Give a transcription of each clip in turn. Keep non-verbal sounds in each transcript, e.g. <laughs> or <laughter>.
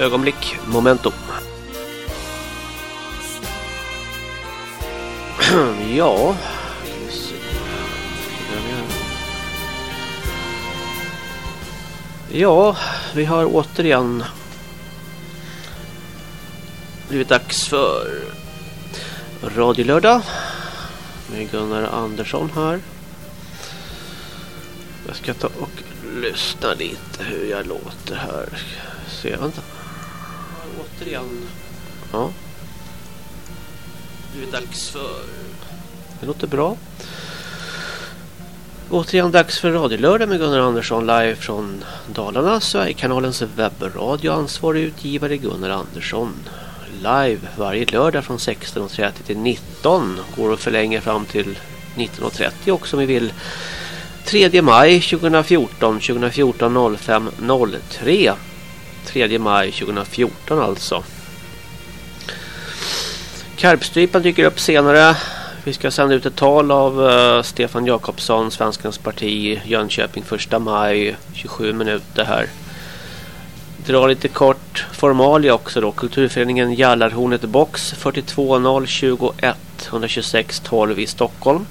Ögonblick, momentum. <clears throat> ja, Ja, vi har återigen blivit dags för Radiolördag. Med Gunnar Andersson här. Jag ska ta och lyssna lite hur jag låter här. Se, vänta. Dags för... Det låter bra. Återigen dags för radiolördag med Gunnar Andersson live från Dalarna. Sverigekanalens webbradio. Ansvarig utgivare Gunnar Andersson. Live varje lördag från 16.30 till 19. Går att förlänga fram till 19.30 också om vi vill. 3 maj 2014, 2014 05 03. 3 maj 2014 alltså. Karpstrypan dyker upp senare. Vi ska sända ut ett tal av uh, Stefan Jakobsson, Svenskarnas parti, Jönköping 1 maj, 27 minuter här. Dra lite kort formalia också då. Kulturföreningen Jallarhornet Box 42021 126 12 i Stockholm.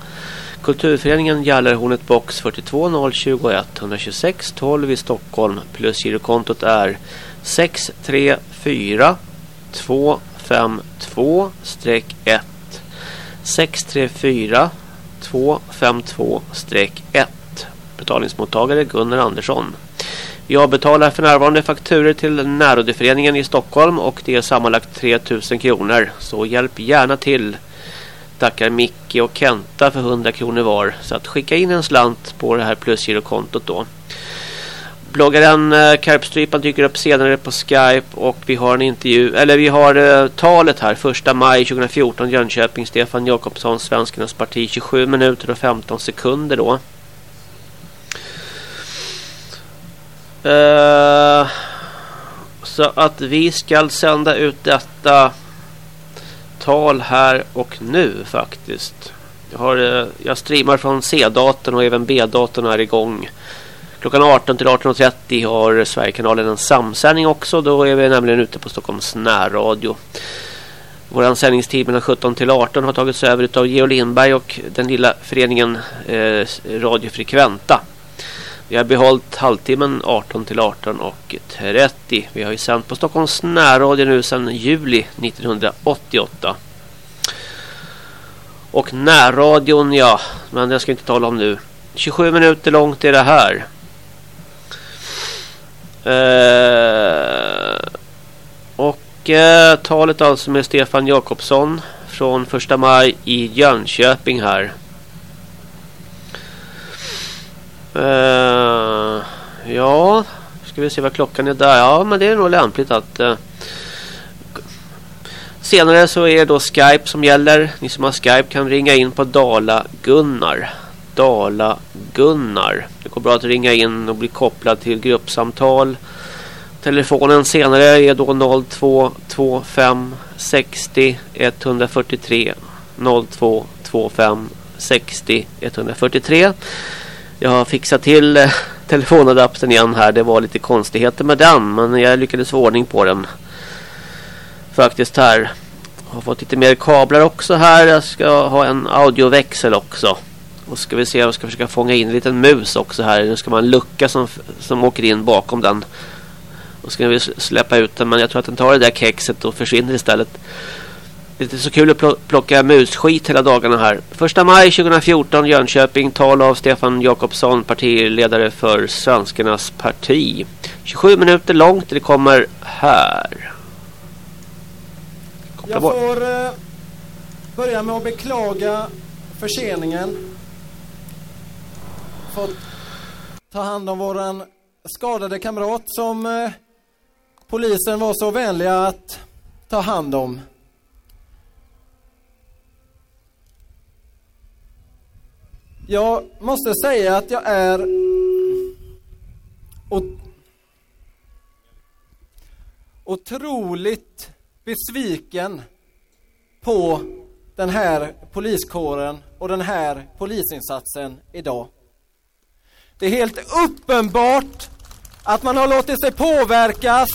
Kulturföreningen Jallarhornet Box 42021 126 12 i Stockholm plus girokontot är 634 2 1 634 252-1 Betalningsmottagare Gunnar Andersson. Jag betalar för närvarande fakturer till Närrådeföreningen i Stockholm och det är sammanlagt 3000 kronor. Så hjälp gärna till. Tackar Micke och Kenta för 100 kronor var. Så att skicka in en slant på det här plusgirokontot då bloggaren eh, Karpstrypan dyker upp senare på Skype och vi har en intervju eller vi har eh, talet här första maj 2014 Jönköping Stefan Jakobsson Svenskarnas parti 27 minuter och 15 sekunder då. Uh, så att vi ska sända ut detta tal här och nu faktiskt. Jag, har, jag streamar från C-datorn och även B-datorn är igång. Klockan 18 till 18.30 har Sverigekanalen en samsändning också. Då är vi nämligen ute på Stockholms närradio. Vår sändningstid mellan 17 till 18 har tagits över av Geo Lindberg och den lilla föreningen eh, Radio Frekventa. Vi har behållit halvtimmen 18 till 18 och 30. Vi har ju sänt på Stockholms närradio nu sedan juli 1988. Och närradion, ja, men det ska jag inte tala om nu. 27 minuter långt är det här. Eh, och eh, talet alltså med Stefan Jakobsson från första maj i Jönköping här. Eh, ja, ska vi se vad klockan är där. Ja, men det är nog lämpligt att... Eh, senare så är det då Skype som gäller. Ni som har Skype kan ringa in på Dala Gunnar. Dala Gunnar. Går bra att ringa in och bli kopplad till gruppsamtal. Telefonen senare är då 0225 60 143 0225 60 143. Jag har fixat till eh, telefonadaptern igen här. Det var lite konstigheter med den. Men jag lyckades få ordning på den. Faktiskt här. Jag har fått lite mer kablar också här. Jag ska ha en audioväxel också. Och ska vi se, jag ska försöka fånga in en liten mus också här. Nu ska man lucka som, som åker in bakom den. Och ska vi släppa ut den. Men jag tror att den tar det där kexet och försvinner istället. Det är så kul att plocka musskit hela dagarna här. Första maj 2014 Jönköping. Tal av Stefan Jakobsson, partiledare för Svenskarnas parti. 27 minuter långt. Det kommer här. Koppla jag får eh, börja med att beklaga förseningen fått ta hand om våran skadade kamrat som eh, polisen var så vänliga att ta hand om. Jag måste säga att jag är otroligt besviken på den här poliskåren och den här polisinsatsen idag. Det är helt uppenbart att man har låtit sig påverkas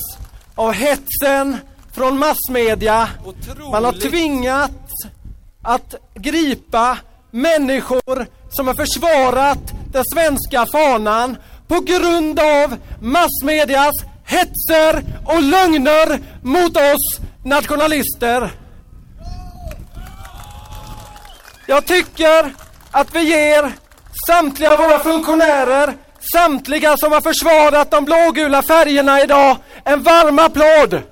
av hetsen från massmedia. Otroligt. Man har tvingats att gripa människor som har försvarat den svenska fanan på grund av massmedias hetser och lögner mot oss nationalister. Jag tycker att vi ger samtliga våra funktionärer, samtliga som har försvarat de blågula färgerna idag, en varm applåd.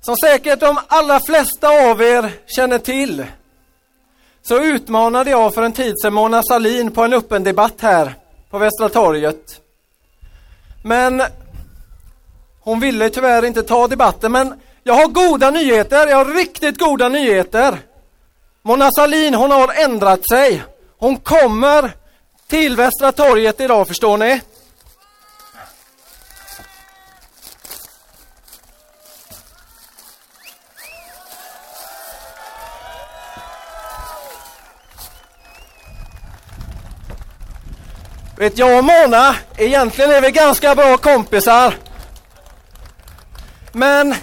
Som säkert de allra flesta av er känner till så utmanade jag för en tid sedan Mona Salin på en öppen debatt här på Västra torget. Men hon ville tyvärr inte ta debatten, men jag har goda nyheter, jag har riktigt goda nyheter. Mona Salin, hon har ändrat sig. Hon kommer till Västra torget idag, förstår ni. Vet jag och Mona, egentligen är vi ganska bra kompisar. Men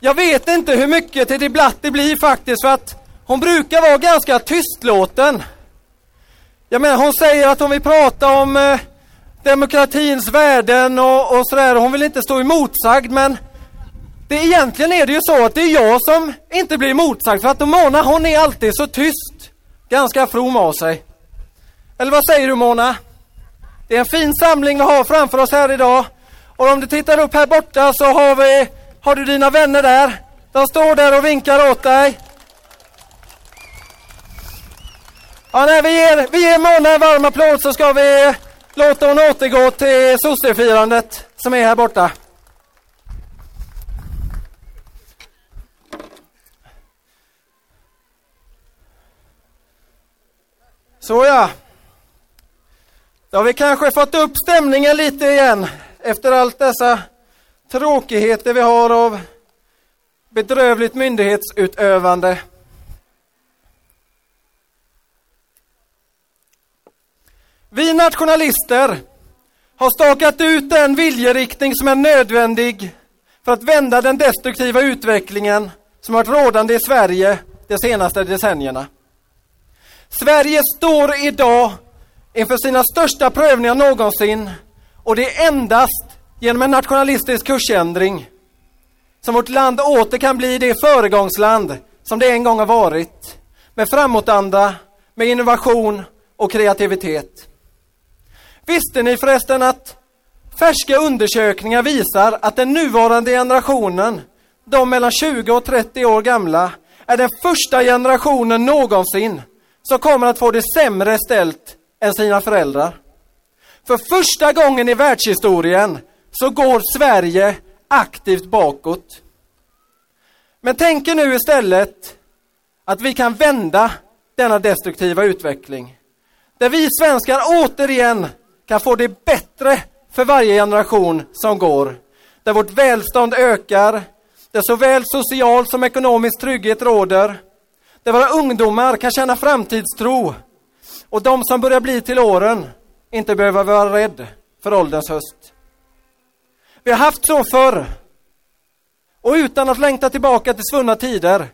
jag vet inte hur mycket till debatt det blir faktiskt för att hon brukar vara ganska tystlåten. Jag menar hon säger att hon vill prata om eh, demokratins värden och, och sådär. Hon vill inte stå emotsagd men det, egentligen är det ju så att det är jag som inte blir emotsagd för att Mona hon är alltid så tyst. Ganska from av sig. Eller vad säger du Mona? Det är en fin samling vi har framför oss här idag. Och om du tittar upp här borta så har vi, har du dina vänner där. De står där och vinkar åt dig. Ja, nej, vi, ger, vi ger Mona en varm applåd så ska vi låta hon återgå till sossefirandet som är här borta. Så ja. Då har vi kanske fått upp stämningen lite igen efter allt dessa tråkigheter vi har av bedrövligt myndighetsutövande. Vi nationalister har stakat ut den viljeriktning som är nödvändig för att vända den destruktiva utvecklingen som varit rådande i Sverige de senaste decennierna. Sverige står idag inför sina största prövningar någonsin och det är endast genom en nationalistisk kursändring som vårt land åter kan bli det föregångsland som det en gång har varit. Med framåtanda, med innovation och kreativitet. Visste ni förresten att färska undersökningar visar att den nuvarande generationen, de mellan 20 och 30 år gamla, är den första generationen någonsin som kommer att få det sämre ställt än sina föräldrar. För första gången i världshistorien så går Sverige aktivt bakåt. Men tänk er nu istället att vi kan vända denna destruktiva utveckling. Där vi svenskar återigen kan få det bättre för varje generation som går. Där vårt välstånd ökar, där såväl social som ekonomisk trygghet råder. Där våra ungdomar kan känna framtidstro och de som börjar bli till åren inte behöver vara rädd för ålderns höst. Vi har haft så förr. Och utan att längta tillbaka till svunna tider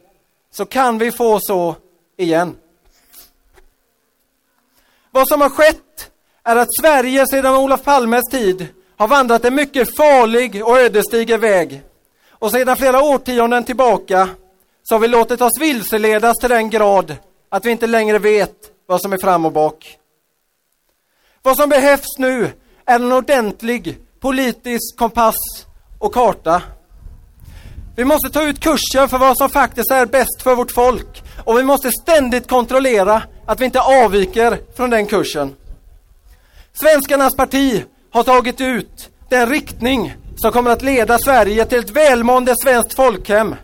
så kan vi få så igen. Vad som har skett är att Sverige sedan Olof Palmes tid har vandrat en mycket farlig och ödesdiger väg. Och sedan flera årtionden tillbaka så har vi låtit oss vilseledas till den grad att vi inte längre vet vad som är fram och bak. Vad som behövs nu är en ordentlig politisk kompass och karta. Vi måste ta ut kursen för vad som faktiskt är bäst för vårt folk och vi måste ständigt kontrollera att vi inte avviker från den kursen. Svenskarnas parti har tagit ut den riktning som kommer att leda Sverige till ett välmående svenskt folkhem.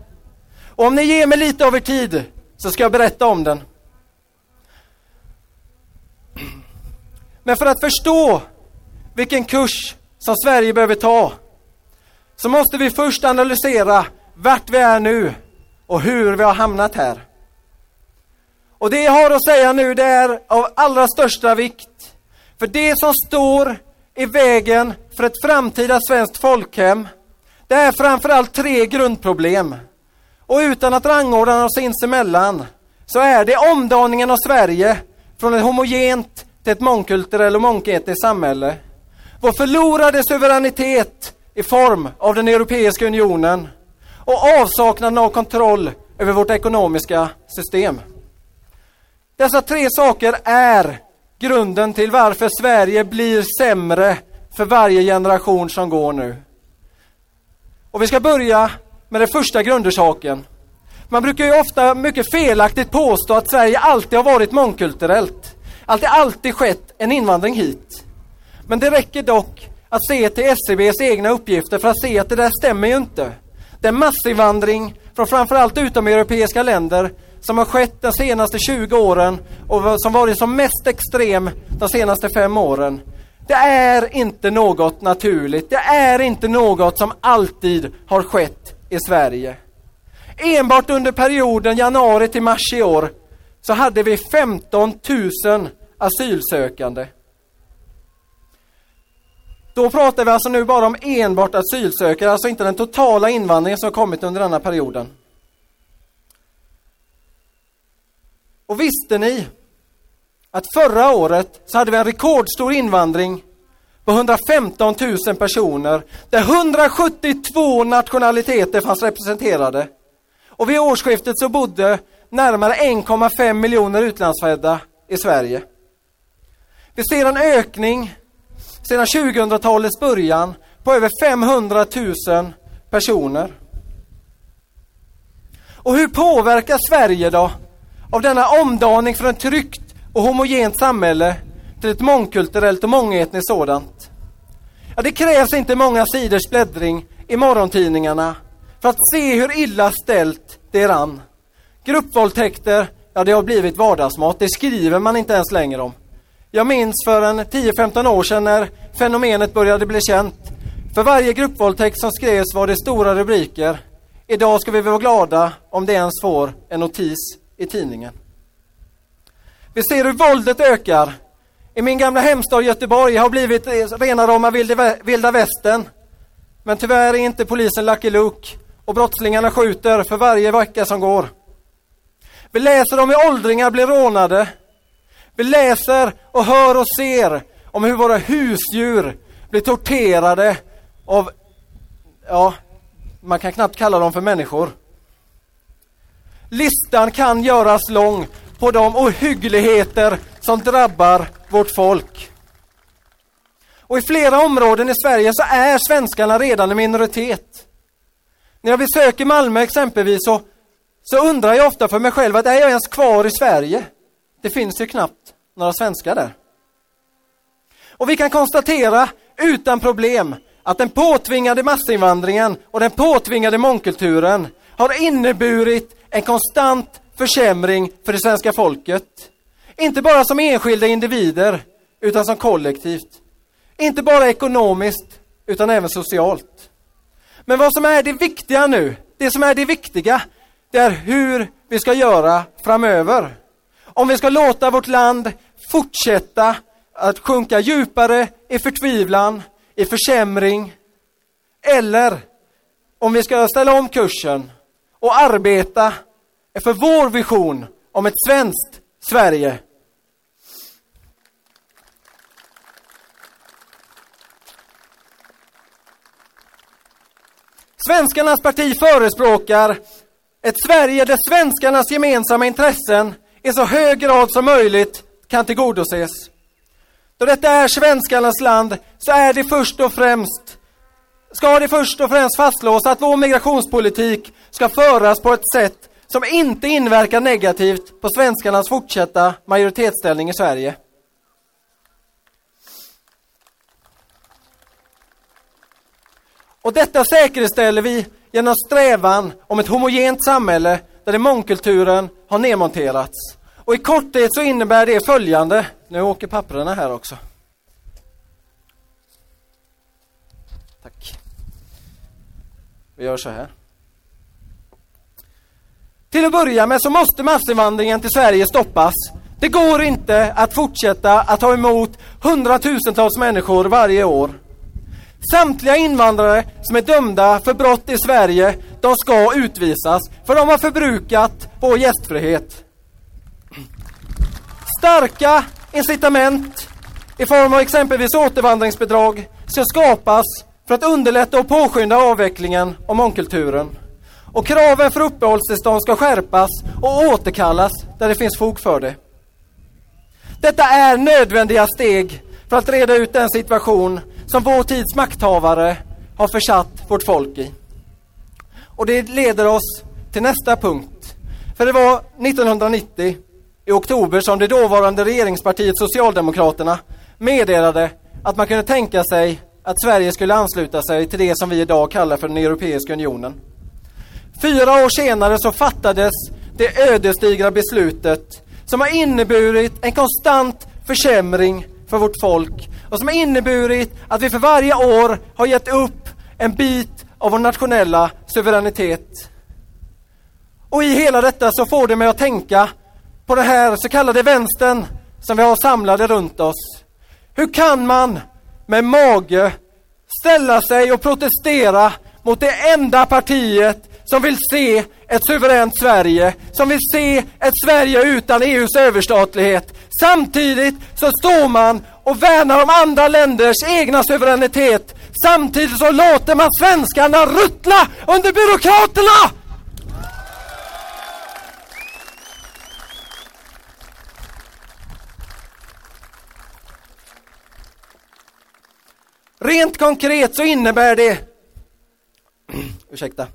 Och om ni ger mig lite av er tid så ska jag berätta om den. Men för att förstå vilken kurs som Sverige behöver ta så måste vi först analysera vart vi är nu och hur vi har hamnat här. Och det jag har att säga nu det är av allra största vikt. För det som står i vägen för ett framtida svenskt folkhem, det är framförallt tre grundproblem. Och utan att rangordna oss sinsemellan så är det omdaningen av Sverige från ett homogent till ett mångkulturellt och mångetniskt samhälle. Vår förlorade suveränitet i form av den Europeiska unionen och avsaknaden av kontroll över vårt ekonomiska system. Dessa tre saker är grunden till varför Sverige blir sämre för varje generation som går nu. Och vi ska börja med den första grundorsaken. Man brukar ju ofta mycket felaktigt påstå att Sverige alltid har varit mångkulturellt. Att det alltid skett en invandring hit. Men det räcker dock att se till SCBs egna uppgifter för att se att det där stämmer ju inte. Den massinvandring från framförallt utomeuropeiska länder som har skett de senaste 20 åren och som varit som mest extrem de senaste fem åren. Det är inte något naturligt. Det är inte något som alltid har skett i Sverige. Enbart under perioden januari till mars i år så hade vi 15 000 asylsökande. Då pratar vi alltså nu bara om enbart asylsökare, alltså inte den totala invandringen som kommit under denna perioden. Och visste ni att förra året så hade vi en rekordstor invandring på 115 000 personer där 172 nationaliteter fanns representerade. Och vid årsskiftet så bodde närmare 1,5 miljoner utlandsfödda i Sverige. Vi ser en ökning sedan 2000-talets början på över 500 000 personer. Och hur påverkas Sverige då av denna omdaning från ett tryggt och homogent samhälle till ett mångkulturellt och mångetniskt sådant? Ja, det krävs inte många sidors bläddring i morgontidningarna för att se hur illa ställt det är an. Gruppvåldtäkter, ja det har blivit vardagsmat. Det skriver man inte ens längre om. Jag minns för en 10-15 år sedan när fenomenet började bli känt. För varje gruppvåldtäkt som skrevs var det stora rubriker. Idag ska vi vara glada om det ens får en notis i tidningen. Vi ser hur våldet ökar. I min gamla hemstad Göteborg har blivit rena rama vilda västern. Men tyvärr är inte polisen Lucky Luke och brottslingarna skjuter för varje vecka som går. Vi läser om hur åldringar blir rånade. Vi läser och hör och ser om hur våra husdjur blir torterade av, ja, man kan knappt kalla dem för människor. Listan kan göras lång på de ohyggligheter som drabbar vårt folk. Och i flera områden i Sverige så är svenskarna redan en minoritet. När jag besöker Malmö exempelvis så, så undrar jag ofta för mig själv att är jag ens kvar i Sverige? Det finns ju knappt några svenskar där. Och vi kan konstatera utan problem att den påtvingade massinvandringen och den påtvingade mångkulturen har inneburit en konstant försämring för det svenska folket. Inte bara som enskilda individer, utan som kollektivt. Inte bara ekonomiskt, utan även socialt. Men vad som är det viktiga nu, det som är det viktiga, det är hur vi ska göra framöver. Om vi ska låta vårt land fortsätta att sjunka djupare i förtvivlan, i försämring, eller om vi ska ställa om kursen och arbeta för vår vision om ett svenskt Sverige. Svenskarnas parti förespråkar ett Sverige där svenskarnas gemensamma intressen i så hög grad som möjligt kan tillgodoses. Då detta är svenskarnas land så är det först och främst ska det först och främst fastslås att vår migrationspolitik ska föras på ett sätt som inte inverkar negativt på svenskarnas fortsatta majoritetsställning i Sverige. Och detta säkerställer vi genom strävan om ett homogent samhälle där det mångkulturen har nedmonterats. Och i korthet så innebär det följande. Nu åker papperna här också. Tack. Vi gör så här. Till att börja med så måste massinvandringen till Sverige stoppas. Det går inte att fortsätta att ta emot hundratusentals människor varje år. Samtliga invandrare som är dömda för brott i Sverige, de ska utvisas för de har förbrukat vår gästfrihet. Starka incitament i form av exempelvis återvandringsbidrag ska skapas för att underlätta och påskynda avvecklingen av mångkulturen. Och kraven för uppehållstillstånd ska skärpas och återkallas där det finns fog för det. Detta är nödvändiga steg för att reda ut den situation som vår tids makthavare har försatt vårt folk i. Och det leder oss till nästa punkt. För det var 1990 i oktober som det dåvarande regeringspartiet Socialdemokraterna meddelade att man kunde tänka sig att Sverige skulle ansluta sig till det som vi idag kallar för den Europeiska unionen. Fyra år senare så fattades det ödesdigra beslutet som har inneburit en konstant försämring för vårt folk och som har inneburit att vi för varje år har gett upp en bit av vår nationella suveränitet. Och i hela detta så får det mig att tänka på den här så kallade vänstern som vi har samlade runt oss. Hur kan man med mage ställa sig och protestera mot det enda partiet som vill se ett suveränt Sverige, som vill se ett Sverige utan EUs överstatlighet. Samtidigt så står man och värnar om andra länders egna suveränitet. Samtidigt så låter man svenskarna ruttna under byråkraterna! Rent konkret så innebär det <clears throat> Ursäkta.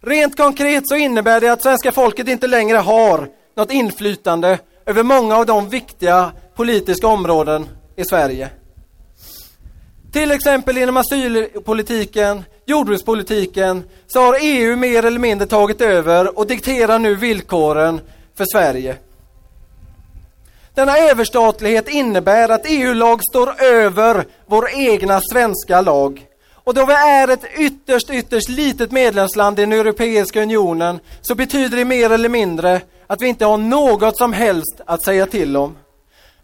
Rent konkret så innebär det att svenska folket inte längre har något inflytande över många av de viktiga politiska områden i Sverige. Till exempel inom asylpolitiken, jordbrukspolitiken så har EU mer eller mindre tagit över och dikterar nu villkoren för Sverige. Denna överstatlighet innebär att EU-lag står över vår egna svenska lag. Och då vi är ett ytterst, ytterst litet medlemsland i den Europeiska unionen så betyder det mer eller mindre att vi inte har något som helst att säga till om.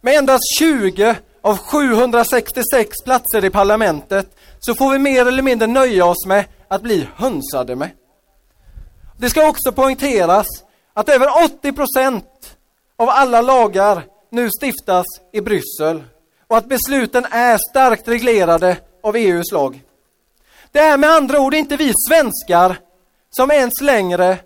Med endast 20 av 766 platser i parlamentet så får vi mer eller mindre nöja oss med att bli hönsade med. Det ska också poängteras att över 80 procent av alla lagar nu stiftas i Bryssel och att besluten är starkt reglerade av EUs lag. Det är med andra ord inte vi svenskar som ens längre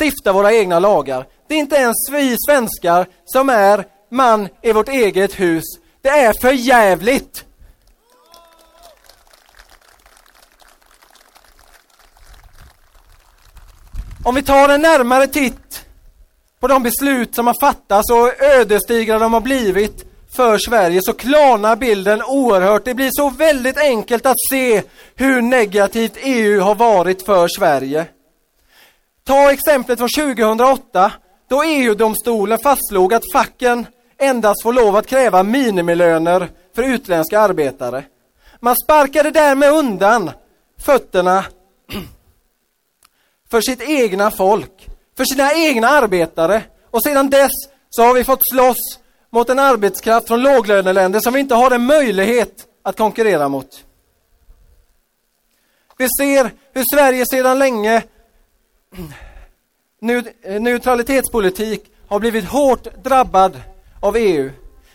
stiftar våra egna lagar. Det är inte ens vi svenskar som är man i vårt eget hus. Det är för jävligt. Om vi tar en närmare titt på de beslut som har fattats och ödesdigra de har blivit för Sverige så klarnar bilden oerhört. Det blir så väldigt enkelt att se hur negativt EU har varit för Sverige. Ta exemplet från 2008 då EU-domstolen fastslog att facken endast får lov att kräva minimilöner för utländska arbetare. Man sparkade därmed undan fötterna <clears throat> för sitt egna folk, för sina egna arbetare och sedan dess så har vi fått slåss mot en arbetskraft från låglöneländer som vi inte har en möjlighet att konkurrera mot. Vi ser hur Sverige sedan länge <clears throat> neutralitetspolitik har blivit hårt drabbad av EU.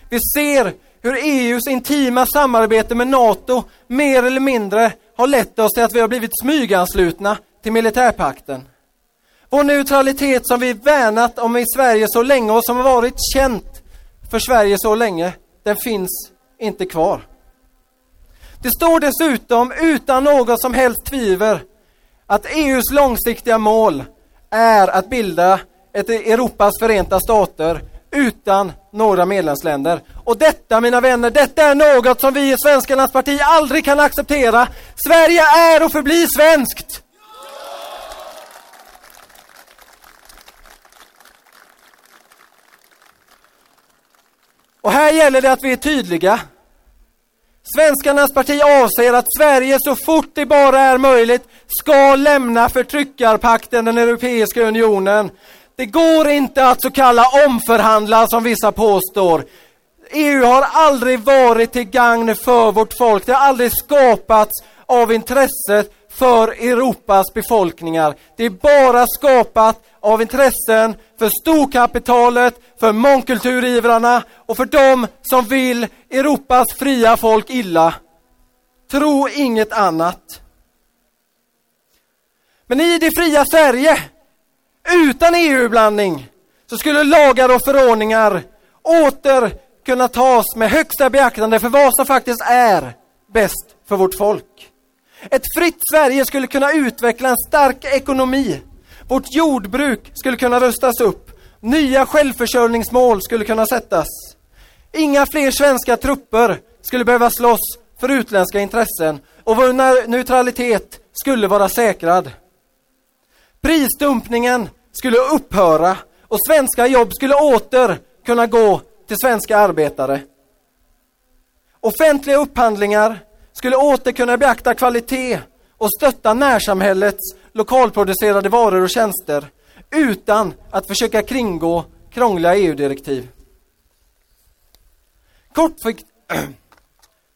Vi ser hur EUs intima samarbete med NATO mer eller mindre har lett oss till att vi har blivit smyganslutna till militärpakten. Vår neutralitet som vi värnat om i Sverige så länge och som har varit känt för Sverige så länge, den finns inte kvar. Det står dessutom utan något som helst tvivel att EUs långsiktiga mål är att bilda ett Europas förenta stater utan några medlemsländer. Och detta, mina vänner, detta är något som vi i Svenskarnas parti aldrig kan acceptera. Sverige är och förblir svenskt! Och här gäller det att vi är tydliga. Svenskarnas parti avser att Sverige så fort det bara är möjligt ska lämna förtryckarpakten, den Europeiska unionen. Det går inte att så kalla omförhandla som vissa påstår. EU har aldrig varit till gagn för vårt folk. Det har aldrig skapats av intresset för Europas befolkningar. Det är bara skapat av intressen för storkapitalet, för mångkulturivrarna och för dem som vill Europas fria folk illa. Tro inget annat. Men i det fria Sverige, utan EU-blandning, så skulle lagar och förordningar åter kunna tas med högsta beaktande för vad som faktiskt är bäst för vårt folk. Ett fritt Sverige skulle kunna utveckla en stark ekonomi. Vårt jordbruk skulle kunna rustas upp. Nya självförsörjningsmål skulle kunna sättas. Inga fler svenska trupper skulle behöva slåss för utländska intressen och vår neutralitet skulle vara säkrad. Prisdumpningen skulle upphöra och svenska jobb skulle åter kunna gå till svenska arbetare. Offentliga upphandlingar skulle åter kunna beakta kvalitet och stötta närsamhällets lokalproducerade varor och tjänster utan att försöka kringgå krångliga EU-direktiv. <clears throat>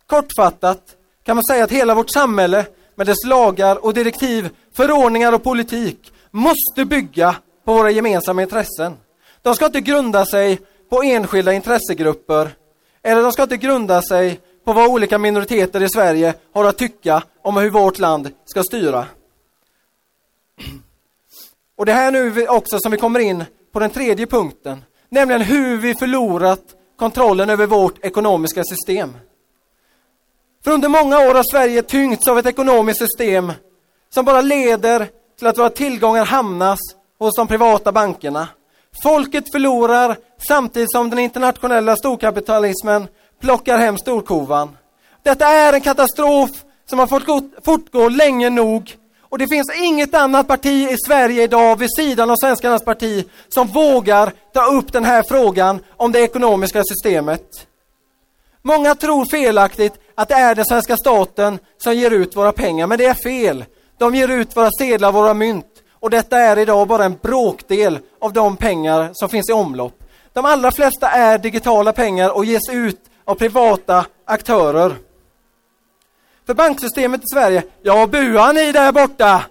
Kortfattat kan man säga att hela vårt samhälle med dess lagar och direktiv, förordningar och politik måste bygga på våra gemensamma intressen. De ska inte grunda sig på enskilda intressegrupper eller de ska inte grunda sig på vad olika minoriteter i Sverige har att tycka om hur vårt land ska styra. Och det här nu också som vi kommer in på den tredje punkten, nämligen hur vi förlorat kontrollen över vårt ekonomiska system. För under många år har Sverige tyngts av ett ekonomiskt system som bara leder till att våra tillgångar hamnas hos de privata bankerna. Folket förlorar samtidigt som den internationella storkapitalismen plockar hem storkovan. Detta är en katastrof som har fått fortgå länge nog och det finns inget annat parti i Sverige idag vid sidan av Svenskarnas parti som vågar ta upp den här frågan om det ekonomiska systemet. Många tror felaktigt att det är den svenska staten som ger ut våra pengar, men det är fel. De ger ut våra sedlar, våra mynt och detta är idag bara en bråkdel av de pengar som finns i omlopp. De allra flesta är digitala pengar och ges ut av privata aktörer. För banksystemet i Sverige, ja buar ni där borta.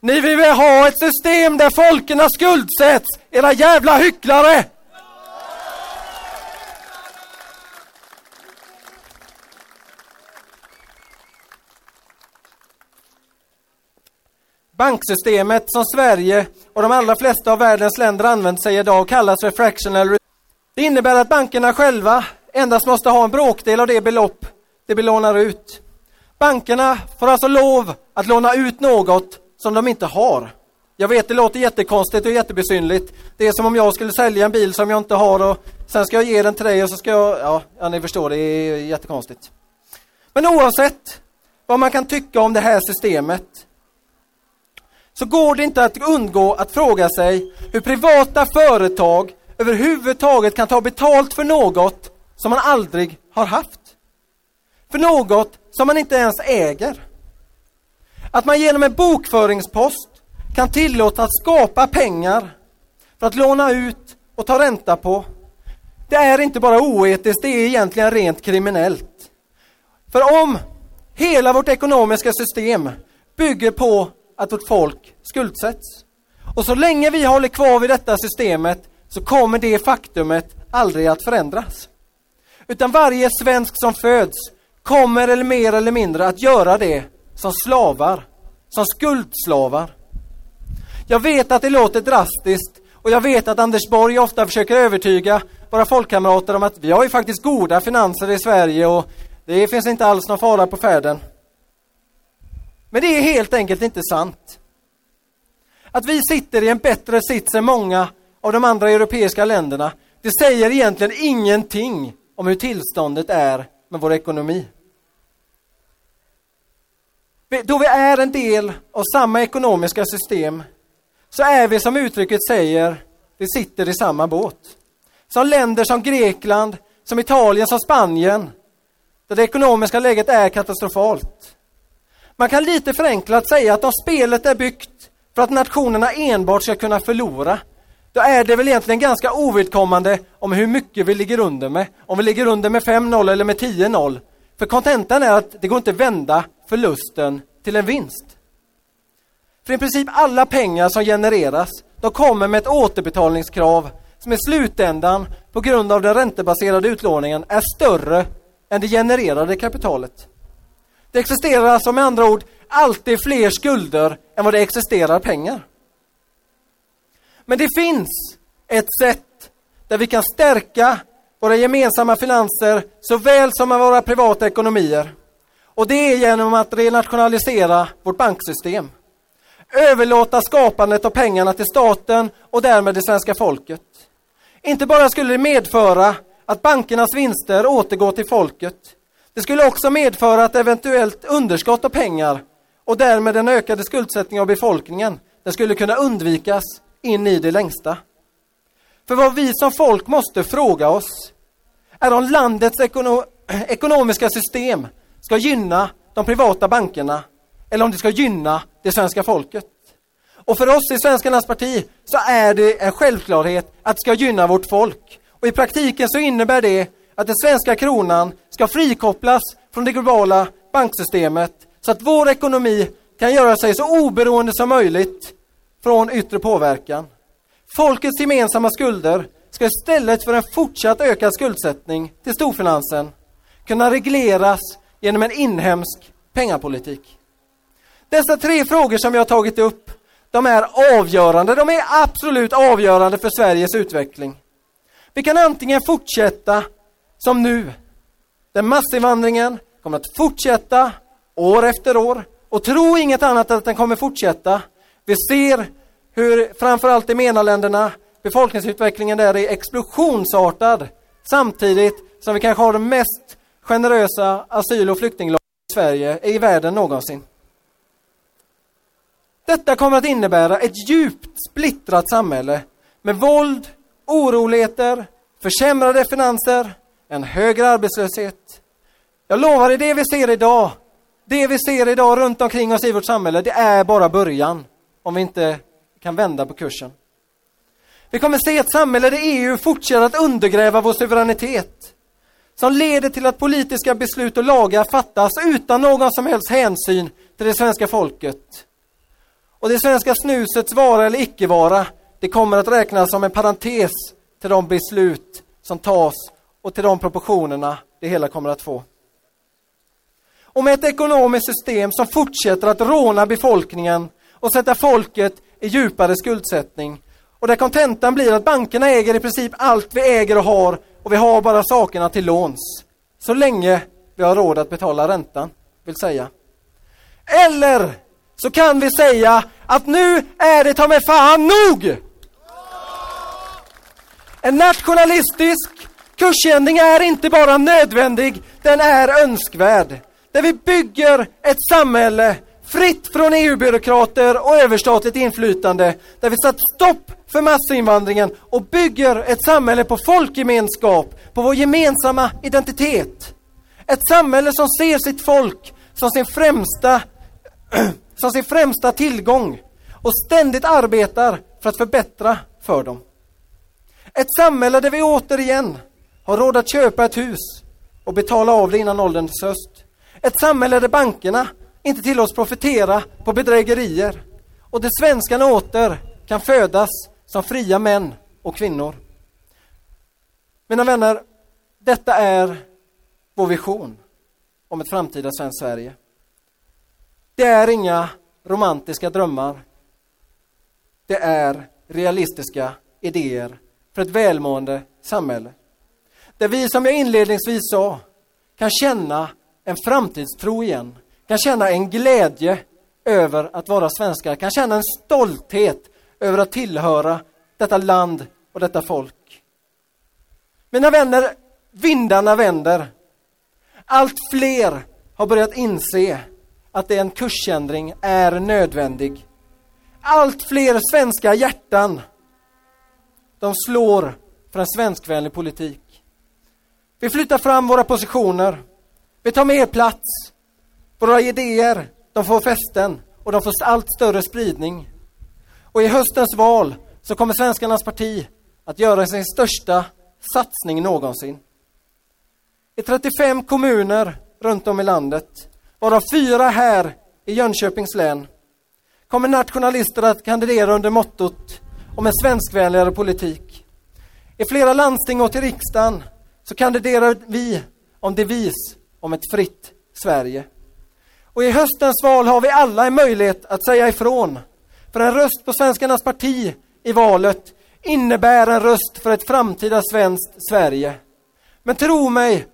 Ni vill väl ha ett system där folkerna skuldsätts, era jävla hycklare! Banksystemet som Sverige och de allra flesta av världens länder använder sig idag kallas för fractional Det innebär att bankerna själva endast måste ha en bråkdel av det belopp de belånar ut. Bankerna får alltså lov att låna ut något som de inte har. Jag vet, det låter jättekonstigt och jättebesynligt. Det är som om jag skulle sälja en bil som jag inte har och sen ska jag ge den till dig och så ska jag... Ja, ja ni förstår, det är jättekonstigt. Men oavsett vad man kan tycka om det här systemet så går det inte att undgå att fråga sig hur privata företag överhuvudtaget kan ta betalt för något som man aldrig har haft. För något som man inte ens äger. Att man genom en bokföringspost kan tillåta att skapa pengar för att låna ut och ta ränta på. Det är inte bara oetiskt, det är egentligen rent kriminellt. För om hela vårt ekonomiska system bygger på att vårt folk skuldsätts och så länge vi håller kvar vid detta systemet så kommer det faktumet aldrig att förändras. Utan varje svensk som föds kommer eller mer eller mindre att göra det som slavar, som skuldslavar. Jag vet att det låter drastiskt och jag vet att Anders Borg ofta försöker övertyga våra folkkamrater om att vi har ju faktiskt goda finanser i Sverige och det finns inte alls någon fara på färden. Men det är helt enkelt inte sant. Att vi sitter i en bättre sits än många av de andra europeiska länderna, det säger egentligen ingenting om hur tillståndet är med vår ekonomi. Då vi är en del av samma ekonomiska system så är vi som uttrycket säger, vi sitter i samma båt. Som länder som Grekland, som Italien, som Spanien där det ekonomiska läget är katastrofalt. Man kan lite förenklat säga att om spelet är byggt för att nationerna enbart ska kunna förlora, då är det väl egentligen ganska ovidkommande om hur mycket vi ligger under med. Om vi ligger under med 5-0 eller med 10-0. För kontentan är att det går inte vända förlusten till en vinst. För i princip alla pengar som genereras, de kommer med ett återbetalningskrav som i slutändan, på grund av den räntebaserade utlåningen, är större än det genererade kapitalet. Det existerar alltså med andra ord alltid fler skulder än vad det existerar pengar. Men det finns ett sätt där vi kan stärka våra gemensamma finanser såväl som med våra privata ekonomier. Och det är genom att renationalisera vårt banksystem. Överlåta skapandet av pengarna till staten och därmed det svenska folket. Inte bara skulle det medföra att bankernas vinster återgår till folket. Det skulle också medföra att eventuellt underskott av pengar och därmed en ökad skuldsättning av befolkningen, den skulle kunna undvikas in i det längsta. För vad vi som folk måste fråga oss är om landets ekono <clears throat> ekonomiska system ska gynna de privata bankerna eller om det ska gynna det svenska folket. Och för oss i Svenskarnas parti så är det en självklarhet att det ska gynna vårt folk. Och i praktiken så innebär det att den svenska kronan ska frikopplas från det globala banksystemet så att vår ekonomi kan göra sig så oberoende som möjligt från yttre påverkan. Folkets gemensamma skulder ska istället för en fortsatt ökad skuldsättning till storfinansen kunna regleras genom en inhemsk pengapolitik. Dessa tre frågor som jag har tagit upp, de är avgörande, de är absolut avgörande för Sveriges utveckling. Vi kan antingen fortsätta som nu, där massinvandringen kommer att fortsätta år efter år och tro inget annat än att den kommer fortsätta. Vi ser hur framförallt i MENA-länderna befolkningsutvecklingen där är explosionsartad samtidigt som vi kanske har den mest generösa asyl och flyktinglagen i Sverige i världen någonsin. Detta kommer att innebära ett djupt splittrat samhälle med våld, oroligheter, försämrade finanser, en högre arbetslöshet. Jag lovar er, det vi ser idag, det vi ser idag runt omkring oss i vårt samhälle, det är bara början om vi inte kan vända på kursen. Vi kommer se ett samhälle där EU fortsätter att undergräva vår suveränitet. Som leder till att politiska beslut och lagar fattas utan någon som helst hänsyn till det svenska folket. Och det svenska snusets vara eller icke-vara, det kommer att räknas som en parentes till de beslut som tas och till de proportionerna det hela kommer att få. Och med ett ekonomiskt system som fortsätter att råna befolkningen och sätta folket i djupare skuldsättning. Och där kontentan blir att bankerna äger i princip allt vi äger och har och vi har bara sakerna till låns. Så länge vi har råd att betala räntan, vill säga. Eller så kan vi säga att nu är det ta mig fan nog! En nationalistisk kursändring är inte bara nödvändig, den är önskvärd. Där vi bygger ett samhälle fritt från EU-byråkrater och överstatligt inflytande, där vi satt stopp för massinvandringen och bygger ett samhälle på folkgemenskap, på vår gemensamma identitet. Ett samhälle som ser sitt folk som sin främsta, <clears throat> som sin främsta tillgång och ständigt arbetar för att förbättra för dem. Ett samhälle där vi återigen har råd att köpa ett hus och betala av det innan ålderns höst. Ett samhälle där bankerna inte tillåts profitera på bedrägerier och där svenskarna åter kan födas som fria män och kvinnor. Mina vänner, detta är vår vision om ett framtida svenskt Sverige. Det är inga romantiska drömmar. Det är realistiska idéer för ett välmående samhälle. Där vi, som jag inledningsvis sa, kan känna en framtidstro igen kan känna en glädje över att vara svenskar, kan känna en stolthet över att tillhöra detta land och detta folk. Mina vänner, vindarna vänder. Allt fler har börjat inse att en kursändring är nödvändig. Allt fler svenska hjärtan de slår för en svenskvänlig politik. Vi flyttar fram våra positioner Vi tar mer plats. Våra idéer, de får fästen och de får allt större spridning. Och i höstens val så kommer Svenskarnas parti att göra sin största satsning någonsin. I 35 kommuner runt om i landet, varav fyra här i Jönköpings län, kommer nationalister att kandidera under mottot om en svenskvänligare politik. I flera landsting och till riksdagen så kandiderar vi om devis om ett fritt Sverige. Och i höstens val har vi alla en möjlighet att säga ifrån. För en röst på Svenskarnas parti i valet innebär en röst för ett framtida svenskt Sverige. Men tro mig,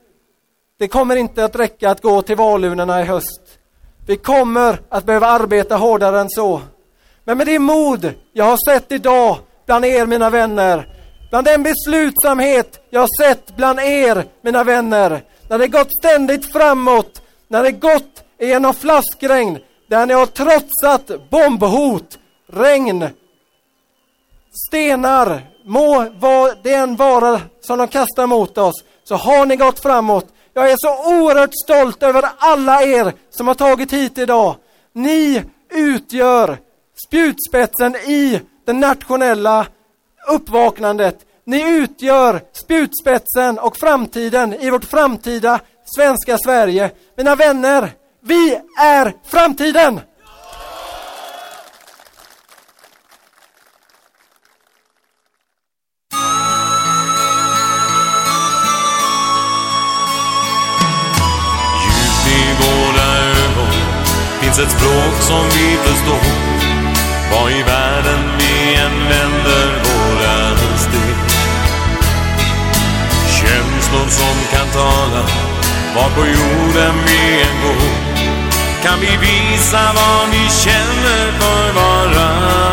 det kommer inte att räcka att gå till valurnorna i höst. Vi kommer att behöva arbeta hårdare än så. Men med det mod jag har sett idag bland er, mina vänner, bland den beslutsamhet jag har sett bland er, mina vänner, när det gått ständigt framåt, när det gått genom flaskregn, där ni har trotsat bombhot, regn, stenar, må vad det än vara som de kastar mot oss, så har ni gått framåt. Jag är så oerhört stolt över alla er som har tagit hit idag. Ni utgör spjutspetsen i det nationella uppvaknandet. Ni utgör spjutspetsen och framtiden i vårt framtida svenska Sverige. Mina vänner, vi är framtiden! finns ett språk som vi förstår Vad i världen vi än vänder Känslor som kan tala. Var på jorden vi än går Kan vi visa vad vi känner för varandra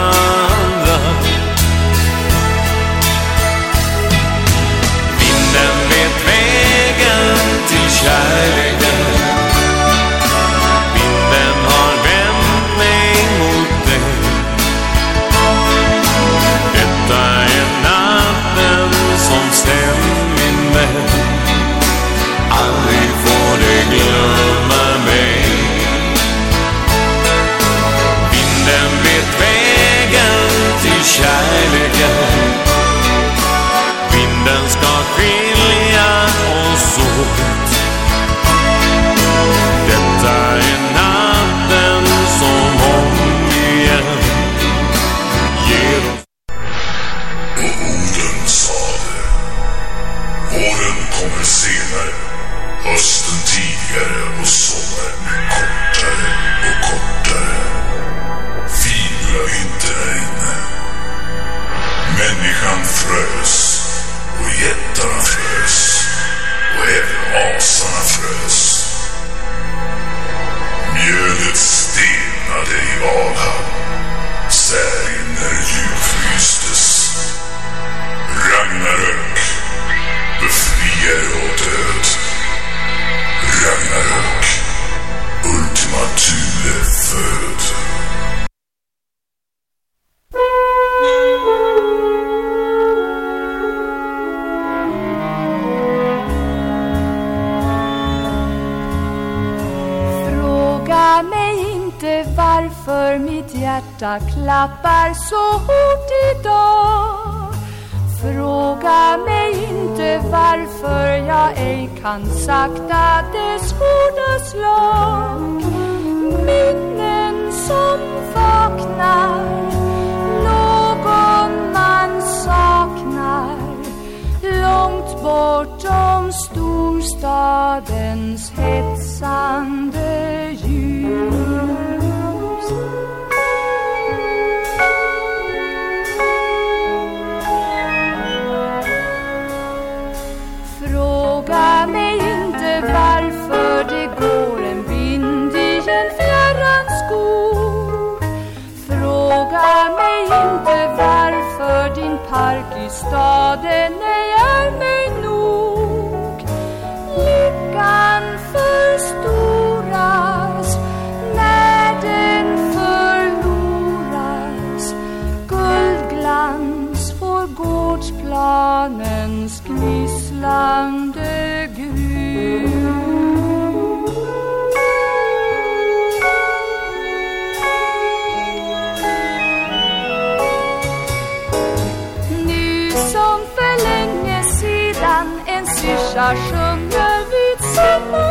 shine. Lord. hjärta klappar så hårt idag. Fråga mig inte varför jag ej kan sakta dess hårda slag. Minnen som vaknar Någon man saknar. Långt bortom storstadens hetsande ljud inte varför din park i staden ej är mig nog. Lyckan förstoras när den förloras. Guldglans får gårdsplanens gnisslan fåglar sjunger vid samma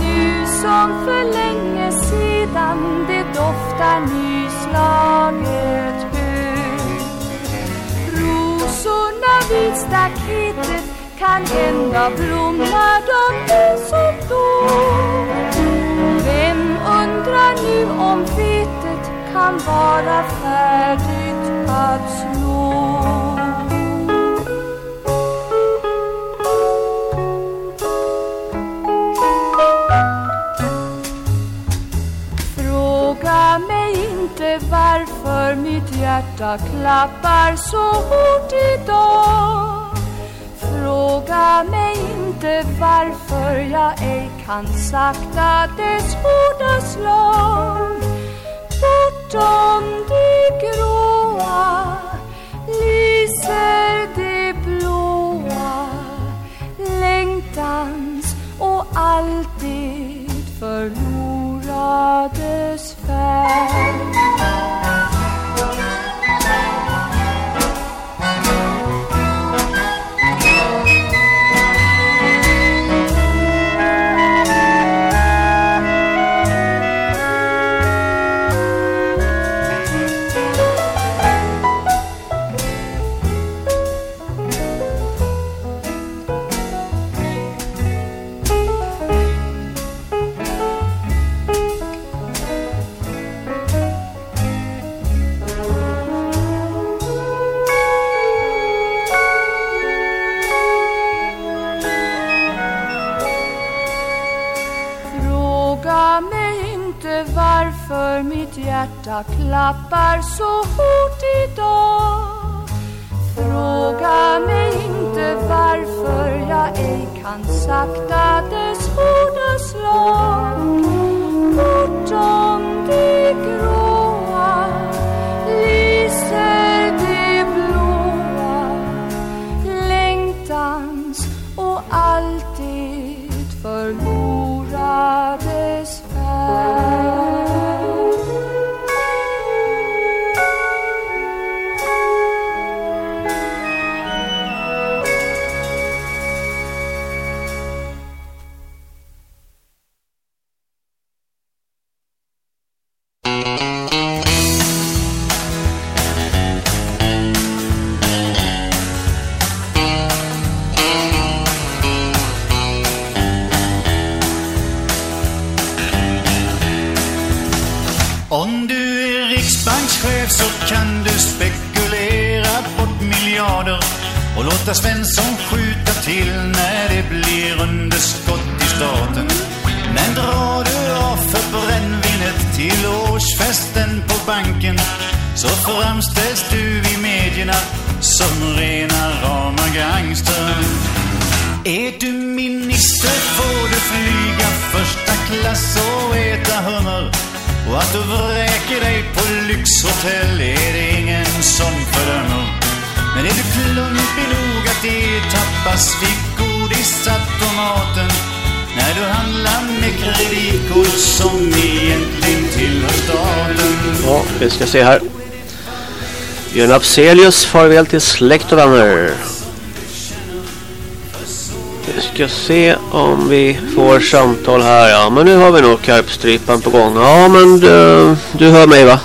Nu som för länge sedan det doftar nyslaget hö Rosorna vid staketet kan hända blommar de nu som då Vem undrar nu om vetet kan vara färdigt att slå hjärta klappar så hårt idag. Fråga mig inte varför jag ej kan sakta dess hårda slag. Bortom det gråa lyser det blåa Längtans och alltid förlorades färg. Hjärta klappar så hårt idag. Fråga mig inte varför jag ej kan sakta dess hårda slag. Bortom Afzelius, farväl till släkt och vänner. Vi ska se om vi får samtal här. Ja, men nu har vi nog karpstrypan på gång. Ja, men du, du hör mig va?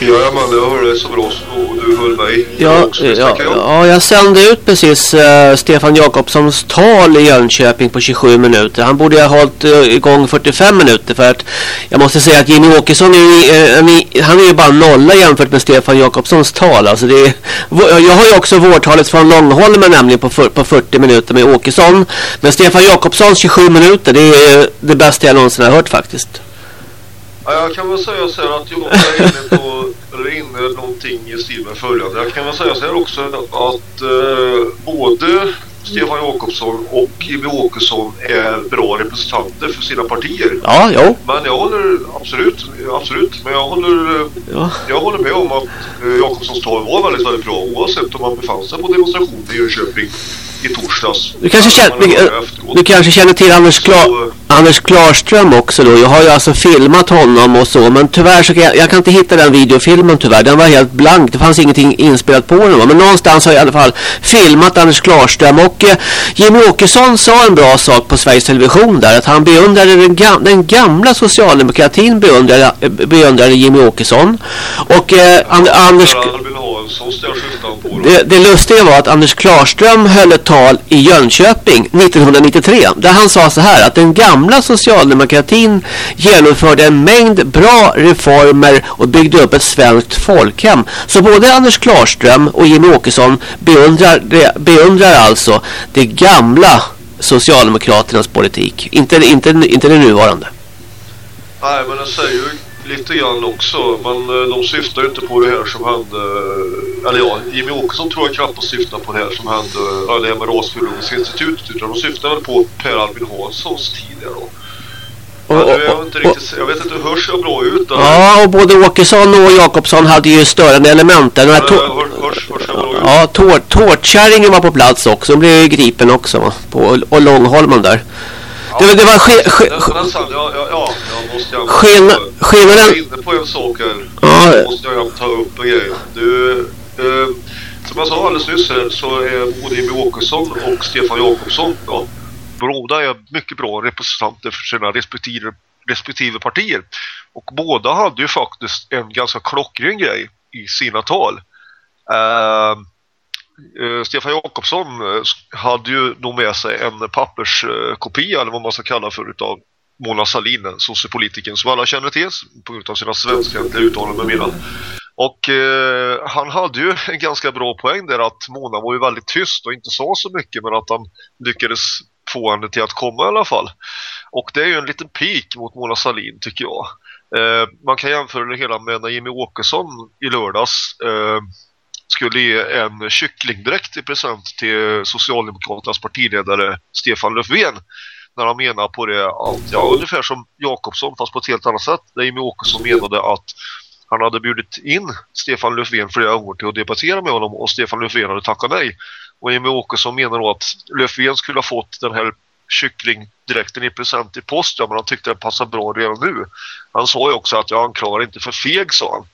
Jajamän, jag hör dig så bra så du hör mig. Ja, ja, ja, jag sände ut precis uh, Stefan Jakobssons tal i Jönköping på 27 minuter. Han borde ha hållit uh, igång 45 minuter för att jag måste säga att Jimmy Åkesson är, eh, han är ju bara nolla jämfört med Stefan Jakobssons tal. Alltså det är, jag har ju också vårtalet från Långholmen nämligen på, för, på 40 minuter med Åkesson. Men Stefan Jakobssons 27 minuter det är det bästa jag någonsin har hört faktiskt. Ja, jag kan väl säga så här att jag är inne på, eller inne någonting i stil med följande. Jag kan väl säga så här också att eh, både Stefan Jakobsson och Jimmy Åkesson är bra representanter för sina partier. Ja, jo. Men jag håller absolut, absolut, men jag håller, Ja. jag håller med om att eh, Jakobssons tal var väldigt, väldigt bra oavsett om han befann sig på demonstration i Jönköping i torsdags. Du kanske, känner, du, kanske känner till Anders, Kla, Så- Anders Klarström också då. Jag har ju alltså filmat honom och så. Men tyvärr så kan jag, jag kan inte hitta den videofilmen tyvärr. Den var helt blank. Det fanns ingenting inspelat på den. va. Men någonstans har jag i alla fall filmat Anders Klarström. Och eh, Jimmy Åkesson sa en bra sak på Sveriges Television där. Att han beundrade den, gam, den gamla socialdemokratin beundrade, beundrade Jimmy Åkesson. Och eh, And, Anders... Det, det lustiga var att Anders Klarström höll ett tal i Jönköping 1993 där han sa så här att den gamla socialdemokratin genomförde en mängd bra reformer och byggde upp ett svenskt folkhem. Så både Anders Klarström och Jimmy Åkesson beundrar, beundrar alltså det gamla Socialdemokraternas politik, inte, inte, inte det nuvarande. Nej, men det säger ju lite grann också. Men eh, de syftar ju inte på det här som hände. Eller ja, Jimmy Åkesson tror jag knappast syftar på det här som hände. Ja, det här med Rasbiologiska Utan de syftar väl på Per Albin Hanssons tid där då. Och, och, jag, inte och, riktigt, jag vet inte, hörs jag bra ut? eller? ja, och både Åkesson och Jakobsson hade ju störande element. Eller to- hör- hörs, hörs jag bra ut? Ja, tår, tårtkärringen var på plats också. Hon blev ju gripen också va? På och Långholmen där. Det, var- det var ske, ske, ja, ja, ja, jag skillnaden- Jag är inne på en sak här. Ja. Så måste jag ta upp en grej. Du, eh, som jag sa alldeles nyss här, så är både Jimmy Åkesson och Stefan Jakobsson då, båda är mycket bra representanter för sina respektive, respektive partier. Och båda hade ju faktiskt en ganska klockren grej i sina tal. Eh, eh, Stefan Jakobsson eh, hade ju nog med sig en papperskopia eller vad man ska kalla för utav Mona Sahlin, sociopolitiken som alla känner till på grund av sina svenskfientliga uttalanden med mera. Och eh, han hade ju en ganska bra poäng där att Mona var ju väldigt tyst och inte sa så mycket men att han lyckades få henne till att komma i alla fall. Och det är ju en liten pik mot Mona Sahlin tycker jag. Eh, man kan jämföra det hela med när Jimmy Åkesson i lördags eh, skulle ge en kycklingdräkt i present till Socialdemokraternas partiledare Stefan Löfven när han menar på det att, ja, ungefär som Jakobsson fast på ett helt annat sätt. Där Jimmy Åkesson menade att han hade bjudit in Stefan Löfven flera gånger till att debattera med honom och Stefan Löfven hade tackat nej. Och Jimmy Åkesson menar då att Löfven skulle ha fått den här kycklingdräkten i present i post ja, men han tyckte den passade bra redan nu. Han sa ju också att jag anklagar inte för feg, sa han.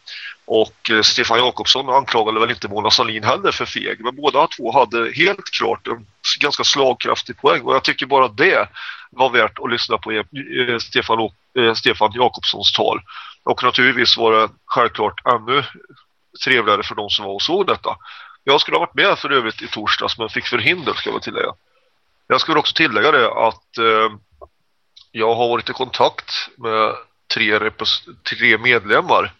Och eh, Stefan Jakobsson anklagade väl inte Mona Sahlin heller för feg. Men båda två hade helt klart en ganska slagkraftig poäng. Och jag tycker bara det var värt att lyssna på eh, Stefan, eh, Stefan Jakobssons tal. Och naturligtvis var det självklart ännu trevligare för de som var och såg detta. Jag skulle ha varit med för övrigt i torsdags men fick förhinder ska jag tillägga. Jag skulle också tillägga det att eh, jag har varit i kontakt med tre, tre medlemmar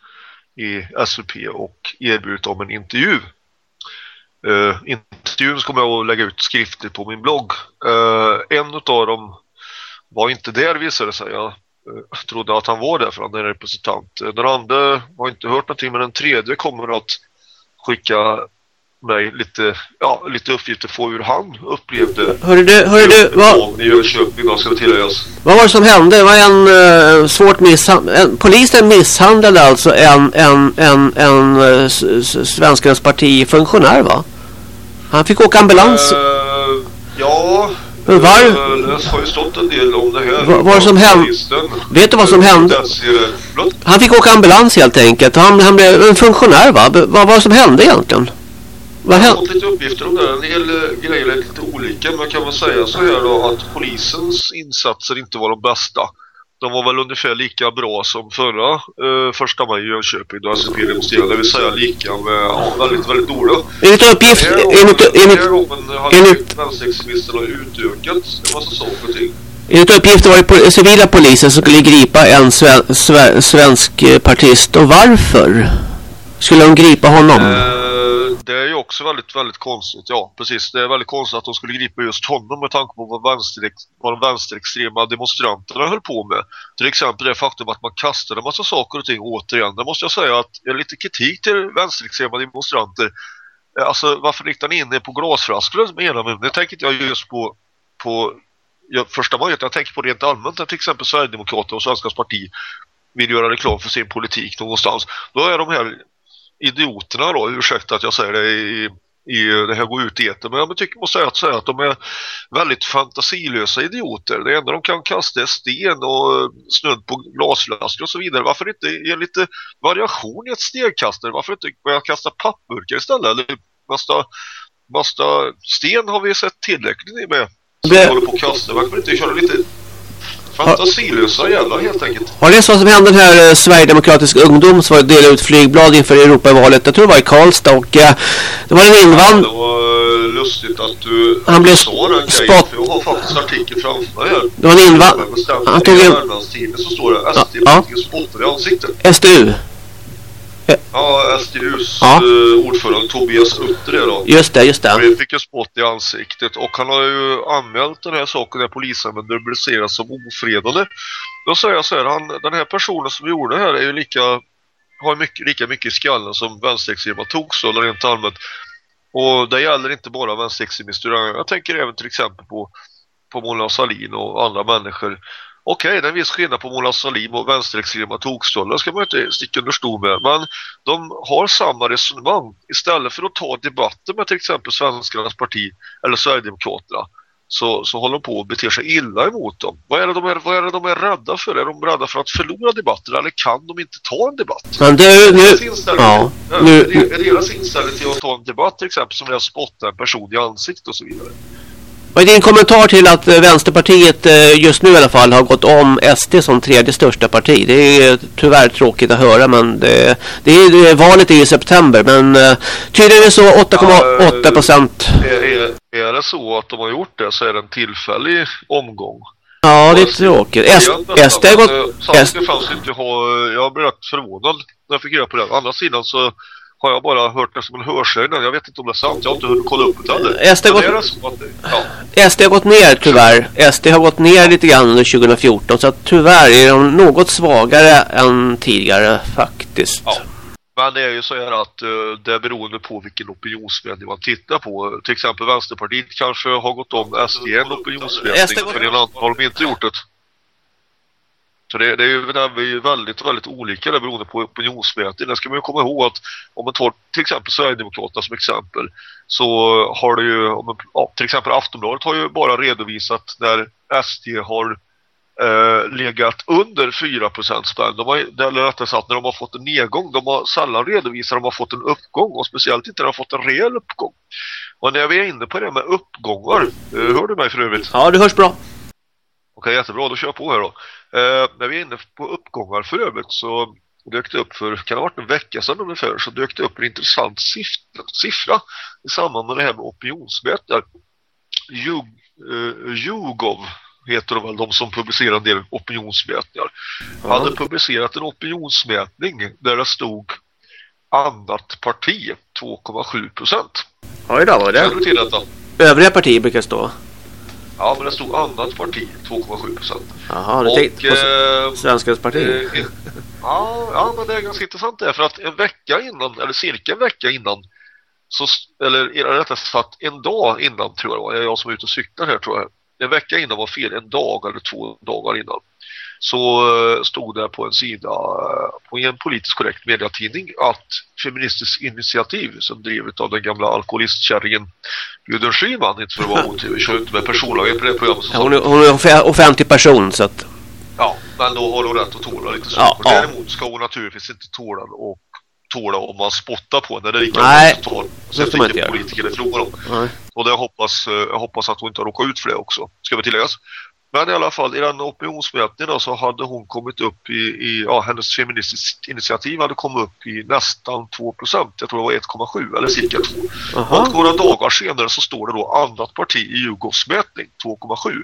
i SVP och erbjudit dem en intervju. Uh, intervjun kommer jag att lägga ut skriftligt på min blogg. Uh, en av dem var inte där visade det sig. Jag uh, trodde att han var där för han är representant. Den andra har inte hört någonting men den tredje kommer att skicka mig lite, ja, lite uppgifter på hur han upplevde hörru du, hörru du vad, i Jönköping, vad ska tilläggas. vad var det som hände? Det var en uh, svårt misshandel. Polisen misshandlade alltså en, en, en, en uh, s- s- svenskarnas partifunktionär va? Han fick åka ambulans. Eh, ja, Men var- eh, det har ju stått en del om det här. Vad- det som hände? Vet du vad som Eh, hände? Han fick åka ambulans helt enkelt. Han, han blev en funktionär va? Vad var det som hände egentligen? Vad Jag har fått lite uppgifter om det. En del eh, grejer är lite olika. Men kan man säga så här då att polisens insatser inte var de bästa. De var väl ungefär lika bra som förra eh, första maj i Jönköping då SCP demonstrerade. Det vill säga lika med ja, väldigt, väldigt dåliga. Enligt uppgift, enligt, enligt, enligt- vänsterextremisterna utökat en massa saker och ting. enligt uppgift var det po- civila polisen som skulle gripa en sven, sve, svensk eh, partist. Och varför skulle de gripa honom? Eh, Eh, det är ju också väldigt, väldigt konstigt. Ja, precis. Det är väldigt konstigt att de skulle gripa just honom med tanke på vad, vänster, vad de vänsterextrema demonstranterna höll på med. Till exempel det faktum att man kastade en massa saker och ting återigen. Där måste jag säga att jag är lite kritik till vänsterextrema demonstranter. Eh, alltså varför riktar ni in er på glasflaskor med ena munnen? Det tänker inte jag just på, på ja, första maj. Jag tänker på rent allmänt när till exempel Sverigedemokrater och Svenskans parti vill göra reklam för sin politik någonstans. Då är de här idioterna då, ursäkta att jag säger det i, i det här går ut i etern. Men jag tycker måste säga att, säga att de är väldigt fantasilösa idioter. Det enda de kan kasta är sten och snudd på glaslaster och så vidare. Varför inte ge lite variation i ett stegkastare? Varför inte börja kasta pappburkar istället? Eller massa, massa sten har vi sett tillräckligt med. Som det... håller på att kasta. Varför inte köra lite Fantasilösa jävlar helt enkelt. Har det så som hände den här eh, Sverigedemokratisk ungdom som var delade ut flygblad inför Europavalet? Jag tror det var i Karlstad och eh, det var en invand... Ja, det var eh, lustigt att du han blev sa den spot... jag har faktiskt artikel framför mig här. Det var en invand... Han tog en... så står det SD ja. spottade i ansiktet. SDU? Ja, SDUs ja. Uh, ordförande Tobias Utter då. Just det, just det. Han fick ju spott i ansiktet och han har ju anmält den här saken där polisen men rubriceras som ofredande. Då säger jag så här, han, den här personen som gjorde det här är ju lika har mycket, lika mycket i skallen som vänsterextrema toksålar rent allmänt. Och det gäller inte bara vänsterextremister. Jag tänker även till exempel på, på Mona Salin och andra människor Okej, okay, det är en viss skillnad på Mona Salim och vänsterextrema tokstollar ska man inte sticka under stol med. Men de har samma resonemang. Istället för att ta debatten med till exempel Svenskarnas parti eller Sverigedemokraterna så, så håller de på att bete sig illa emot dem. Vad är, det de är, vad är det de är rädda för? Är de rädda för att förlora debatten eller kan de inte ta en debatt? Men det, nu, ja, nu, är deras inställning till att ta en debatt till exempel som är att spotta en person i ansiktet och så vidare? Vad är din kommentar till att eh, Vänsterpartiet eh, just nu i alla fall har gått om SD som tredje största parti? Det är tyvärr tråkigt att höra men det, det är, valet är i september men eh, tydligen är det så 8,8 procent. Är, är, är det så att de har gjort det så är det en tillfällig omgång. Ja, det är tråkigt. SD har gått... SD fanns inte ha, jag blev rätt förvånad när jag fick reda på det. Å andra sidan så har jag bara hört det som en hörsägning. Jag vet inte om det är sant. Jag har inte hunnit kolla upp det heller. SD, gått... ja. SD har gått ner tyvärr. SD har gått ner lite grann under 2014. Så att tyvärr är de något svagare än tidigare faktiskt. Ja. Men det är ju så här att uh, det är beroende på vilken opinionsmätning man tittar på. Till exempel Vänsterpartiet kanske har gått om SD en opinionsmätning. För en annan har de inte gjort det. Så det, det, är ju, det är ju väldigt, väldigt olika där, beroende på opinionsmätning. Det ska man ju komma ihåg att om man tar till exempel Sverigedemokraterna som exempel så har det ju, ja, till exempel Aftonbladet har ju bara redovisat när SD har eh, legat under 4% spänn. De har, eller rättare sagt när de har fått en nedgång. De har sällan redovisat att de har fått en uppgång och speciellt inte när de har fått en rejäl uppgång. Och när vi är inne på det med uppgångar, eh, hör du mig för övrigt? Ja, det hörs bra. Okej, jättebra. Då kör jag på här då. Eh, när vi är inne på uppgångar för övrigt så dök det upp för, kan det ha varit en vecka sedan ungefär, så dök det upp en intressant siffra, siffra i samband med det här med opinionsmätningar. Eh, heter de väl, de som publicerar en del opinionsmätningar. Ja. hade publicerat en opinionsmätning där det stod annat parti 2,7 procent. Oj då, var det? Övriga partier brukar stå. Ja, men det stod annat parti, 2,7 procent. Jaha, du tänkte på eh, Svenskans parti? Eh, ja, ja, men det är ganska intressant det. För att en vecka innan, eller cirka en vecka innan, så, eller rättare sagt en dag innan tror jag det var, jag, som är ute och cyklar här tror jag. En vecka innan var fel, en dag eller två dagar innan så eh, stod det på en sida eh, på en politiskt korrekt mediatidning att Feministiskt initiativ som drivet av den gamla alkoholistkärringen Gudrun Schyman inte för att vara motiv, kör inte med personlagen på det programmet. Ja, hon, är, hon är offentlig person så att... Ja, men då har hon rätt att tåla lite så. Ja, Däremot ska hon naturligtvis inte tåla och tåla om man spottar på henne. Det är lika Nej, det ska man inte göra. politiker det frågar om. Nej. Och det hoppas, eh, jag hoppas att hon inte har råkat ut för det också. Ska vi tilläggas. Men i alla fall, i den opinionsmätningen så hade hon kommit upp i, i ja, hennes feministiskt initiativ hade kommit upp i nästan 2% Jag tror det var 1,7 eller cirka 2. Och några dagar senare så står det då annat parti i Djurgårds mätning 2,7.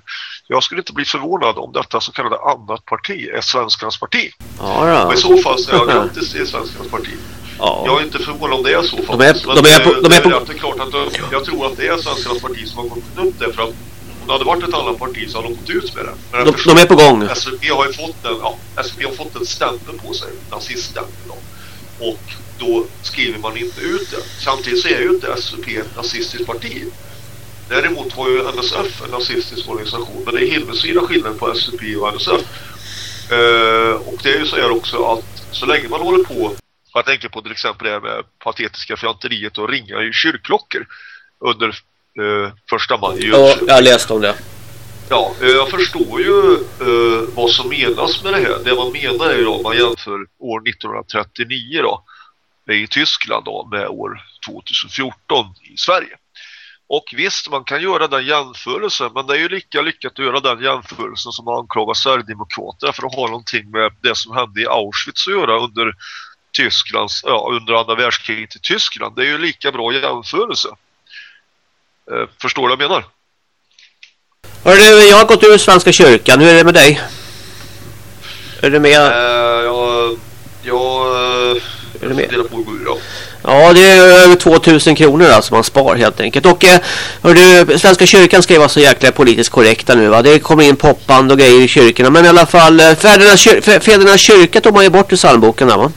Jag skulle inte bli förvånad om detta så kallade annat parti är Svenskarnas parti. Ja, ja. Och i så fall säger jag grattis till Svenskarnas parti. Ja. Jag är inte förvånad om det är så. De är, de är på... De är på, de är på... Det är klart att jag tror att det är Svenskarnas parti som har gått upp det för att om det hade varit ett annat parti så hade de gått ut med det. Men de, de är på gång. SVP har ju fått en, ja, SVP har fått en stämpel på sig, naziststämpel då. Och då skriver man inte ut det. Samtidigt så är ju inte SVP ett nazistiskt parti. Däremot har ju NSF en nazistisk organisation. Men det är himmelsvida skillnad på SVP och NSF. Uh, och det är ju så här också att så länge man håller på Jag tänker på till exempel det här med patetiska fjanteriet och ringa i kyrkklockor under eh, första maj Ja, jag läste om det. Ja, eh, jag förstår ju eh, vad som menas med det här. Det man menar är ju då, man jämför år 1939 då, i Tyskland då, med år 2014 i Sverige. Och visst, man kan göra den jämförelsen, men det är ju lika lyckat att göra den jämförelsen som man anklagar Sverigedemokraterna för att ha någonting med det som hände i Auschwitz att göra under Tysklands, ja, under andra världskriget i Tyskland. Det är ju lika bra jämförelse. Eh, förstår du vad jag menar? Hörru, jag har gått ur Svenska kyrkan. Hur är det med dig? Är du med? Eh, jag, jag eh, Är du med? delar på ur, ja. Ja, det är över 2000 kronor alltså man spar helt enkelt. Och eh, hörru, Svenska kyrkan ska ju vara så jäkla politiskt korrekta nu va. Det kommer in popband och grejer i kyrkorna. Men i alla fall, Fädernas, kyr Fä- Fädernas kyrka tog man ju bort ur psalmboken va.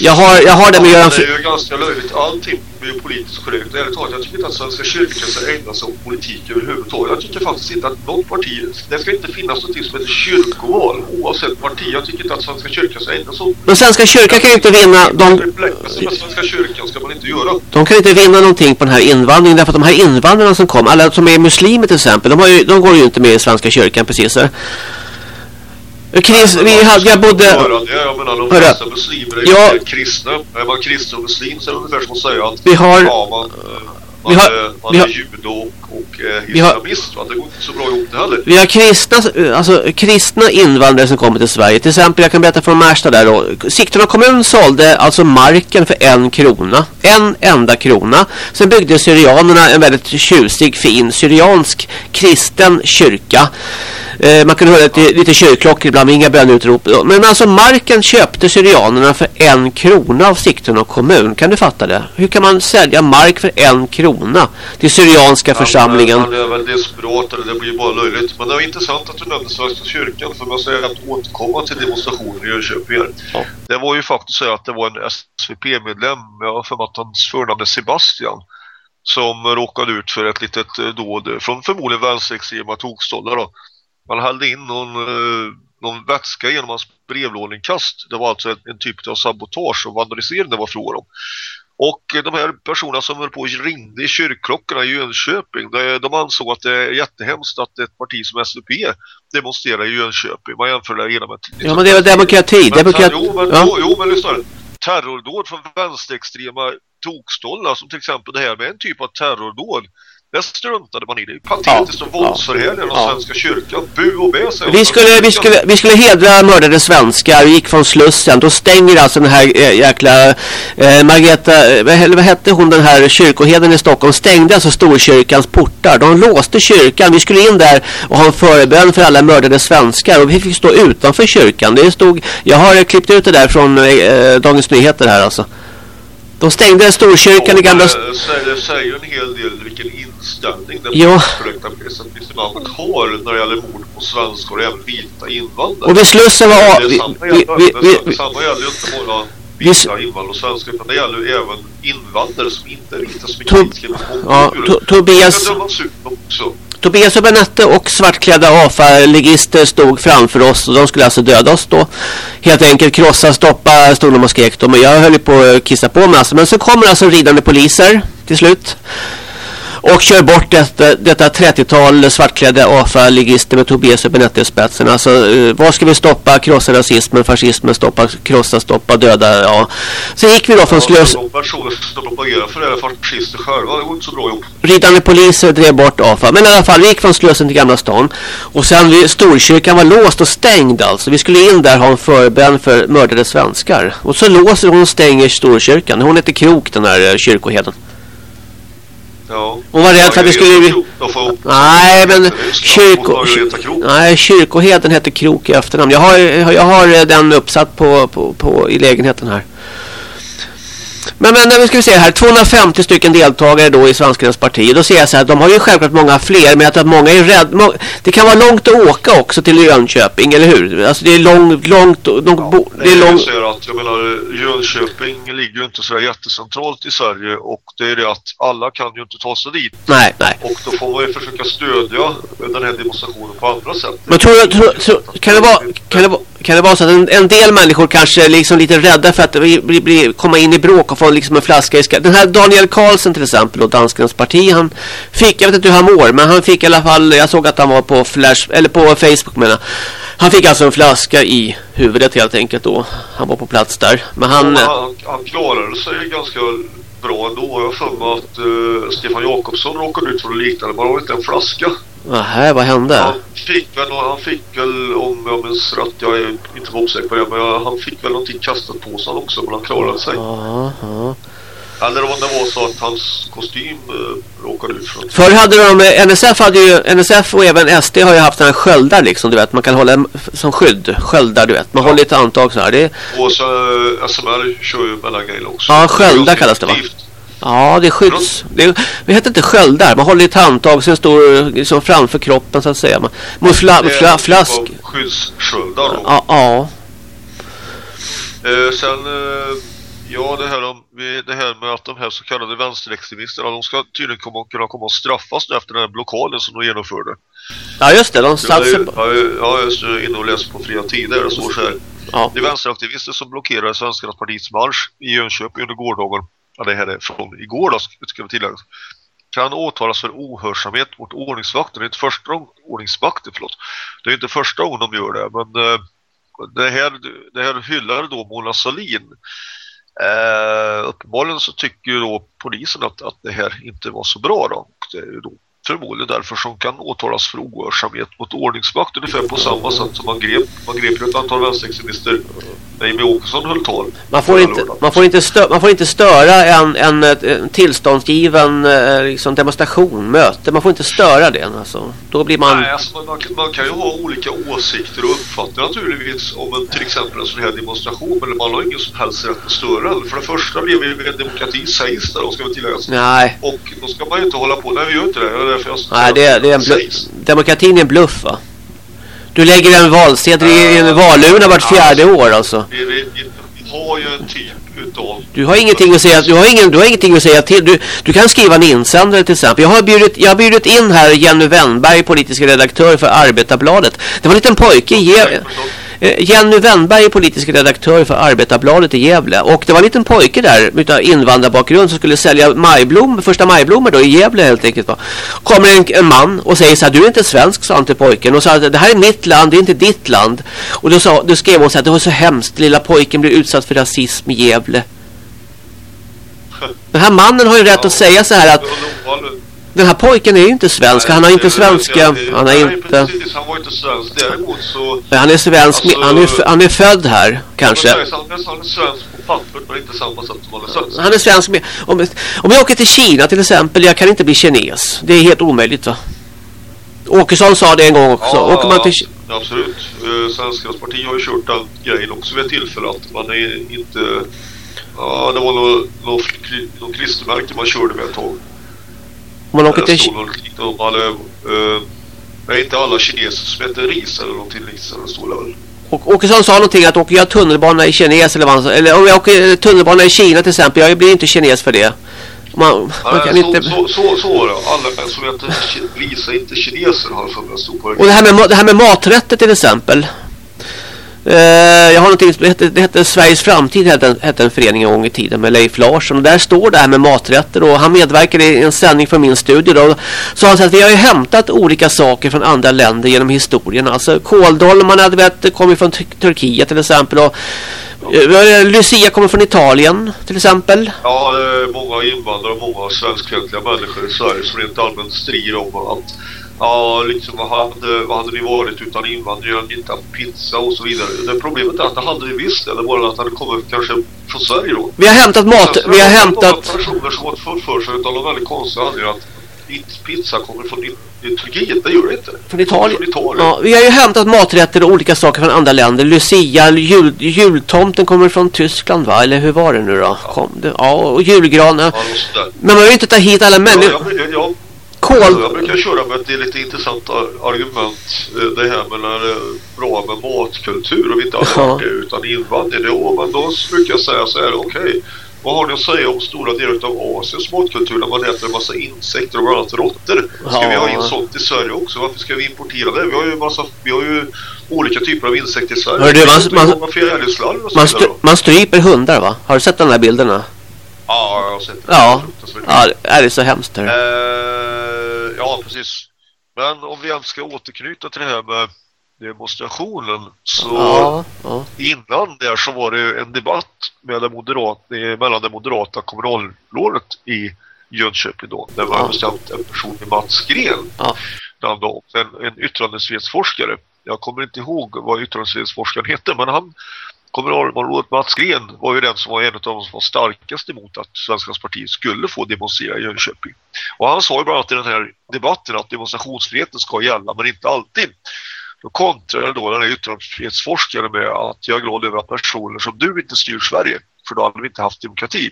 Jag har, jag har det med Göran... det är ju ganska löjligt. Allting blir ju politiskt korrekt. Ärligt talat, jag tycker inte att Svenska kyrkan ska ägna sig åt politik överhuvudtaget. Jag tycker faktiskt inte att något parti... Det ska inte finnas något som heter kyrkoval oavsett parti. Jag tycker inte att Svenska kyrkan ska ägna sig åt... Men Svenska kyrkan kan ju inte vinna... De, med Svenska kyrkan ska man inte göra. de kan inte vinna någonting på den här invandringen. Därför att de här invandrarna som kom, alla som är muslimer till exempel, de, ju, de går ju inte med i Svenska kyrkan precis. eh. Chris, vi hade, jag bodde... Det. Jag menar, de flesta muslimer är Ja. kristna. Är man kristen och muslim så är det ungefär som att säga att Vi har- man, eh, man, vi har- är, man vi har- är jude och, och eh, har- islamist. Va? Det går inte så bra ihop det heller. Vi har kristna, alltså, kristna invandrare som kommer till Sverige. Till exempel, jag kan berätta från Märsta där då. Sigtuna kommun sålde alltså marken för en krona. En enda krona. Sen byggde syrianerna en väldigt tjusig, fin, syriansk kristen kyrka. Eh, man kunde höra lite, lite kyrkklockor ibland, men inga böneutrop. Men alltså marken köpte syrianerna för en krona av Sigtuna kommun. Kan du fatta det? Hur kan man sälja mark för en krona till syrianska församlingen? Man, man är väl desperat eller det blir bara löjligt. Men det var intressant att du nämnde Svenska kyrkan för man säger att återkomma till demonstrationen i Jönköping. Ja. Det var ju faktiskt så att det var en SVP-medlem, jag för att hans förnamn är Sebastian, som råkade ut för ett litet eh, dåd från förmodligen vänsterextrema tokstollar då. Man hällde in någon, eh, någon vätska genom hans brevlådeinkast. Det var alltså en, en typ av sabotage och vandalisering det var frågan om. Och eh, de här personerna som höll på och ringde i kyrkklockorna i Jönköping, de, ansåg att det är jättehemskt att ett parti som SVP demonstrerar i Jönköping. Man jämför det ena med... Ja, men det är väl demokrati. Men, demokrati. jo, men, Ja. jo, jo, men lyssna. Terrordåd från vänsterextrema tokstollar som till exempel det här med en typ av terrordåd. Det struntade man i. Det är patetiskt Ja, och våldsförhärligande av ja. Svenska kyrkan. Bu och bä säger Vi skulle, vi, skulle, vi skulle hedra mördade svenskar. Vi gick från Slussen. Då stänger alltså den här äh, jäkla äh, Margareta, äh, vad, vad hette hon den här kyrkoheden i Stockholm? Stängde alltså Storkyrkans portar. De låste kyrkan. Vi skulle in där och ha en förebön för alla mördade svenskar. Och vi fick stå utanför kyrkan. Det stod, jag har eh, klippt ut det där från äh, Dagens Nyheter här alltså. De stängde Storkyrkan i gamla... Ja, det säger, en hel del vilken inställning den Ja. etablissemanget har när det gäller mord på svenskar och även vita invandrare. Och vid Slussen var... Det är Vi, samma vi, gäller- vi, vi, det samma gäller ju inte bara Vi s- vita invandrare och svenskar utan det gäller ju även invandrare som inte är vita som är Tob- kritiska mot ja. To- Tobias-. Tobias och Benette och svartklädda AFA-ligister stod framför oss och de skulle alltså döda oss då. Helt enkelt krossa, stoppa, stod de och skrek då. Men jag höll på att kissa på mig alltså. Men så kommer alltså ridande poliser till slut. Och kör bort detta, detta 30-tal svartklädda AFA-ligister med Tobias och Benette i spetsen. Alltså, eh, vad ska vi stoppa? Krossa rasismen, fascismen, stoppa, krossa, stoppa, döda, ja. Så gick vi då från Slös... De personer som propagerar för det är fascister själva. Det går inte så bra ihop. ridande poliser drev bort AFA. Men i alla fall, vi gick från Slussen till Gamla stan. Och sen vi, Storkyrkan var låst och stängd alltså. Vi skulle in där ha en förbön för mördade svenskar. Och så låser hon och stänger Storkyrkan. Hon heter Krok, den här eh, kyrkoheden. Ja. Hon var rädd för att vi skulle... Nej, men kyrko... Nej, kyrkoheden heter Krok i efternamn. Jag har, jag har den uppsatt på, på, på, i lägenheten här. Men, men nu ska vi se här. 250 stycken deltagare då i Svenskarnas parti. Då ser jag så här. De har ju självklart många fler. Men jag tror att många är rädda. Må, det kan vara långt att åka också till Jönköping. Eller hur? Alltså det är långt, långt. De, bo, det är långt. Jag att, jag menar, Jönköping ligger ju inte så jättecentralt i Sverige och det är det att alla kan ju inte ta sig dit. Nej, nej. Och då får man ju försöka stödja den här demonstrationen på andra sätt. Men tror, du- tror, tror, kan, det vara, kan, det vara, kan det vara så att en, en del människor kanske är liksom lite rädda för att bli, bli, komma in i bråk och få liksom en flaska i Den här Daniel Karlsson till exempel och Danskens parti, han fick, jag vet inte hur han mår, men han fick i alla fall, jag såg att han var på Flash, eller på Facebook menar han fick alltså en flaska i huvudet helt enkelt då. Han var på plats där. Men han... Ja, han, han klarade sig ganska bra ändå. Jag har för mig att uh, Stefan Jakobsson råkade ut för det liknande. Man har inte en flaska. Nähä, vad hände? Han fick väl, han fick väl om jag minns rätt, jag är inte osäker på det, men han fick väl någonting kastat på sig också, men han klarade sig. Aha. Eller om det var så att hans kostym eh, råkade ut för Förr hade de, eh, NSF hade ju, NSF och även SD har ju haft sådana sköldar liksom, du vet. Man kan hålla som skydd, sköldar du vet. Man ja. håller ett antag så här. Det... Och så eh, SMR kör ju mellangrejer också. Ja, sköldar kallas det va? Ja, det skydds... Det, det heter inte sköldar. Man håller i ett handtag sen står liksom framför kroppen så att säga. Man, mot fla, fla, flask. Skyddssköldar då. Ja. ja. Eh, sen... Eh, ja, det här, om, det här med att de här så kallade vänsterextremisterna de ska tydligen komma, kunna komma och straffas nu efter den här blockaden som de genomförde. Ja, just det. De satt sig på... Ja, jag är inne och läser på fria tider. Det står så här. Ja. Det är vänsteraktivister som blockerade Svenskarnas partis marsch i Jönköping under gårdagen ja, det här är från igår då, ska vi tillägga, kan åtalas för ohörsamhet mot ordningsvakter. Det är inte första gången, ordningsvakter, förlåt. Det är inte första gången de gör det, men eh, det, här, det här hyllar då Mona Salin. Eh, uppenbarligen så tycker ju då polisen att, att det här inte var så bra då. Och det är ju då förmodligen därför som kan åtalas för ohörsamhet mot ordningsvakt ungefär på samma sätt som man grep, man grep ett antal vänsterextremister när Jimmie Åkesson höll tal. Man får, inte, man får, inte, stö, man får inte störa en, en, en tillståndsgiven eh, liksom demonstration, möte. Man får inte störa den. Alltså. Då blir man... Nej, alltså, man, man, kan ju ha olika åsikter och uppfattningar naturligtvis om en, till exempel en sån här demonstration. Men man har ingen som helst rätt att störa. För det första blir vi en demokrati sägs det, då ska vi tillägga. Nej. Och då ska man ju inte hålla på. Nej, vi gör inte det därför jag Nej, det, det är en bluff. Demokratin är en bluff va? Du lägger en valsedel i en valurna vart fjärde år alltså. Vi, vi, vi har ju en typ utav... Du har ingenting att säga, du har ingen, du har ingenting att säga till. Du, du kan skriva en insändare till exempel. Jag har bjudit, jag har bjudit in här Jenny Wennberg, politisk redaktör för Arbetarbladet. Det var en liten pojke i Eh, Eh, Jenny Wennberg är politisk redaktör för Arbetarbladet i Gävle. Och det var en liten pojke där utav invandrarbakgrund som skulle sälja majblom, första majblommor då i Gävle helt enkelt. Va? Kommer en, en, man och säger så här, du är inte svensk, sa han till pojken. Och sa att det här är mitt land, det är inte ditt land. Och då, sa, då skrev hon så här, det var så hemskt, lilla pojken blir utsatt för rasism i Gävle. Den här mannen har ju rätt att säga så här att den här pojken är ju inte svensk. Nej, han har inte svenska. Han är nej, inte... Precis, han var inte svensk. Däremot så... Han är svensk. Alltså, han, är, han är född här, kanske. Han är, han är svensk på pappret, men inte samma sätt som han är svensk. Han är svensk. Med, om, om jag åker till Kina till exempel, jag kan inte bli kines. Det är helt omöjligt va? Åkesson sa det en gång också. Ja, åker man till... Ja, absolut. Uh, Svenskarnas parti har ju kört den grejen också vid ett tillfälle att man är inte... Ja, det var något, något, något klistermärke man körde med ett tag. Man åker till... De hade, uh, är inte alla kineser som heter ris eller någonting liknande står det väl. Och Åkesson sa någonting att åker jag tunnelbana i kines eller vad Eller om jag åker tunnelbana i Kina till exempel. Jag blir inte kines för det. Man, man kan så, inte... så, så, så var det. Alla som heter Lisa inte kineser har för mig på det. Och det här, med, det här med maträtter till exempel. Uh, jag har någonting som heter det hette Sveriges framtid hette, hette en förening en gång i tiden med Leif Larsson. Och där står det här med maträtter och han medverkade i en sändning från min studio då. Så han säger att vi har ju hämtat olika saker från andra länder genom historien. Alltså kåldolmarna du vet kommer från Turkiet till exempel och eh, Lucia kommer från Italien till exempel. Ja, det är många invandrare och många svenskfientliga människor i Sverige som rent allmänt strider om att Ja, liksom vad hade, vad hade ni varit utan invandring? Hade inte haft pizza och så vidare. Det problemet är att det hade vi visst. Eller bara att det hade kommit kanske från Sverige då. Vi har hämtat mat. vi har hämtat... personer som har fått för sig utan någon väldigt konstig anledning att pizza kommer från Turkiet. Det gör det inte. Från Italien. Från Italien. Ja, vi har ju hämtat maträtter och olika saker från andra länder. Lucia, jul, jultomten kommer från Tyskland va? Eller hur var det nu då? Ja, Kom det, ja och julgranen. Ja, Men man vill ju inte ta hit alla människor. Ja, jag, jag, Kol. Jag brukar köra med ett lite intressant argument. Eh, det här med när det är bra med matkultur och vi inte har ja. det utan invandring. Jo, men då brukar jag säga så här, okej. Okay, Vad har ni att säga om stora delar av Asiens matkultur när man äter en massa insekter och bland annat råttor? Ska Ja. vi ha in sånt i Sverige också? Varför ska vi importera det? Vi har ju, massa, vi har ju olika typer av insekter i Sverige. Hör du, man- man- Man, stry, man stryper hundar va? Har du sett de där bilderna? Ja, jag har sett det. Ja. Ja, det är så hemskt. Här. Ja, precis. Men om vi ens ska återknyta till det här med demonstrationen så Ja, ja. innan där så var det en debatt med det moderat, mellan det moderata kommunalrådet i Jönköping då. Där man Ja. bestämt en person i Mats Gren. Ja. en, en yttrandefrihetsforskare. Jag kommer inte ihåg vad yttrandefrihetsforskaren hette men han kommunalrådet Mats Gren var ju den som var en av de som var starkast emot att Svenskans parti skulle få demonstrera i Jönköping. Och han sa ju bland annat i den här debatten att demonstrationsfriheten ska gälla men inte alltid. Då kontrade då den här yttrandefrihetsforskaren med att jag är glad över att personer som du inte styr Sverige för då hade vi inte haft demokrati.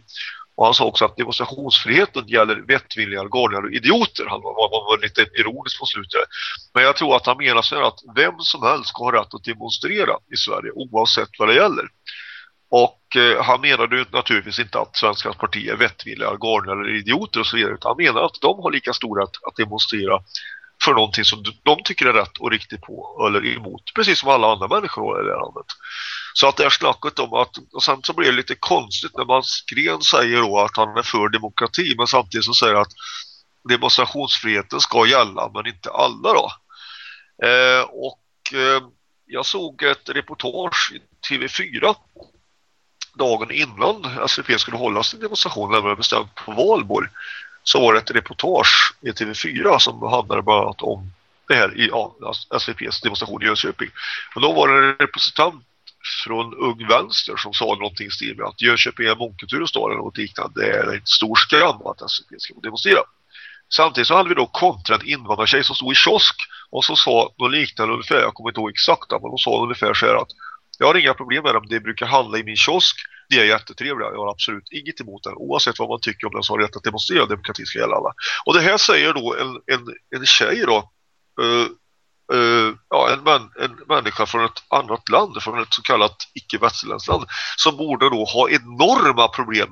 Och han sa också att demonstrationsfriheten gäller vettvilliga galningar och idioter. Han var, var, var lite ironisk på slutet. Men jag tror att han menar så här att vem som helst ska ha rätt att demonstrera i Sverige oavsett vad det gäller. Och eh, han menade ju naturligtvis inte att Svenskans parti är vettvilliga galningar eller idioter och så vidare. Utan han menar att de har lika stor rätt att demonstrera för någonting som de tycker är rätt och riktigt på eller emot. Precis som alla andra människor i det här landet. Så att det är snacket om att, och sen så blir det lite konstigt när man skren säger då att han är för demokrati men samtidigt så säger att demonstrationsfriheten ska gälla men inte alla då. Eh, och eh, jag såg ett reportage i TV4 dagen innan SVP skulle hålla sin demonstration närmare bestämt på Valborg så var det ett reportage i TV4 som handlade bland annat om det här i ja, SVPs demonstration i Jönköping. Och då var det en representant från Ung Vänster som sa någonting i stil med att Jönköping är mångkulturens stad eller något liknande. Det är en stor skam att SVP ska få demonstrera. Samtidigt så hade vi då kontra en invandrartjej som stod i kiosk och som sa något liknande ungefär, jag kommer inte ihåg exakt men hon sa ungefär så här att jag har inga problem med dem, det brukar handla i min kiosk det är jättetrevliga, jag har absolut inget emot den oavsett vad man tycker om den som har rätt att demonstrera demokrati ska gälla alla. Och det här säger då en, en, en tjej då uh, uh, ja, en, man, en människa från ett annat land, från ett så kallat icke-västerländskt land som borde då ha enorma problem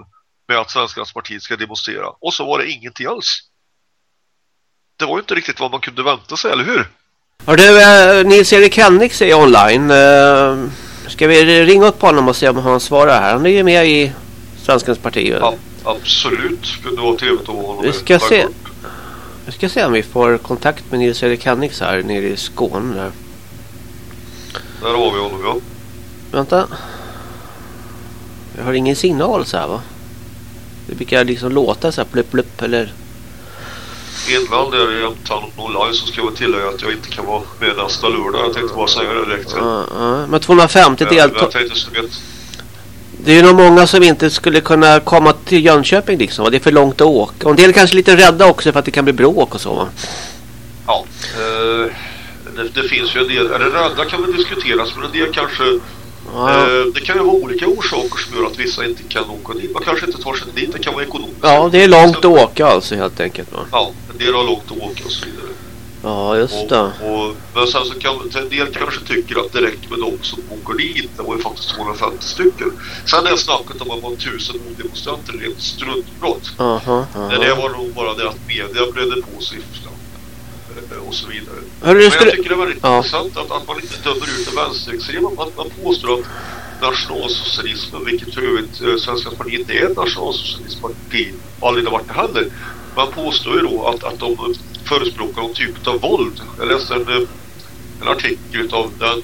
med att Svenskans parti ska demonstrera och så var det ingenting alls. Det var ju inte riktigt vad man kunde vänta sig, eller hur? Har du, eh, Nils-Erik Henrik är online. Eh, ska vi ringa upp honom och se om han svarar här? Han är ju med i Svenskans parti. Ja, absolut. Kunde vara trevligt att ha honom Vi ska se. för- Vi ska se om vi får kontakt med Nils-Erik Henriks här nere i Skåne. Där. Där har vi honom, ja. Vänta. Jag har ingen signal så här va? Det brukar liksom låta så här plupp plupp eller... Innan det är Jämtland online så ska jag tillägga att jag inte kan vara med nästa lördag. Jag tänkte bara säga det direkt. Ja, ja. Men 250 Men jag deltagare. tänkte så vet, Det är ju nog många som inte skulle kunna komma till Jönköping liksom. va? Det är för långt att åka. Och en del är kanske lite rädda också för att det kan bli bråk och så va? ja, eh, det, det finns ju en del, eller rädda kan väl diskuteras men en del kanske Ja, eh, det kan ju vara olika orsaker som gör att vissa inte kan åka dit. Man kanske inte tar sig dit, det kan vara ekonomiskt. ja det är långt att åka alltså helt enkelt va? Ja, en del har långt att åka och så vidare. Ja just det. Och, och, men sen så kan en del kanske tycker att det räcker med de som åker dit. Det var ju faktiskt 250 stycken. Sen är snacket om att man tusen motdemonstranter rent struntbrott. Aha, Det, aha. det var nog bara det att media bredde på siffrorna. eh, Och så vidare. Hörru, Men jag tycker det är väldigt Ja. intressant att, att man inte dömer ut den vänsterextrema. Man, man påstår att nationalsocialismen, vilket för övrigt eh, Svenska partiet inte är ett nationalsocialistiskt parti, aldrig har varit det heller. Man påstår ju då att, att de förespråkar någon typ av våld. Jag läste en, eh, en artikel av den,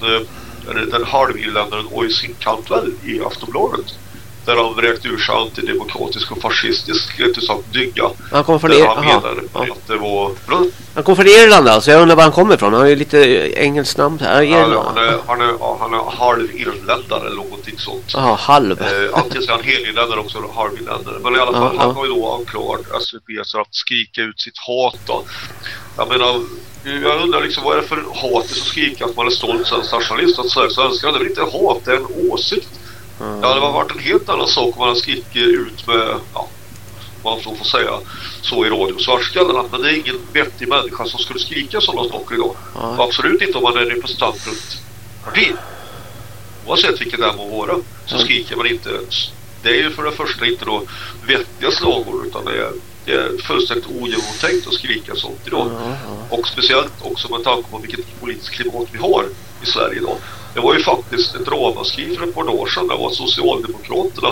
den, den halvirländaren Oisin Cantwell i Aftonbladet. Där han vräkte ur sig antidemokratisk och fascistisk sagt dygga. Han kommer från Där Ir- han aha, menade ja. att det var... Han kommer från Irland alltså. Jag undrar var han kommer ifrån. Han har ju lite engelskt namn här. Ja, Irland. han, är, han, är, ja, han är halvirländare eller någonting sånt. Jaha, halv. Eh, antingen är han helirländare också eller halvirländare. Men i alla fall, Ja, han ja. har ju då anklagat SVP för att skrika ut sitt hat då. Jag menar, jag undrar liksom vad är det för hat som skriker att man är stolt svensk nationalist att säga svenskar? Det är väl inte hat, det är en åsikt. Det hade varit en helt annan sak om man skriker ut med, ja, man så får säga, så i radio svartskallarna. Men det är ingen vettig människa som skulle skrika sådana saker idag. Ja. Och absolut inte om man är representant för ett parti. Oavsett vilket det må vara så skriker man inte det är ju för det första inte då vettiga slagord utan det är, det är fullständigt ogenomtänkt att skrika sånt idag. Ja, ja. Och speciellt också med tanke på vilket politiskt klimat vi har i Sverige idag. Det var ju faktiskt ett ramaskri för ett par år sedan. Det var Socialdemokraterna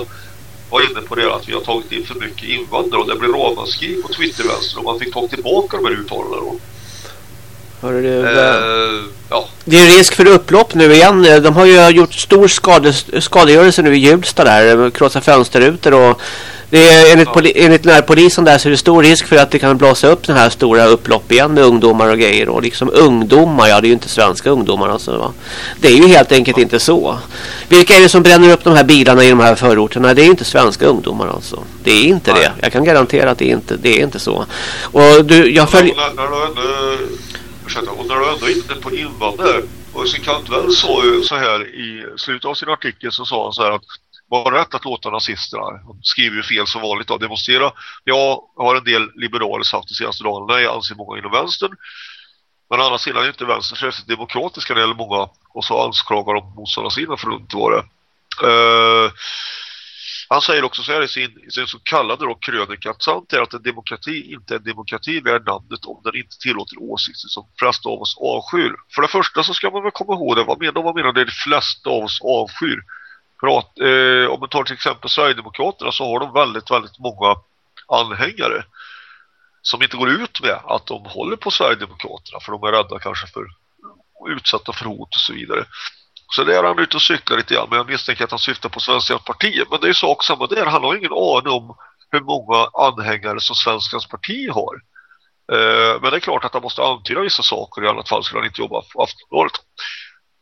var inne på det att vi har tagit in för mycket invandrare och det blev ramaskri på Twittervänster och man fick ta tillbaka de här uttalandena då. Hörru du, eh, ja. Det är risk för upplopp nu igen. De har ju gjort stor skade, skadegörelse nu i Hjulsta där. Krossat fönsterrutor och det är, enligt, ja. poli, enligt närpolisen där så är det stor risk för att det kan blåsa upp den här stora upplopp igen med ungdomar och grejer. Och liksom ungdomar, ja det är ju inte svenska ungdomar alltså. Va? Det är ju helt enkelt ja. inte så. Vilka är det som bränner upp de här bilarna i de här förorterna? Det är ju inte svenska ungdomar alltså. Det är inte Nej. det. Jag kan garantera att det är inte, det är inte så. Och du, jag följer fortsätta. och när du ändå är inne på invandrare och Kantvel sa så här i slutet av sin artikel så sa han så här att var rätt att låta nazisterna de skriver ju fel som vanligt då, demonstrera. Jag har en del liberaler sagt de senaste dagarna, jag anser många inom vänstern. Men å andra sidan är inte vänstern särskilt demokratiska när det gäller många och så anklagar de motståndarsidan för att inte vara det. Uh, han säger också så här i sin, i sin så kallade då krönika att sant är att en demokrati inte är en demokrati värd namnet om den inte tillåter åsikter som flesta av oss avskyr. För det första så ska man väl komma ihåg det. Vad menar, vad menar det de flesta av oss avskyr? För att, eh, om man tar till exempel Sverigedemokraterna så har de väldigt, väldigt många anhängare som inte går ut med att de håller på Sverigedemokraterna för de är rädda kanske för utsatta för hot och så vidare. Så där är han ute och cyklar lite grann. Men jag misstänker att han syftar på Svenska partiet. Men det är ju sak samma där. Han har ingen aning om hur många anhängare som Svenskans parti har. Eh, men det är klart att han måste antyda vissa saker. I annat fall skulle han inte jobba på Aftonbladet.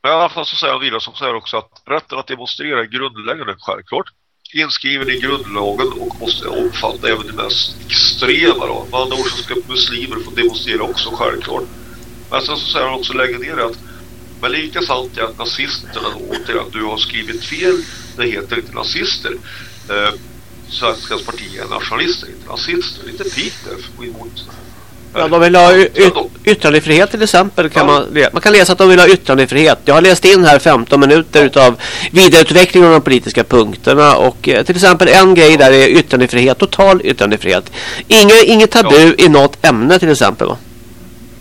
Men i alla fall så säger han vidare som säger också att rätten att demonstrera är grundläggande självklart. Inskriven i grundlagen och måste omfatta även det mest extrema då. Med andra ord så ska muslimer få demonstrera också självklart. Men sen så säger han också lägger ner att men lika sant är att nazisterna åter att du har skrivit fel. Det heter inte nazister. Eh, Svenskans parti är nationalister, inte nazister. Lite pik där emot Ja, de vill ha yttrandefrihet till exempel. Kan ja. man, man kan läsa att de vill ha yttrandefrihet. Jag har läst in här 15 minuter utav vidareutveckling av de politiska punkterna. Och eh, till exempel en grej där är yttrandefrihet, total yttrandefrihet. Inge, inget tabu ja. i något ämne till exempel. Va?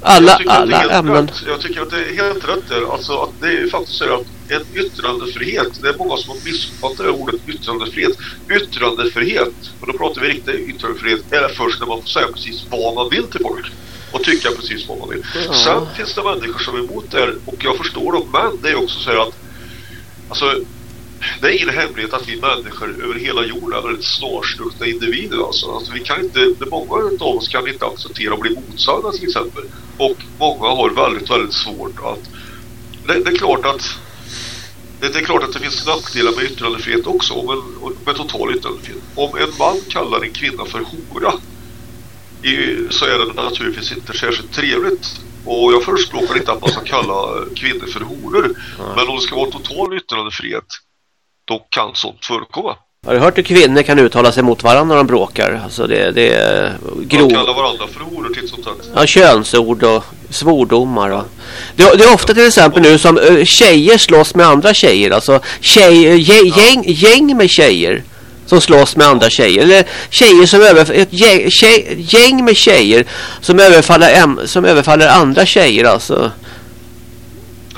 Alla, alla ämnen. Rätt. Jag tycker att det är helt rätt där. Alltså att det är faktiskt så att en yttrandefrihet, det är många som har missuppfattat det ordet yttrandefrihet. Yttrandefrihet, och då pratar vi riktigt yttrandefrihet, är först när man får säga precis vad man vill till folk. Och tycka precis vad man vill. Ja. Sen finns det människor som är emot det här, och jag förstår dem, men det är också så att alltså det är ingen hemlighet att vi människor över hela jorden är väldigt snarstuckna individer. Alltså. Alltså, vi kan inte, många av oss kan inte acceptera att bli motsagda till exempel. Och många har väldigt, väldigt svårt att... Det, det är klart att det, det, är klart att det finns nackdelar med yttrandefrihet också, men, med total yttrandefrihet. Om en man kallar en kvinna för hora i, så är det naturligtvis inte särskilt trevligt. Och jag förespråkar inte att man ska kalla kvinnor för horor. Men om det ska vara total yttrandefrihet då kan sånt förekomma. Har du hört hur kvinnor kan uttala sig mot varandra när de bråkar? Alltså det, det är grov... De kallar varandra för horor till sånt här. Ja, könsord och svordomar. Och... Det, det är ofta till exempel nu som uh, tjejer slåss med andra tjejer. Alltså tjej, gäng, gäng, gäng med tjejer som slåss med andra tjejer. Eller tjejer som överfaller, ett gäng, tjej, gäng med tjejer som överfaller, som överfaller andra tjejer. Alltså.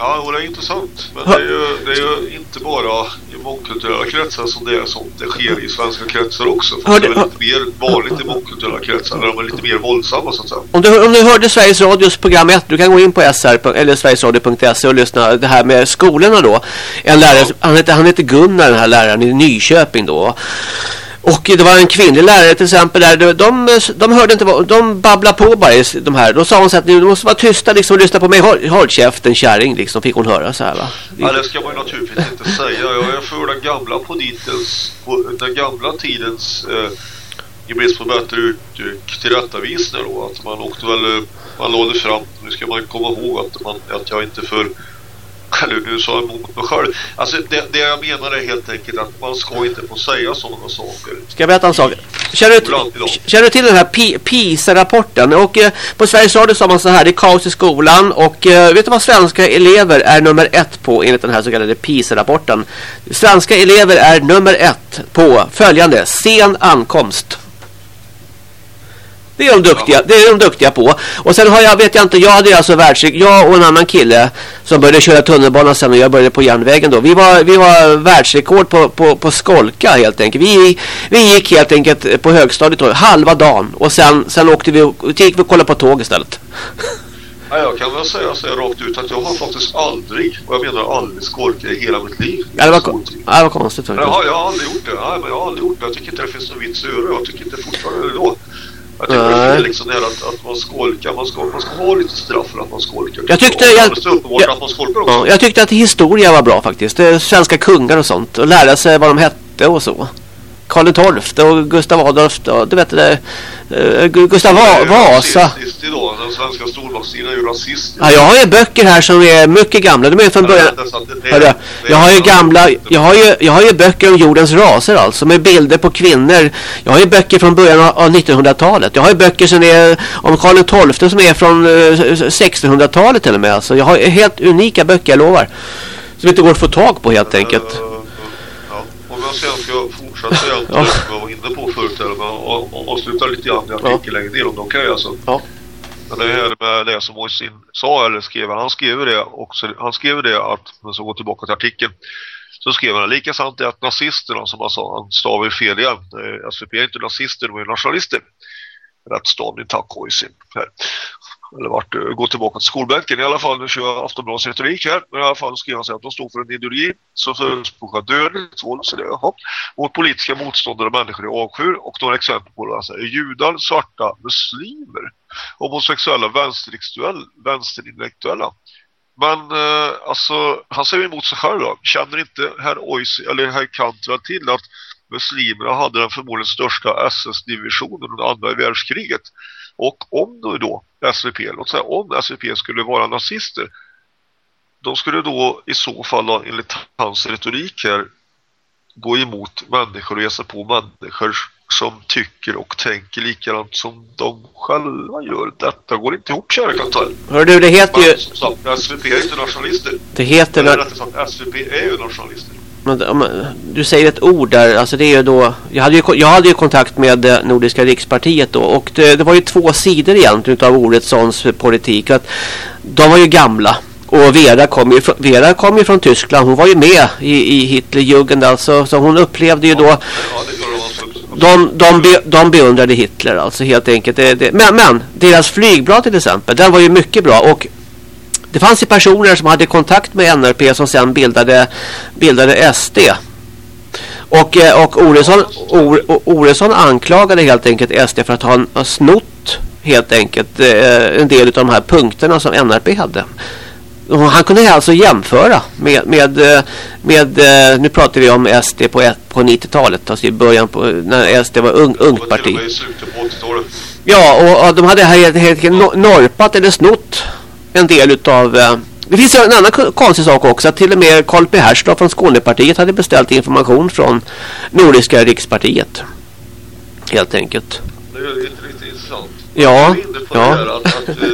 Ja, det är intressant. Men det är, ju, det är ju inte bara mångkulturella kretsar som det är sånt. Det sker i svenska kretsar också. För det är lite mer vanligt i mångkulturella kretsar där de är lite mer våldsamma så att säga. Om du, om du hörde Sveriges Radios program 1, du kan gå in på SR eller sverigesradio.se och lyssna det här med skolorna då. En lärare, ja. han, heter, han heter Gunnar den här läraren i Nyköping då. Och det var en kvinnlig lärare till exempel där de, de, de hörde inte vad de babblade på bara de här. Då sa hon så att ni måste vara tysta liksom och lyssna på mig. Håll, håll käften kärring liksom fick hon höra så här va. Ja det ska man ju naturligtvis inte säga. Jag är för den gamla politens, den gamla tidens eh, i bättre uttryck tillrättavisningar då. Att man åkte väl, eh, man lade fram. Nu ska man komma ihåg att, man, att jag inte för eller nu sa emot mig själv. Alltså det, det jag menar är helt enkelt att man ska inte få säga sådana saker. Ska jag berätta en sak? Känner du, känner du till den här Pi- PISA-rapporten? Och eh, på Sveriges Radio sa man så här, det är kaos i skolan och eh, vet du vad svenska elever är nummer ett på enligt den här så kallade PISA-rapporten? Svenska elever är nummer ett på följande, sen ankomst. Det är de duktiga, det är de duktiga på. Och sen har jag, vet jag inte, jag hade alltså världsrekord, jag och en annan kille som började köra tunnelbana sen och jag började på järnvägen då. Vi var, vi var världsrekord på, på, på skolka helt enkelt. Vi, vi gick helt enkelt på högstadiet då, halva dagen och sen, sen åkte vi och gick vi och kollade på tåg istället. Ja, jag kan väl säga så här rakt ut att jag har faktiskt aldrig, och jag menar aldrig skolkat i hela mitt liv. Ja, det var, ja, det var konstigt faktiskt. Jag har, jag har aldrig gjort det. Nej, men jag har aldrig gjort det. Jag tycker inte det finns någon vits göra det. Jag tycker inte fortfarande då. Jag tycker det är liksom det här att, att man skolkar. Man ska, man ska ha lite straff för att man skolkar. Jag tyckte- jag- jag-. Ja, jag tyckte att historia var bra faktiskt. Svenska kungar och sånt. Och lära sig vad de hette och så. Karl XII och Gustav Adolf. Och, du vet det eh, Gu- Gustav Va Vasa. idag. Den svenska stormaktstiden är ju rasistisk. Ja, jag har ju böcker här som är mycket gamla. De är från början. Jag har ju gamla, jag har ju, jag har ju böcker om jordens raser alltså med bilder på kvinnor. Jag har ju böcker från början av av 1900-talet. Jag har ju böcker som är om Karl XII som är från eh, 1600-talet till och med. Alltså, jag har helt unika böcker, jag lovar. Som inte går att få tag på helt enkelt. Eh, Ja, om jag sen ska fortsätta igen Ja. det som jag var inne på förut här, men och- avsluta lite grann i artikellängden genom de kan jag alltså. Ja. Men det här med det som Moisin sa eller skrev, han skrev det också, han skrev det att, men så går tillbaka till artikeln, så skrev han lika sant är att nazisterna som han sa, han stavar ju fel igen, Eh, SVP är inte nazister, de är nationalister. Rätt stavning, tack Moisin. Eller vart, eh, gå tillbaka till skolbänken i alla fall, nu kör jag Aftonbladets retorik här, men i alla fall skrev han sig att de stod för en ideologi som förespråkar död, våld, så det, jaha, mot politiska motståndare och människor i avskyr och några exempel på det alltså, är judar, svarta, muslimer, homosexuella, vänsterintellektuella. Men eh, alltså, han säger emot sig själv då. Känner inte herr Ois eller herr Cantwell till att muslimerna hade den förmodligen största SS-divisionen under andra världskriget? Och om då, då SVP, låt säga om SVP skulle vara nazister, de skulle då i så fall enligt hans retorik här gå emot människor och ge sig på människor som tycker och tänker likadant som de själva gör. Detta går inte ihop, kära Cantwell. Hör du, det heter ju... Men sagt, SVP är inte nationalister. Det heter... Eller sagt, SVP är ju nationalister. Du säger ett ord där, alltså det är då, jag hade ju, jag hade ju kontakt med eh, Nordiska rikspartiet då och det, det var ju två sidor egentligen utav ordet såns politik. Att de var ju gamla och Vera kom ju, Vera kom ju från Tyskland, hon var ju med i, i Hitlerjugend alltså, så hon upplevde ju då, de, de, be, de beundrade Hitler alltså helt enkelt. Det, det, men, men deras flygblad till exempel, den var ju mycket bra och det fanns ju personer som hade kontakt med NRP som sen bildade, bildade SD. Och, eh, och Oresson, Or- Oresson anklagade helt enkelt SD för att ha, snott helt enkelt eh, en del av de här punkterna som NRP hade. Och han kunde alltså jämföra med, med, eh, med nu pratar vi om SD på, på 90-talet, alltså i början på, när SD var ung, ungt parti. med i slutet på 80-talet. Ja, och, och de hade helt enkelt no- norpat eller snott en del utav... Eh, det finns en annan ko- konstig sak också. Att till och med Carl P. Herslov från Skånepartiet hade beställt information från Nordiska rikspartiet. Helt enkelt. Det är riktigt intressant. Ja, Jag ja. att, att eh,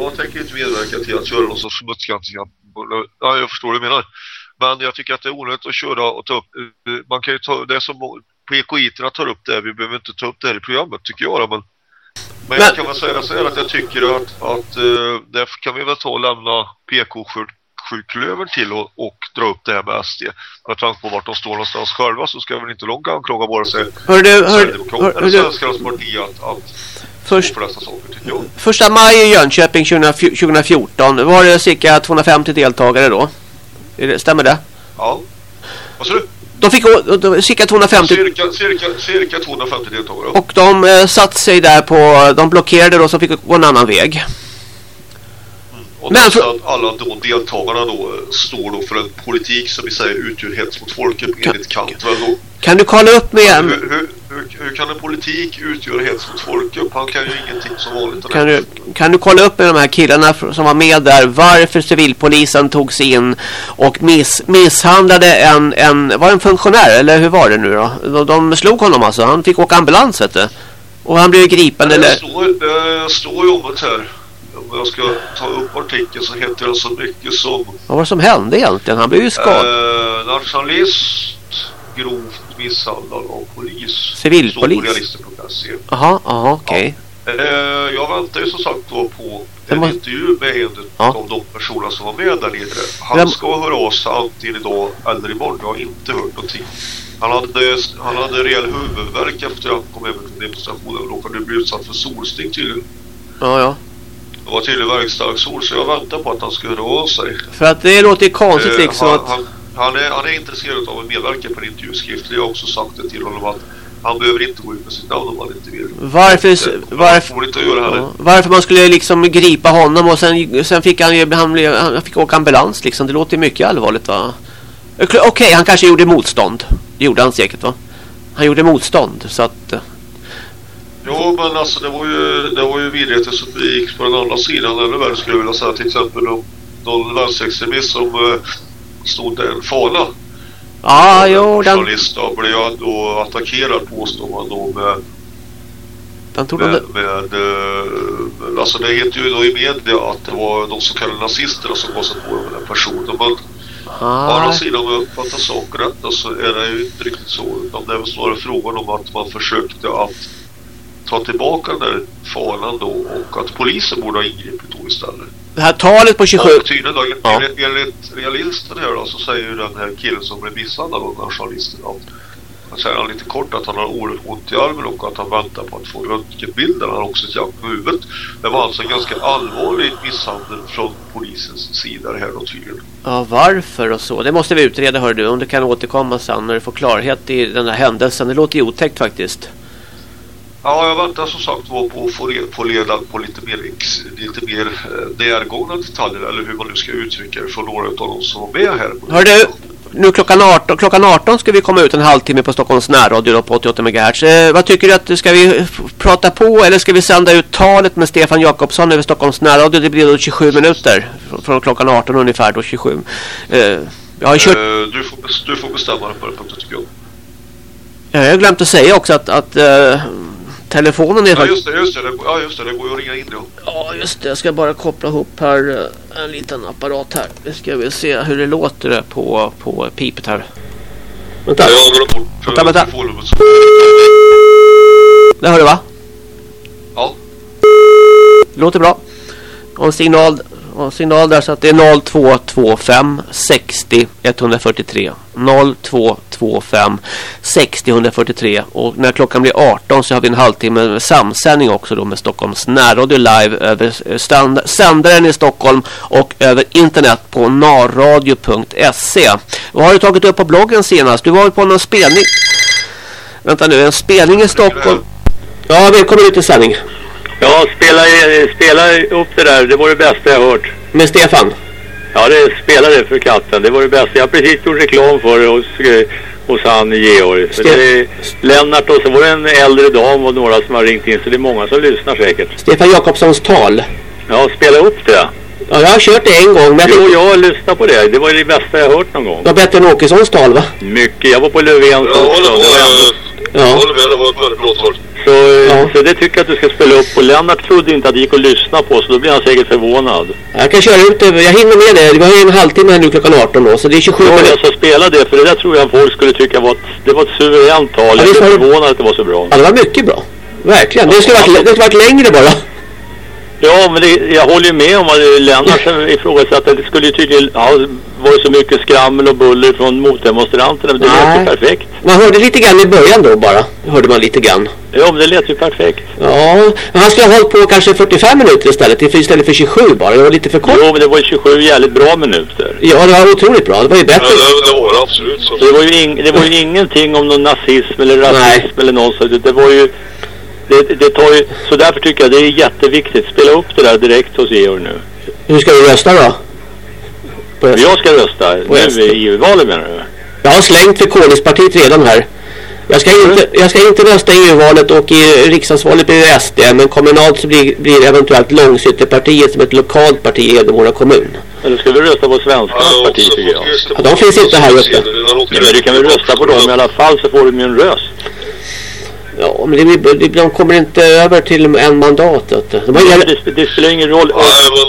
jag tänker inte medverka till att köra någon sorts smutskastning. Ja, jag förstår vad du menar. Men jag tycker att det är onödigt att köra och ta upp. eh, Man kan ju ta det som PKI-terna tar upp det. Vi behöver inte ta upp det här i programmet tycker jag. Då, men, men jag kan väl säga så här att jag tycker att, att eh, därför kan vi väl ta och lämna PK-sjuklövern till och, och dra upp det här med SD. Med tanke på vart de står någonstans själva så ska väl inte långt anklaga vare sig Hör du, hör, Sverigedemokraterna hör, eller hör du, Svenskarnas parti att, att först, för dessa saker jag. första maj i Jönköping 2014 2014 var det cirka 250 deltagare då. Stämmer det? Ja. Vad sa du? De fick de- cirka 250 Cirka, cirka, cirka 250 deltagare. och de eh, satt sig där på, de blockerade då så fick gå en annan väg. Och Men för- att alla då deltagarna då eh, står då för en politik som i sig utgör hets mot folket enligt Kantwell då. Kan du kolla upp med... Hur, hur, hur hur, kan en politik utgöra hets mot folkgrupp? Han kan ju ingenting som vanligt. Kan du, kan du kolla upp med de här killarna som var med där varför civilpolisen tog sig in och miss, misshandlade en, en, var en funktionär eller hur var det nu då? De, de slog honom alltså, han fick åka ambulans vet du. Och han blev gripen det eller? Står, det står ju om det här. Om jag ska ta upp artikeln så heter det så mycket som... Vad var det som hände egentligen? Han blev ju skadad. Eh, nationalist, grovt misshandlad av polis. Civilpolis? Jaha, jaha, okej. Okay. Ja. Eh, jag väntar ju som sagt då på en måste... intervju med en ja. av de personer som var med där nere. Han ska höra sig antingen idag eller imorgon. Jag har inte hört någonting. Han hade, han hade rejäl huvudvärk efter att han kom hem från demonstrationen och råkade bli utsatt för solsting tydligen. Ja, ja. Det var tydligen väldigt stark sol så jag väntar på att han skulle höra av sig. För att det låter konstigt eh, liksom han, att... Han, han, är, han är intresserad av att medverka på en intervjuskrift. Jag har också sagt det till honom att han behöver inte gå ut med sitt namn om han inte vill. Varför, det, varför, inte göra ja, varför man skulle liksom gripa honom och sen, sen fick han han, han fick åka ambulans liksom. Det låter mycket allvarligt va? Okej, okay, han kanske gjorde motstånd. Det gjorde han säkert va? Han gjorde motstånd så att... Eh. Jo men alltså det var ju, det var ju vidrigheter som gick på den andra sidan eller värre skulle jag vilja säga. Till exempel någon vänsterextremist som uh, stod en fana. Ah, jo, den... Journalist då blev då attackerad påstår man då med den tog med, de... med uh, alltså det heter ju då i media att det var de så kallade nazisterna som så på med den personen. Men Å andra sidan om jag uppfattar saker rätt så är det ju inte riktigt så. Utan det är väl snarare frågan om att man försökte att ta tillbaka den där fanan då och att polisen borde ha ingripit då istället. Det här talet på 27... Och tydligen då, ja. enligt, enligt realisten här då så säger ju den här killen som blev misshandlad av den här journalisten att han säger han lite kort att han har oerhört ont i armen och att han väntar på att få röntgenbilder. Han har också ett jack på huvudet. Det var alltså en ganska allvarlig misshandel från polisens sida det här då tydligen. Ja, varför och så? Det måste vi utreda hör du. Om du kan återkomma sen när du får klarhet i den här händelsen. Det låter ju otäckt faktiskt. Ja, jag väntar som sagt på att få, få leda på lite mer, lite mer eh, närgångna detaljer eller hur man nu ska uttrycka det från några av de som var med här. Hör du, nu klockan 18, klockan 18 ska vi komma ut en halvtimme på Stockholms närradio på 88 MHz. Eh, vad tycker du att ska vi prata på eller ska vi sända ut talet med Stefan Jakobsson över Stockholms närradio? Det blir då 27 minuter från, klockan 18 ungefär då 27. Eh, jag har kört... Eh, du, får, du får bestämma dig på det punkten tycker jag. Jag har glömt att säga också att, att uh, telefonen är... Ja just det, just det. Ja just det, det går ju att ringa in då. Ja just det, jag ska bara koppla ihop här eh, en liten apparat här. Nu ska vi se hur det låter på, på pipet här. Vänta. Ja, jag bort vänta, vänta. Det hör du va? Ja. Låter bra. Och signal och signal där så att det är 0225 60 143 0225 60 143 och när klockan blir 18 så har vi en halvtimme samsändning också då med Stockholms närradio live över stand sändaren i Stockholm och över internet på narradio.se. Vad har du tagit upp på bloggen senast? Du var på någon spelning. Vänta nu, en spelning i Stockholm. Ja, välkommen ut i sändning. Ja, spela, spela upp det där. Det var det bästa jag hört. Med Stefan? Ja, det spelade för katten. Det var det bästa. Jag har precis gjort reklam för det hos, eh, hos han Georg. Ste det är Lennart och så var det en äldre dam och några som har ringt in. Så det är många som lyssnar säkert. Stefan Jakobssons tal? Ja, spela upp det. Ja, jag har kört det en gång. Men jo, jag har lyssnat på det. Det var det bästa jag hört någon gång. Det var bättre än Åkessons tal, va? Mycket. Jag var på Löfvens också. Jag håller, på, ja. jag håller med. Det var ett väldigt bra tal. Så, ja. så det tycker jag att du ska spela upp. Och Lennart trodde inte att det gick att lyssna på så då blir han säkert förvånad. Jag kan köra ut det. Jag hinner med det. Det var en halvtimme här nu klockan 18 då. Så det är 27 minuter. Ja, jag ska spela det. För det där tror jag folk skulle tycka var ett, det var ett suveränt tal. Ja, jag är förvånad att det var så bra. Ja, det var mycket bra. Verkligen. Det skulle varit, det skulle varit längre bara. Ja, men det, jag håller ju med om att Lennart ifrågasatte att det skulle ju tydligen ha varit så mycket skrammel och buller från motdemonstranterna. Men det Nej. lät ju perfekt. Man hörde lite grann i början då bara. Hörde man lite grann. Ja, men det lät ju perfekt. Ja, men han skulle ha hållit på kanske 45 minuter istället. Istället för 27 bara. Det var lite för kort. Jo, men det var ju 27 jävligt bra minuter. Ja, det var otroligt bra. Det var ju bättre. Ja, det, var det absolut. Så. Det var ju, ing, det var ju ingenting om någon nazism eller rasism Nej. eller något sånt. Det var ju det, det tar ju, så därför tycker jag det är jätteviktigt. Spela upp det där direkt hos Georg nu. Hur ska du rösta då? jag ska rösta. På nu i EU-valet menar du? Jag har slängt för Koningspartiet redan här. Jag ska, inte, jag ska inte rösta i EU-valet och i riksdagsvalet blir det SD. Men kommunalt så blir, blir det eventuellt Långshyttepartiet som ett lokalt parti i Hedemora kommun. Eller ska vi rösta på Svenskarnas parti tycker jag. Ja, de finns inte här uppe. Ja, men du kan väl rösta på dem i alla fall så får du ju en röst. Ja, men det, de kommer inte över till en mandat. De har inga, Det, det spelar ingen roll. Om,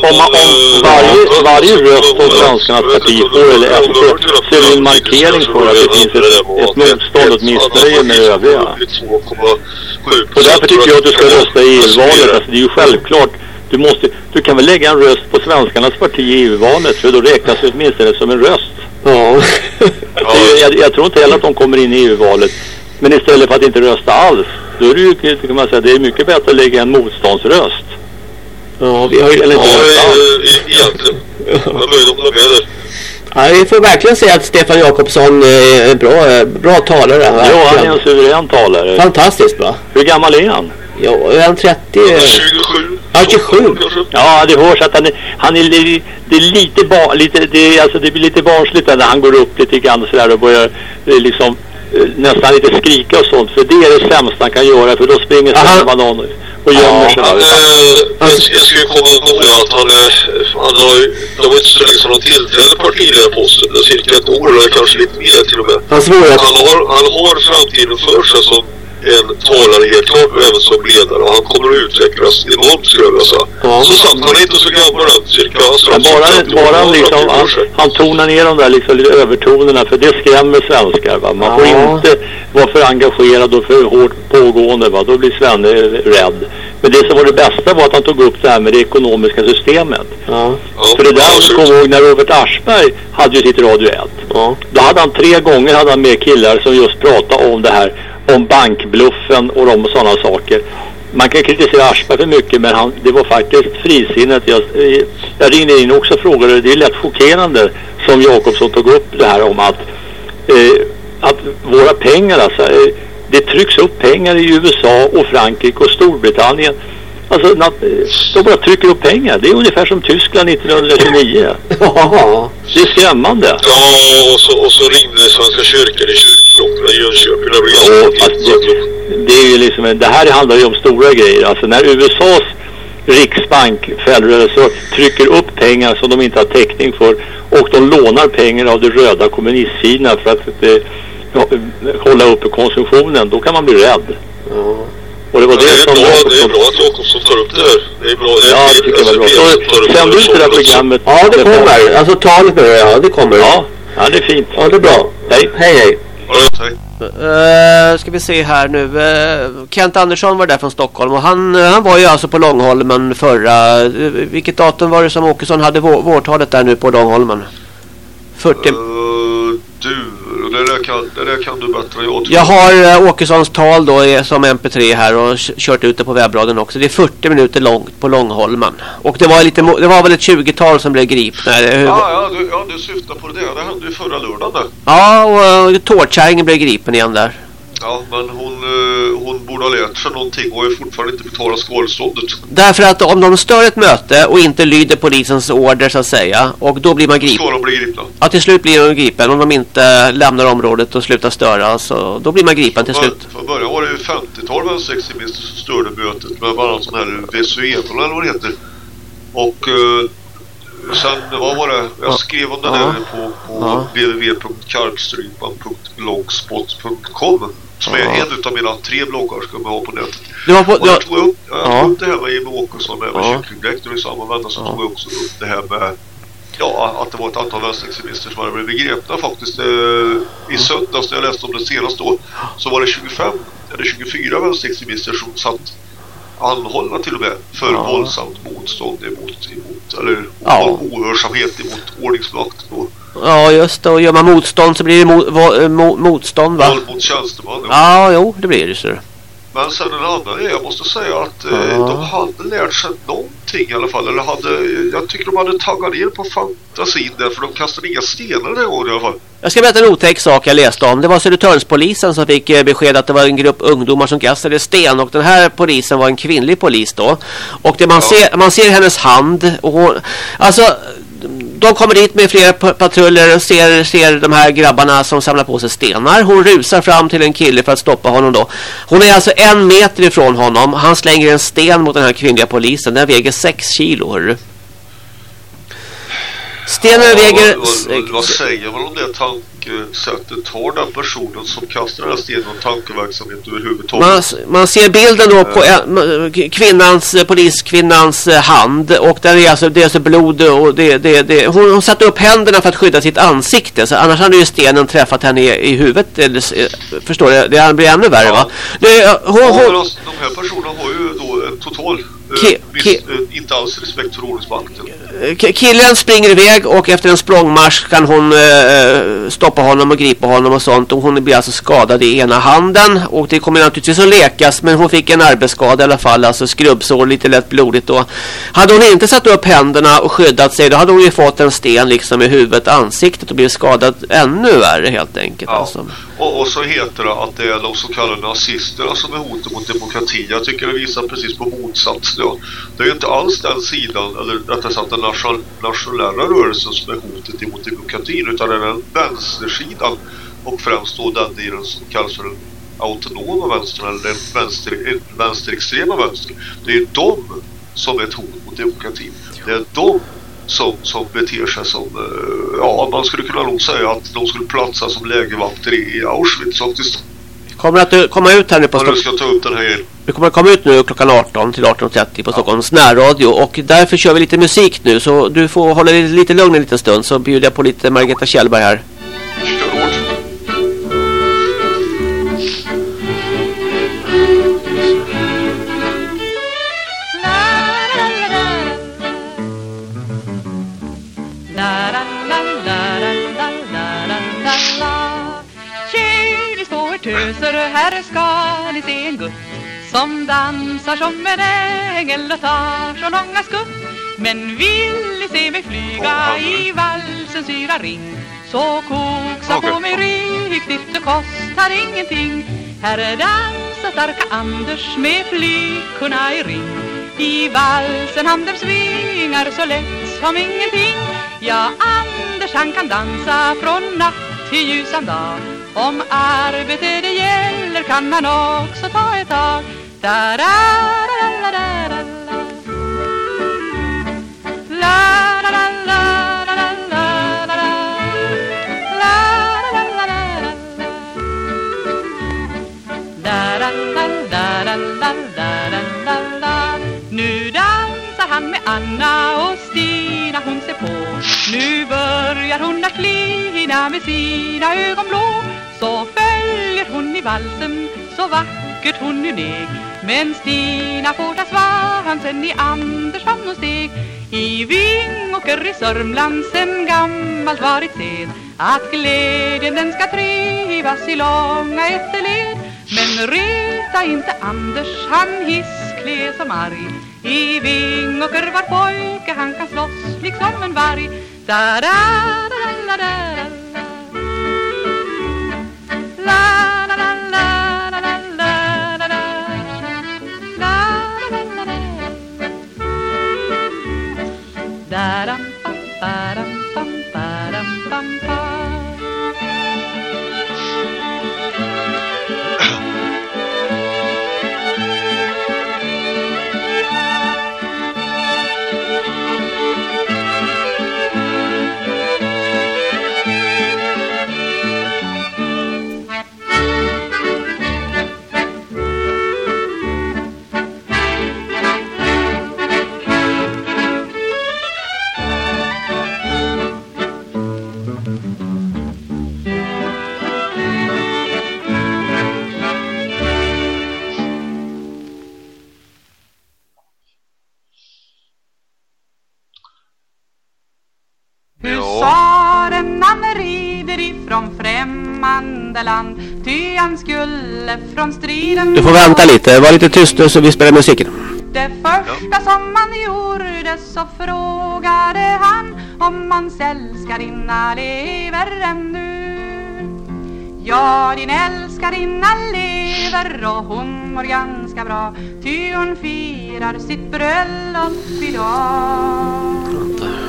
om, man- om eh, varje, varje röst som Svenskarnas parti får eller de- så är det en markering för att det finns ett, ett motstånd och ett missnöje med övriga. Och därför tycker jag att du ska rösta i EU-valet. Alltså, det är ju självklart. Du, måste, du kan väl lägga en röst på Svenskarnas parti i EU-valet för då räknas det åtminstone som en röst. ja. Det är- Jag, jag tror inte heller att de kommer in i EU-valet. Men istället för att inte rösta alls, då är det ju, kan man säga, det är mycket bättre att lägga en motståndsröst. ja, vi har ju... Eller Ja, inte rösta alls. eh, egentligen. Jag de. Ja, vi får verkligen säga att Stefan Jakobsson är en bra, eh, bra talare. Ja, han är verkligen. en suverän talare. Fantastiskt bra. Hur gammal är han? Ja, är han 30? eh, 27. Ja, 27. kanske. Ja, det hörs att han är, han är det är lite, ba, lite det, är, alltså det blir lite barnsligt när han går upp lite grann och sådär och börjar eh, liksom eh, nästan lite skrika och sånt. För det är det sämsta han kan göra för då springer. Sven någon och gömmer sig. Han, eh, jag, jag skulle komma ihåg att han, eh, han har det var inte så länge sedan han tillträdde partiledarposten, cirka ett år eller kanske lite mer till och med. Han. Han har, han har framtiden för sig som en talare helt klart även som ledare och han kommer att utvecklas enormt skulle jag vilja säga. Ja. Som sagt, han inte så gammal än, cirka strax bara, 50 år, bara han liksom, han, han tonar ner de där liksom lite övertonerna för det skrämmer svenskar. Va? Man får Ja. inte vara för engagerad och för hårt pågående. Va? Då blir Svenne rädd. Men det som var det bästa var att han tog upp det här med det ekonomiska systemet. Ja, Ja, För det där, absolut. kom ihåg när Robert Aschberg hade ju sitt Radio 1. ja. Då hade han tre gånger hade han med killar som just pratade om det här, om bankbluffen och de sådana saker. Man kan kritisera Aschberg för mycket men han, det var faktiskt frisinnet. Jag, jag ringde in också och frågade, det är lätt chockerande som Jakobsson tog upp det här om att, eh, att våra pengar alltså, eh, det trycks upp pengar i USA och Frankrike och Storbritannien. Alltså, eh, de bara trycker upp pengar. Det är ungefär som Tyskland 1929. Ja, Det är skrämmande. Ja, och så, och så ringde Svenska kyrkan i kyrkklockorna i Jönköping. Det Ja, fast det, det är ju liksom, det här handlar ju om stora grejer. Alltså när USAs riksbank, Reserve, trycker upp pengar som de inte har täckning för och de lånar pengar av det röda kommunistkina för att eh, ja, hålla uppe konsumtionen, då kan man bli rädd. Och det var Ja, det, det är som... bra, det är bra att Jakobsson tar upp det här. Det är bra. Det är Ja, det tycker jag var bra. Så, du inte det också. programmet? ja det kommer. Alltså talet nu, ja det kommer. Ja, ja, det är fint. ja det är bra. Hej. Hej, hej. Uh, ska vi se här nu. Eh, Kent Andersson var där från Stockholm och han, eh, han var ju alltså på Långholmen förra... eh, vilket datum var det som Åkesson hade vår, vårtalet där nu på Långholmen? 40... Eh, du, det där, kan, det där kan du bättre jag tror. Jag har uh, Åkessons tal då som mp3 här och kört ut det på webbradion också. Det är 40 minuter långt på Långholmen. Och det var, lite, det var väl ett 20-tal som blev gripna. hur? Ja, ja, du, ja, du syftar på det. Det hände ju förra lördagen där. Ja, och uh, Tårtkärringen blev gripen igen där. Ja, men hon, eh, hon borde ha lärt sig någonting och har fortfarande inte betalat skadeståndet. Därför att om de stör ett möte och inte lyder polisens order så att säga och då blir man gripen. Ska de bli gripna? Ja, till slut blir de gripen om de inte lämnar området och slutar störa så då blir man gripen till slut. Från början var det ju 50-tal vänsterextremister som störde mötet med bland annat sån här VSU-Ebola eller vad det heter. Och eh, sen, vad var det? Jag skrev om det här på, på Ja. www.karpstrypan.blogspot.com som är en utav mina tre bloggar ska man ha på nätet. Du var på, Och jag tog upp, jag Ja. tog upp det här med Jimmie Åkesson med, Ja. kyckling och i samma vända så tog jag också upp det här med Ja, att det var ett antal vänsterextremister som hade blivit gripna faktiskt. Eh, I söndags när jag läste om det senast då så var det 25 eller 24 vänsterextremister som satt anhållna till och med för Ja. våldsamt motstånd emot, emot eller Ja. ohörsamhet emot ordningsmakten och ja, just det. Och gör man motstånd så blir det mo, eh, mo, motstånd va? våld mot tjänsteman. Ja, jo, det blir det så. Men sen en annan är, jag måste säga att eh, de hade lärt sig någonting i alla fall. Eller hade, jag tycker de hade taggat ner på fantasin där för de kastade inga stenar den här gången i alla fall. Jag ska berätta en otäck sak jag läste om. Det var Södertörnspolisen som fick eh, besked att det var en grupp ungdomar som kastade sten. Och den här polisen var en kvinnlig polis då. Och det man, Ja. ser, man ser hennes hand. Och hon, alltså, de kommer dit med flera patruller och ser, ser de här grabbarna som samlar på sig stenar. Hon rusar fram till en kille för att stoppa honom då. Hon är alltså en meter ifrån honom. Han slänger en sten mot den här kvinnliga polisen. Den väger sex kilo, hörru. Stenen ja, väger... Vad, vad, vad säger man om det tankesättet? Har den personen som kastar den här stenen och tankeverksamhet överhuvudtaget? Man, man ser bilden då på en, kvinnans, eh, poliskvinnans eh, hand och där är alltså, det är alltså blod och det, det, det, hon, hon satte upp händerna för att skydda sitt ansikte så annars hade ju stenen träffat henne i, i huvudet eller, eh, förstår du? Det blir ännu värre ja. va? Det, hon, hon, de här personerna har ju då en total Ki Ki inte alls respekt för ordningsmakten. Killen springer iväg och efter en språngmarsch kan hon äh, stoppa honom och gripa honom och sånt. Och hon blir alltså skadad i ena handen. Och det kommer naturligtvis att lekas men hon fick en arbetsskada i alla fall. Alltså skrubbsår, lite lätt blodigt då. Hade hon inte satt upp händerna och skyddat sig då hade hon ju fått en sten liksom i huvudet, ansiktet och blivit skadad ännu värre helt enkelt. Ja. Alltså. Och, och, så heter det att det är de så kallade nazisterna som är hotet mot demokrati. Jag tycker det visar precis på motsatsen. Ja. Det är ju inte alls den sidan, eller rättare sagt den nationella rörelsen som är hotet mot demokratin utan det är den vänstersidan och främst då den delen som kallas för den autonoma vänstern eller den vänster, vänsterextrema vänstern. Det är de som är ett hot mot demokratin. Det är de som, som beter sig som, eh, ja man skulle kunna nog säga att de skulle platsa som lägervakter i, Auschwitz faktiskt. Kommer att komma ut här nu på Stockholm. ska ta upp den här Vi kommer att komma ut nu klockan 18 till 18.30 på ja. Stockholms närradio och därför kör vi lite musik nu så du får hålla dig lite lugn en liten stund så bjuder jag på lite Margareta Kjellberg här. här ska ni se en gutt som dansar som en ängel och tar så långa skutt Men vill ni se mig flyga i valsens yra ring Så koksa på mig riktigt, det kostar ingenting. Här dansar starka Anders med flickorna i ring. I valsen han dem svingar så lätt som ingenting. Ja, Anders han kan dansa från natt till ljusan dag om arbete det gäller kan man också ta ett tag da, da, da, da, da, Nu dansar han med Anna och Stina, hon ser på Nu börjar hon att klina med sina ögon blå så följer hon i valsen så vackert hon nu neg Men Stina får ta svansen i Anders famn och steg. I Vingåker i Sörmland sen gammalt varit sed. Att glädjen den ska trivas i långa efterled. Men reta inte Anders, han hisskle som arg. I Vingåker var pojke, han kan slåss liksom en varg. Da. Da da da da Det lite, var lite tyst nu så vi spelar musiken Det första som man gjorde så frågade han Om hans älskarinna lever ännu. Ja, din älskarinna lever och hon mår ganska bra Ty hon firar sitt bröllop idag.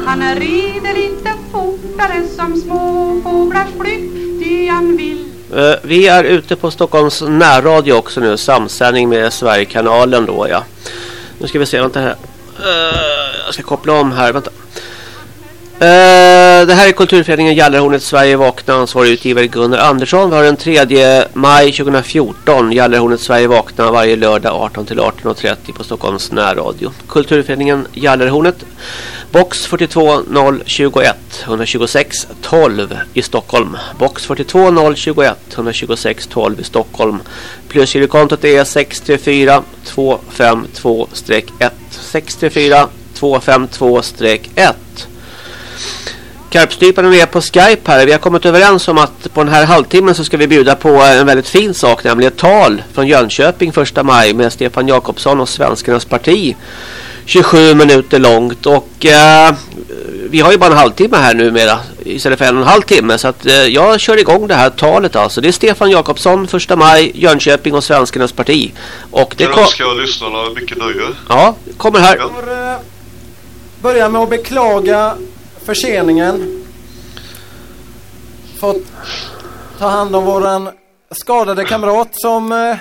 Han rider lite fortare som småfåglars flykt Ty han vill Eh, vi är ute på Stockholms närradio också nu. Samsändning med Sverigekanalen då ja. Nu ska vi se, vänta här. Eh, jag ska koppla om här, vänta. Eh, det här är Kulturföreningen Gallerhornet Sverige vakna. Ansvarig utgivare Gunnar Andersson. Vi har den 3 maj 2014. Gallerhornet Sverige vakna varje lördag 18 till 18.30 på Stockholms närradio. Kulturföreningen Gallerhornet. Box 42021 126 12 i Stockholm. Box 42021 126 12 i Stockholm. Plusgirokontot är 634 252-1. 634 252-1. Karpstryparen är med på Skype här. Vi har kommit överens om att på den här halvtimmen så ska vi bjuda på en väldigt fin sak, nämligen ett tal från Jönköping 1 maj med Stefan Jakobsson och Svenskarnas parti. 27 minuter långt och eh, vi har ju bara en halvtimme här numera istället för en och en halv timme så att eh, jag kör igång det här talet alltså. Det är Stefan Jakobsson, första maj, Jönköping och Svenskarnas parti. Och det Jag önskar lyssnarna mycket nöje. Ja, kommer här. Jag får eh, börja med att beklaga förseningen. Fått ta hand om våran skadade kamrat som eh,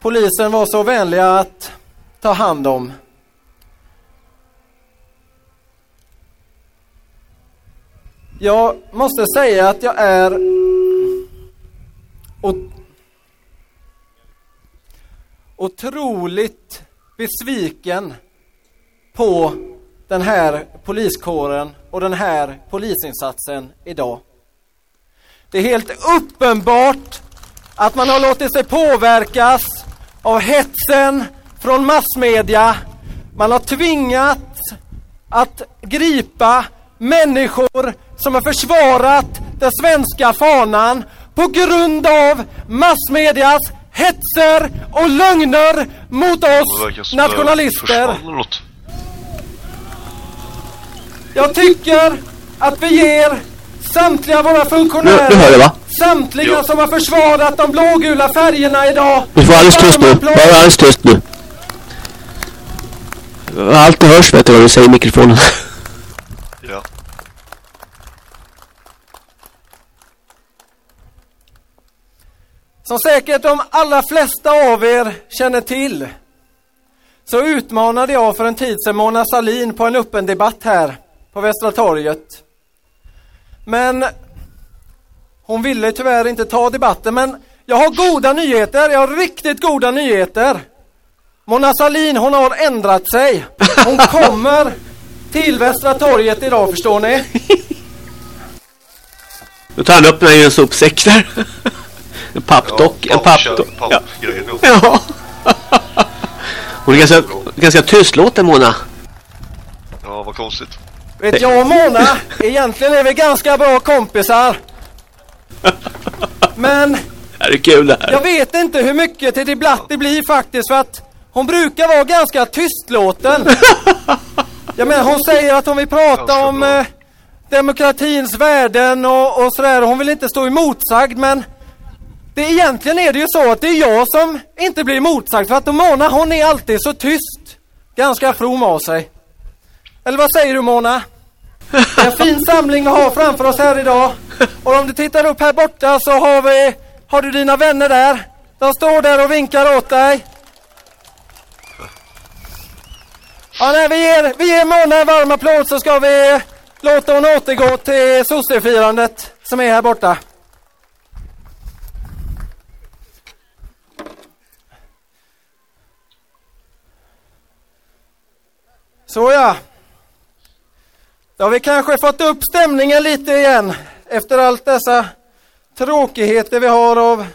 polisen var så vänliga att ta hand om. Jag måste säga att jag är otroligt besviken på den här poliskåren och den här polisinsatsen idag. Det är helt uppenbart att man har låtit sig påverkas av hetsen från massmedia. Man har tvingats att gripa människor som har försvarat den svenska fanan på grund av massmedias hetser och lögner mot oss nationalister. Jag tycker att vi ger samtliga våra Nu, nu hör funktionärer, du va? samtliga Ja. som har försvarat de blågula färgerna idag. Du får alldeles tyst nu. Var alldeles tyst nu. Allt hörs vet du vad du säger i mikrofonen. <laughs> Ja. Som säkert de allra flesta av er känner till så utmanade jag för en tid sedan Mona Salin på en öppen debatt här på Västra torget. Men hon ville tyvärr inte ta debatten. Men jag har goda nyheter. Jag har riktigt goda nyheter. Mona Salin hon har ändrat sig. Hon <laughs> kommer till Västra torget idag förstår ni. Nu tar han upp den här i en sopsäck där. En pappdock. Ja. Pappgrejen, ja. ja. Hon är ganska, ganska tystlåten Mona. ja, vad konstigt. Vet jag och Mona, egentligen är vi ganska bra kompisar. Men <laughs> Det är kul det jag här. vet inte hur mycket till det blatt det blir faktiskt för att hon brukar vara ganska tystlåten. <laughs> Jag menar hon säger att hon vill prata om eh, demokratins värden och, och sådär. Hon vill inte stå emotsagd men det, egentligen är det ju så att det är jag som inte blir motsagd för att Mona hon är alltid så tyst. Ganska from av sig. Eller vad säger du Mona? Det är en fin samling vi har framför oss här idag. Och om du tittar upp här borta så har vi, har du dina vänner där. De står där och vinkar åt dig. Ja, nej, vi, ger, vi ger Mona en varm applåd så ska vi låta hon återgå till sossefirandet som är här borta. Såja. Då har vi kanske fått upp stämningen lite igen efter allt dessa tråkigheter vi har av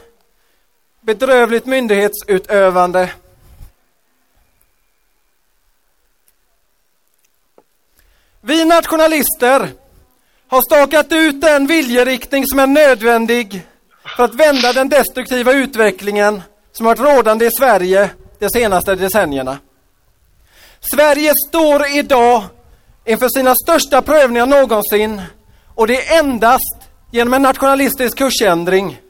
bedrövligt myndighetsutövande. Vi nationalister har stakat ut den viljeriktning som är nödvändig för att vända den destruktiva utvecklingen som varit rådande i Sverige de senaste decennierna. Sverige står idag inför sina största prövningar någonsin och det är endast genom en nationalistisk kursändring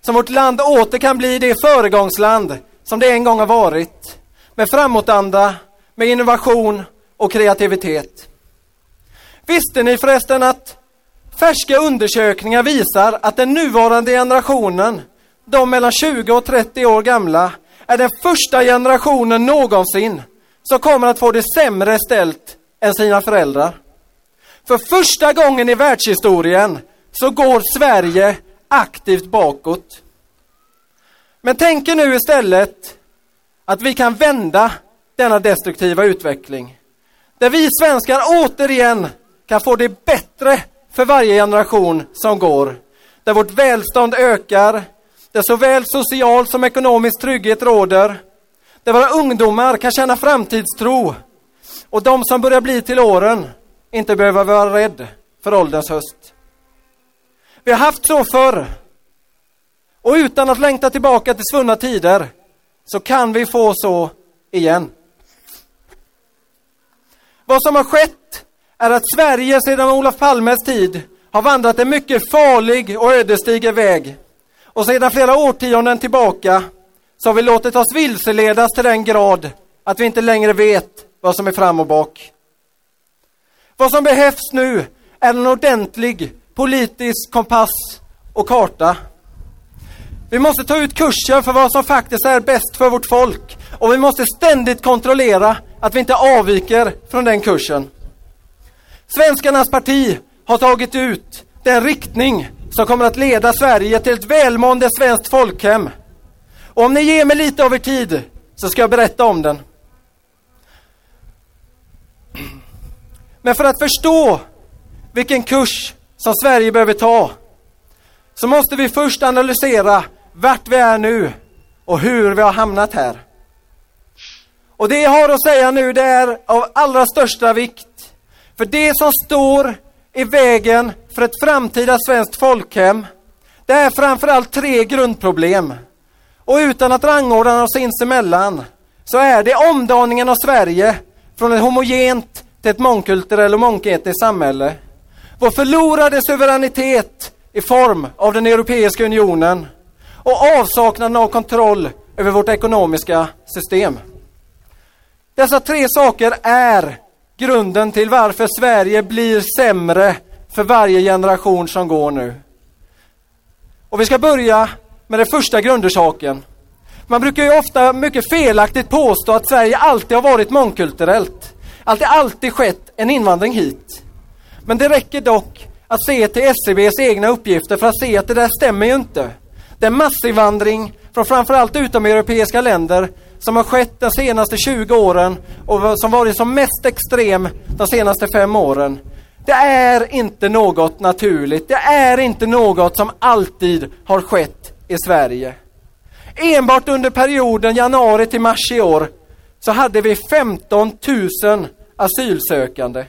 som vårt land åter kan bli det föregångsland som det en gång har varit med framåtanda, med innovation och kreativitet. Visste ni förresten att färska undersökningar visar att den nuvarande generationen, de mellan 20 och 30 år gamla, är den första generationen någonsin som kommer att få det sämre ställt än sina föräldrar. För första gången i världshistorien så går Sverige aktivt bakåt. Men tänk er nu istället att vi kan vända denna destruktiva utveckling. Där vi svenskar återigen kan få det bättre för varje generation som går. Där vårt välstånd ökar, där såväl social som ekonomisk trygghet råder. Där våra ungdomar kan känna framtidstro och de som börjar bli till åren inte behöver vara rädd för ålderns höst. Vi har haft så förr. Och utan att längta tillbaka till svunna tider så kan vi få så igen. Vad som har skett är att Sverige sedan Olof Palmes tid har vandrat en mycket farlig och ödesdiger väg. Och sedan flera årtionden tillbaka så har vi låtit oss vilseledas till den grad att vi inte längre vet vad som är fram och bak. Vad som behövs nu är en ordentlig politisk kompass och karta. Vi måste ta ut kursen för vad som faktiskt är bäst för vårt folk och vi måste ständigt kontrollera att vi inte avviker från den kursen. Svenskarnas parti har tagit ut den riktning som kommer att leda Sverige till ett välmående svenskt folkhem. Och om ni ger mig lite av er tid så ska jag berätta om den. Men för att förstå vilken kurs som Sverige behöver ta så måste vi först analysera vart vi är nu och hur vi har hamnat här. Och det jag har att säga nu det är av allra största vikt. För det som står i vägen för ett framtida svenskt folkhem det är framförallt tre grundproblem. Och utan att rangordna oss sinsemellan så är det omdaningen av Sverige från ett homogent till ett mångkulturellt och mångetniskt samhälle. Vår förlorade suveränitet i form av den Europeiska unionen och avsaknaden av kontroll över vårt ekonomiska system. Dessa tre saker är grunden till varför Sverige blir sämre för varje generation som går nu. Och vi ska börja med den första grundorsaken. Man brukar ju ofta mycket felaktigt påstå att Sverige alltid har varit mångkulturellt. Att det alltid skett en invandring hit. Men det räcker dock att se till SCBs egna uppgifter för att se att det där stämmer ju inte. Den massinvandring från framförallt utomeuropeiska länder som har skett de senaste 20 åren och som varit som mest extrem de senaste fem åren. Det är inte något naturligt. Det är inte något som alltid har skett i Sverige. Enbart under perioden januari till mars i år så hade vi 15 000 asylsökande.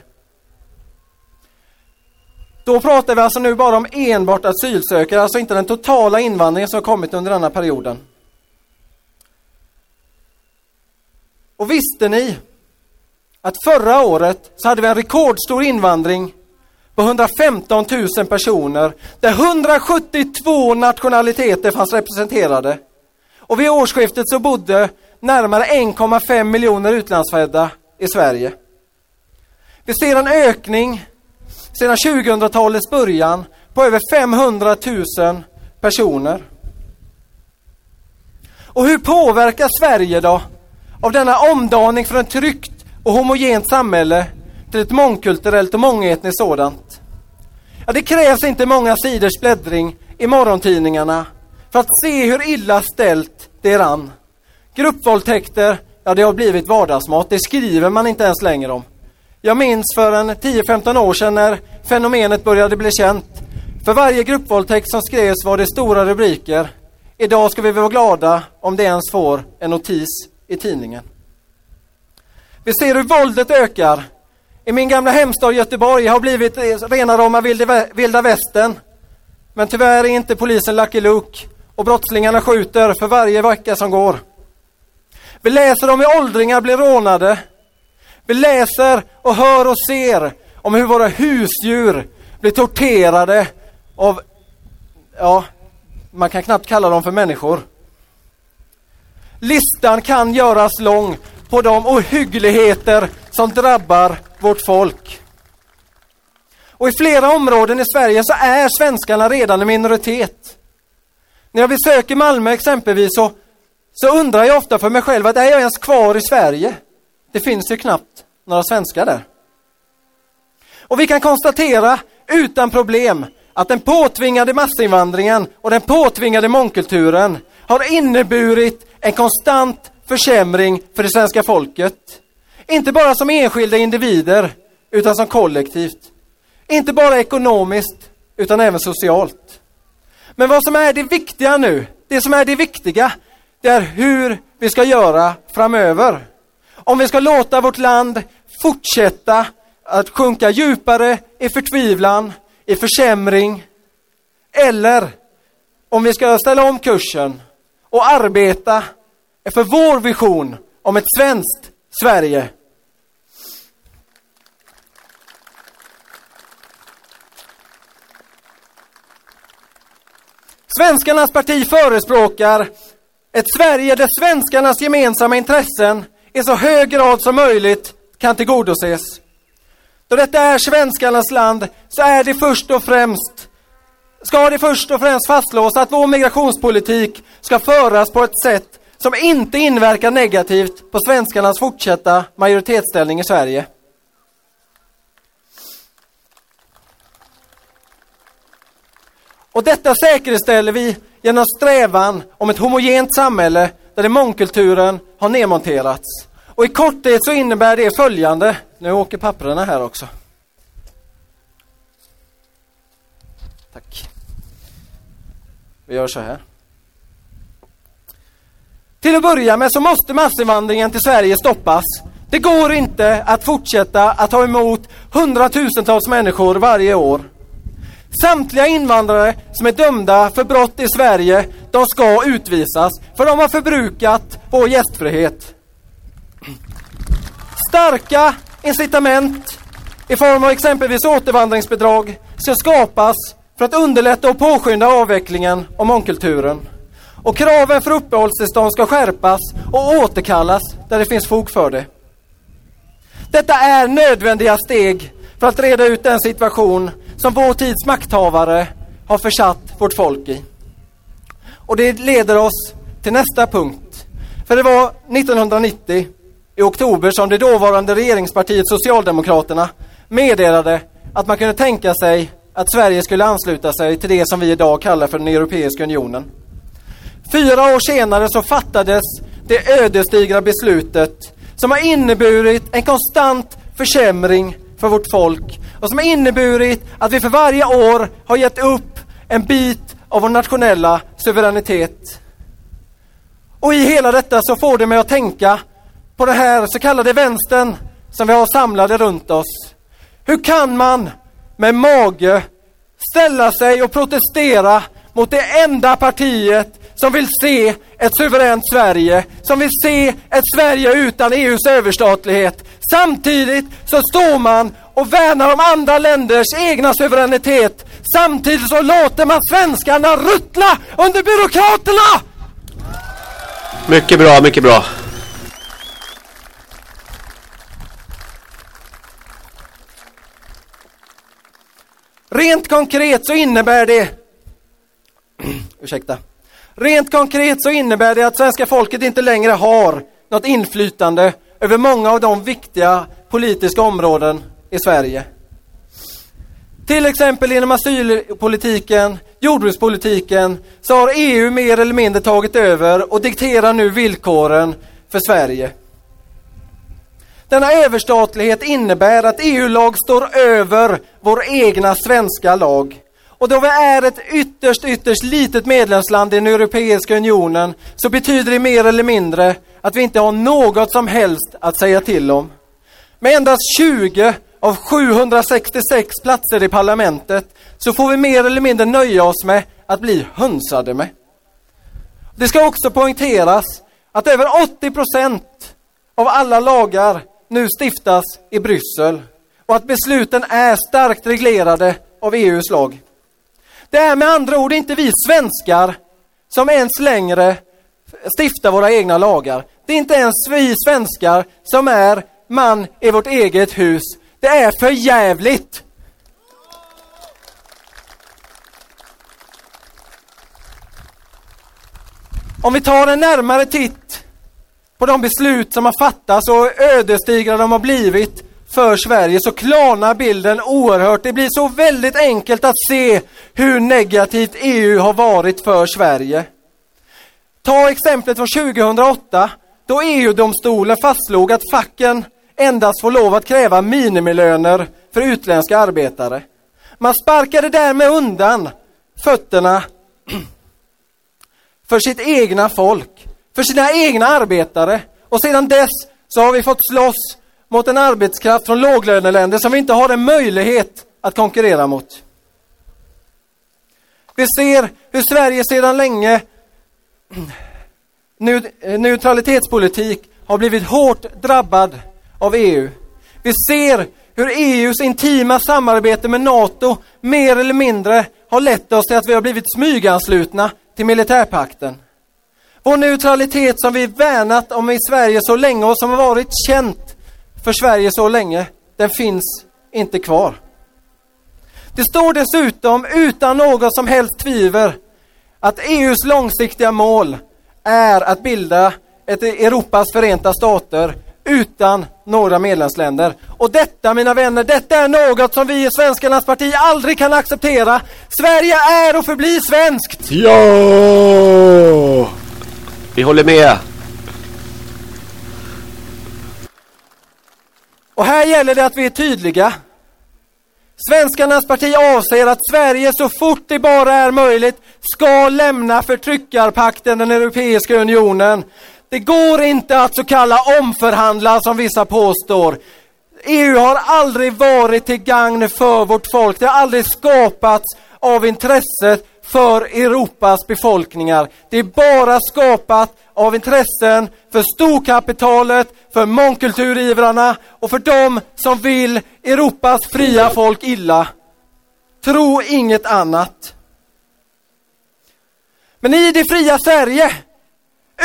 Då pratar vi alltså nu bara om enbart asylsökare, alltså inte den totala invandringen som har kommit under denna perioden. Och visste ni att förra året så hade vi en rekordstor invandring på 115 000 personer där 172 nationaliteter fanns representerade. Och vid årsskiftet så bodde närmare 1,5 miljoner utlandsfödda i Sverige. Vi ser en ökning sedan 2000-talets början på över 500 000 personer. Och hur påverkas Sverige då av denna omdaning från ett tryggt och homogent samhälle till ett mångkulturellt och mångetniskt sådant? Ja, det krävs inte många sidors bläddring i morgontidningarna för att se hur illa ställt det är an. Gruppvåldtäkter, ja det har blivit vardagsmat. Det skriver man inte ens längre om. Jag minns för en 10-15 år sedan när fenomenet började bli känt. För varje gruppvåldtäkt som skrevs var det stora rubriker. Idag ska vi vara glada om det ens får en notis i tidningen. Vi ser hur våldet ökar. I min gamla hemstad Göteborg har blivit rena rama vilda västern. Men tyvärr är inte polisen Lucky Luke och brottslingarna skjuter för varje vecka som går. Vi läser om hur åldringar blir rånade. Vi läser och hör och ser om hur våra husdjur blir torterade av, ja, man kan knappt kalla dem för människor. Listan kan göras lång på de ohyggligheter som drabbar vårt folk. Och i flera områden i Sverige så är svenskarna redan en minoritet. När jag besöker Malmö exempelvis så, så undrar jag ofta för mig själv att är jag ens kvar i Sverige? Det finns ju knappt några svenskar där. Och vi kan konstatera utan problem att den påtvingade massinvandringen och den påtvingade mångkulturen har inneburit en konstant försämring för det svenska folket. Inte bara som enskilda individer, utan som kollektivt. Inte bara ekonomiskt, utan även socialt. Men vad som är det viktiga nu, det som är det viktiga, det är hur vi ska göra framöver. Om vi ska låta vårt land fortsätta att sjunka djupare i förtvivlan, i försämring, eller om vi ska ställa om kursen och arbeta för vår vision om ett svenskt Sverige. Svenskarnas parti förespråkar ett Sverige där svenskarnas gemensamma intressen i så hög grad som möjligt kan tillgodoses. Då detta är svenskarnas land så är det först och främst ska det först och främst fastslås att vår migrationspolitik ska föras på ett sätt som inte inverkar negativt på svenskarnas fortsatta majoritetsställning i Sverige. Och detta säkerställer vi genom strävan om ett homogent samhälle där mångkulturen har nedmonterats. Och i korthet så innebär det följande. Nu åker papperna här också. Tack. Vi gör så här. Till att börja med så måste massinvandringen till Sverige stoppas. Det går inte att fortsätta att ta emot hundratusentals människor varje år. Samtliga invandrare som är dömda för brott i Sverige, de ska utvisas för de har förbrukat vår gästfrihet. Starka incitament i form av exempelvis återvandringsbidrag ska skapas för att underlätta och påskynda avvecklingen av mångkulturen. Och kraven för uppehållstillstånd ska skärpas och återkallas där det finns fog för det. Detta är nödvändiga steg för att reda ut den situation som vår tids makthavare har försatt vårt folk i. Och det leder oss till nästa punkt. För det var 1990 i oktober som det dåvarande regeringspartiet Socialdemokraterna meddelade att man kunde tänka sig att Sverige skulle ansluta sig till det som vi idag kallar för den Europeiska unionen. Fyra år senare så fattades det ödesdigra beslutet som har inneburit en konstant försämring för vårt folk och som har inneburit att vi för varje år har gett upp en bit av vår nationella suveränitet. Och i hela detta så får det mig att tänka på den här så kallade vänstern som vi har samlade runt oss. Hur kan man med mage ställa sig och protestera mot det enda partiet som vill se ett suveränt Sverige, som vill se ett Sverige utan EUs överstatlighet. Samtidigt så står man och värnar om andra länders egna suveränitet. Samtidigt så låter man svenskarna ruttna under byråkraterna! Mycket bra, mycket bra. Rent konkret så innebär det <clears throat> Ursäkta. Rent konkret så innebär det att svenska folket inte längre har något inflytande över många av de viktiga politiska områden i Sverige. Till exempel inom asylpolitiken, jordbrukspolitiken så har EU mer eller mindre tagit över och dikterar nu villkoren för Sverige. Denna överstatlighet innebär att EU-lag står över vår egna svenska lag. Och då vi är ett ytterst, ytterst litet medlemsland i den Europeiska unionen så betyder det mer eller mindre att vi inte har något som helst att säga till om. Med endast 20 av 766 platser i parlamentet så får vi mer eller mindre nöja oss med att bli hönsade med. Det ska också poängteras att över 80 procent av alla lagar nu stiftas i Bryssel och att besluten är starkt reglerade av EUs lag. Det är med andra ord inte vi svenskar som ens längre stiftar våra egna lagar. Det är inte ens vi svenskar som är man i vårt eget hus. Det är för jävligt. Om vi tar en närmare titt på de beslut som har fattats och ödesdigra de har blivit för Sverige så klarnar bilden oerhört. Det blir så väldigt enkelt att se hur negativt EU har varit för Sverige. Ta exemplet från 2008 då EU-domstolen fastslog att facken endast får lov att kräva minimilöner för utländska arbetare. Man sparkade därmed undan fötterna <clears throat> för sitt egna folk, för sina egna arbetare. Och sedan dess så har vi fått slåss mot en arbetskraft från låglöneländer som vi inte har en möjlighet att konkurrera mot. Vi ser hur Sverige sedan länge <clears throat> neutralitetspolitik har blivit hårt drabbad av EU. Vi ser hur EUs intima samarbete med NATO mer eller mindre har lett oss till att vi har blivit smyganslutna till militärpakten. Vår neutralitet som vi värnat om i Sverige så länge och som har varit känt för Sverige så länge, den finns inte kvar. Det står dessutom utan något som helst tvivel att EUs långsiktiga mål är att bilda ett Europas förenta stater utan några medlemsländer. Och detta, mina vänner, detta är något som vi i Svenskarnas parti aldrig kan acceptera. Sverige är och förblir svenskt! Ja! Vi håller med. Och här gäller det att vi är tydliga. Svenskarnas parti avser att Sverige så fort det bara är möjligt ska lämna förtryckarpakten, den Europeiska unionen. Det går inte att så kalla omförhandla som vissa påstår. EU har aldrig varit till gagn för vårt folk. Det har aldrig skapats av intresset för Europas befolkningar. Det är bara skapat av intressen för storkapitalet, för mångkulturivrarna och för dem som vill Europas fria folk illa. Tro inget annat. Men i det fria Sverige,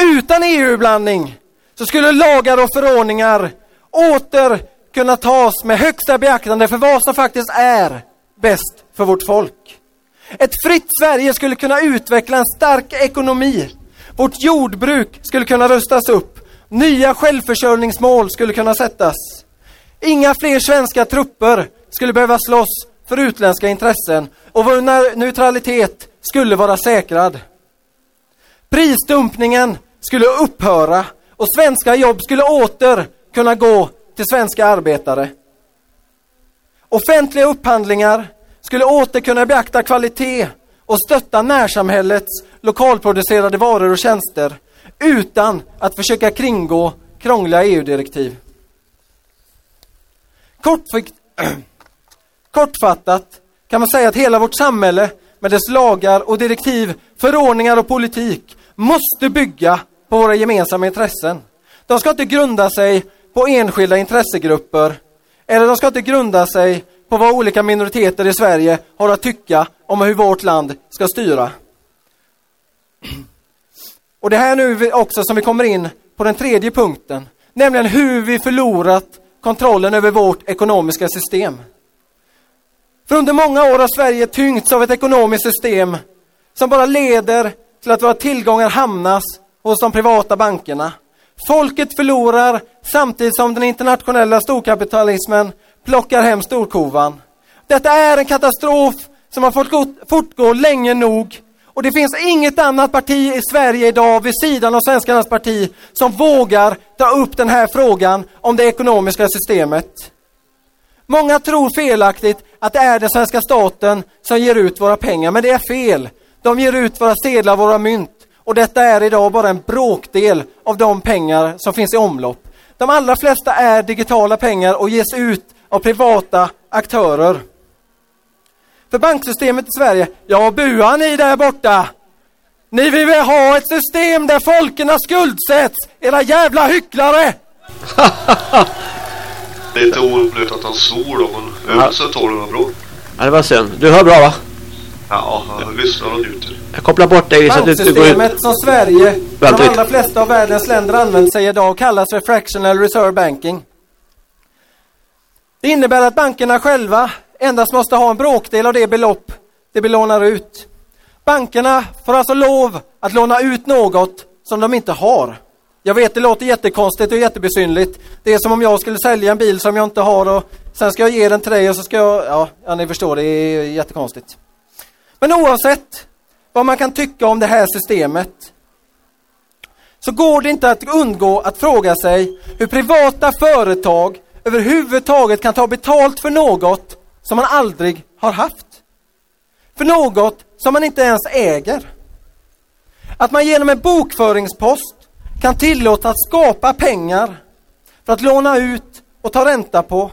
utan EU-blandning, så skulle lagar och förordningar åter kunna tas med högsta beaktande för vad som faktiskt är bäst för vårt folk. Ett fritt Sverige skulle kunna utveckla en stark ekonomi. Vårt jordbruk skulle kunna rustas upp. Nya självförsörjningsmål skulle kunna sättas. Inga fler svenska trupper skulle behöva slåss för utländska intressen och vår neutralitet skulle vara säkrad. Prisdumpningen skulle upphöra och svenska jobb skulle åter kunna gå till svenska arbetare. Offentliga upphandlingar skulle åter kunna beakta kvalitet och stötta närsamhällets lokalproducerade varor och tjänster utan att försöka kringgå krångliga EU-direktiv. <clears throat> Kortfattat kan man säga att hela vårt samhälle med dess lagar och direktiv, förordningar och politik måste bygga på våra gemensamma intressen. De ska inte grunda sig på enskilda intressegrupper eller de ska inte grunda sig på vad olika minoriteter i Sverige har att tycka om hur vårt land ska styra. Och det här nu också som vi kommer in på den tredje punkten, nämligen hur vi förlorat kontrollen över vårt ekonomiska system. För under många år har Sverige tyngts av ett ekonomiskt system som bara leder till att våra tillgångar hamnas hos de privata bankerna. Folket förlorar samtidigt som den internationella storkapitalismen plockar hem storkovan. Detta är en katastrof som har fått fortgå länge nog och det finns inget annat parti i Sverige idag vid sidan av Svenskarnas parti som vågar ta upp den här frågan om det ekonomiska systemet. Många tror felaktigt att det är den svenska staten som ger ut våra pengar, men det är fel. De ger ut våra sedlar, våra mynt och detta är idag bara en bråkdel av de pengar som finns i omlopp. De allra flesta är digitala pengar och ges ut av privata aktörer. För banksystemet i Sverige, ja buar ni där borta. Ni vill väl ha ett system där folkerna skuldsätts, era jävla hycklare! <laughs> Det är lite oroligt att han svor då, men övrigt så tar det bra. Ja, det var synd. Du hör bra va? Ja, jag lyssnar och njuter. Jag kopplar bort dig så att du inte går ut. Banksystemet som Sverige Vänta de allra flesta av världens länder använder sig idag kallas för fractional reserve banking. Det innebär att bankerna själva endast måste ha en bråkdel av det belopp de belånar ut. Bankerna får alltså lov att låna ut något som de inte har. Jag vet, det låter jättekonstigt och jättebesynligt. Det är som om jag skulle sälja en bil som jag inte har och sen ska jag ge den till dig och så ska jag... Ja, ja ni förstår, det är jättekonstigt. Men oavsett vad man kan tycka om det här systemet så går det inte att undgå att fråga sig hur privata företag överhuvudtaget kan ta betalt för något som man aldrig har haft. För något som man inte ens äger. Att man genom en bokföringspost kan tillåtas skapa pengar för att låna ut och ta ränta på.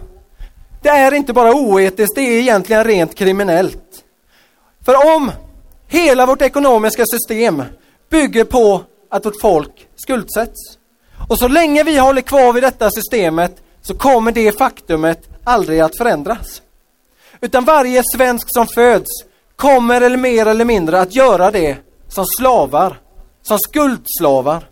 Det är inte bara oetiskt, det är egentligen rent kriminellt. För om hela vårt ekonomiska system bygger på att vårt folk skuldsätts och så länge vi håller kvar vid detta systemet så kommer det faktumet aldrig att förändras. Utan varje svensk som föds kommer eller mer eller mindre att göra det som slavar, som skuldslavar.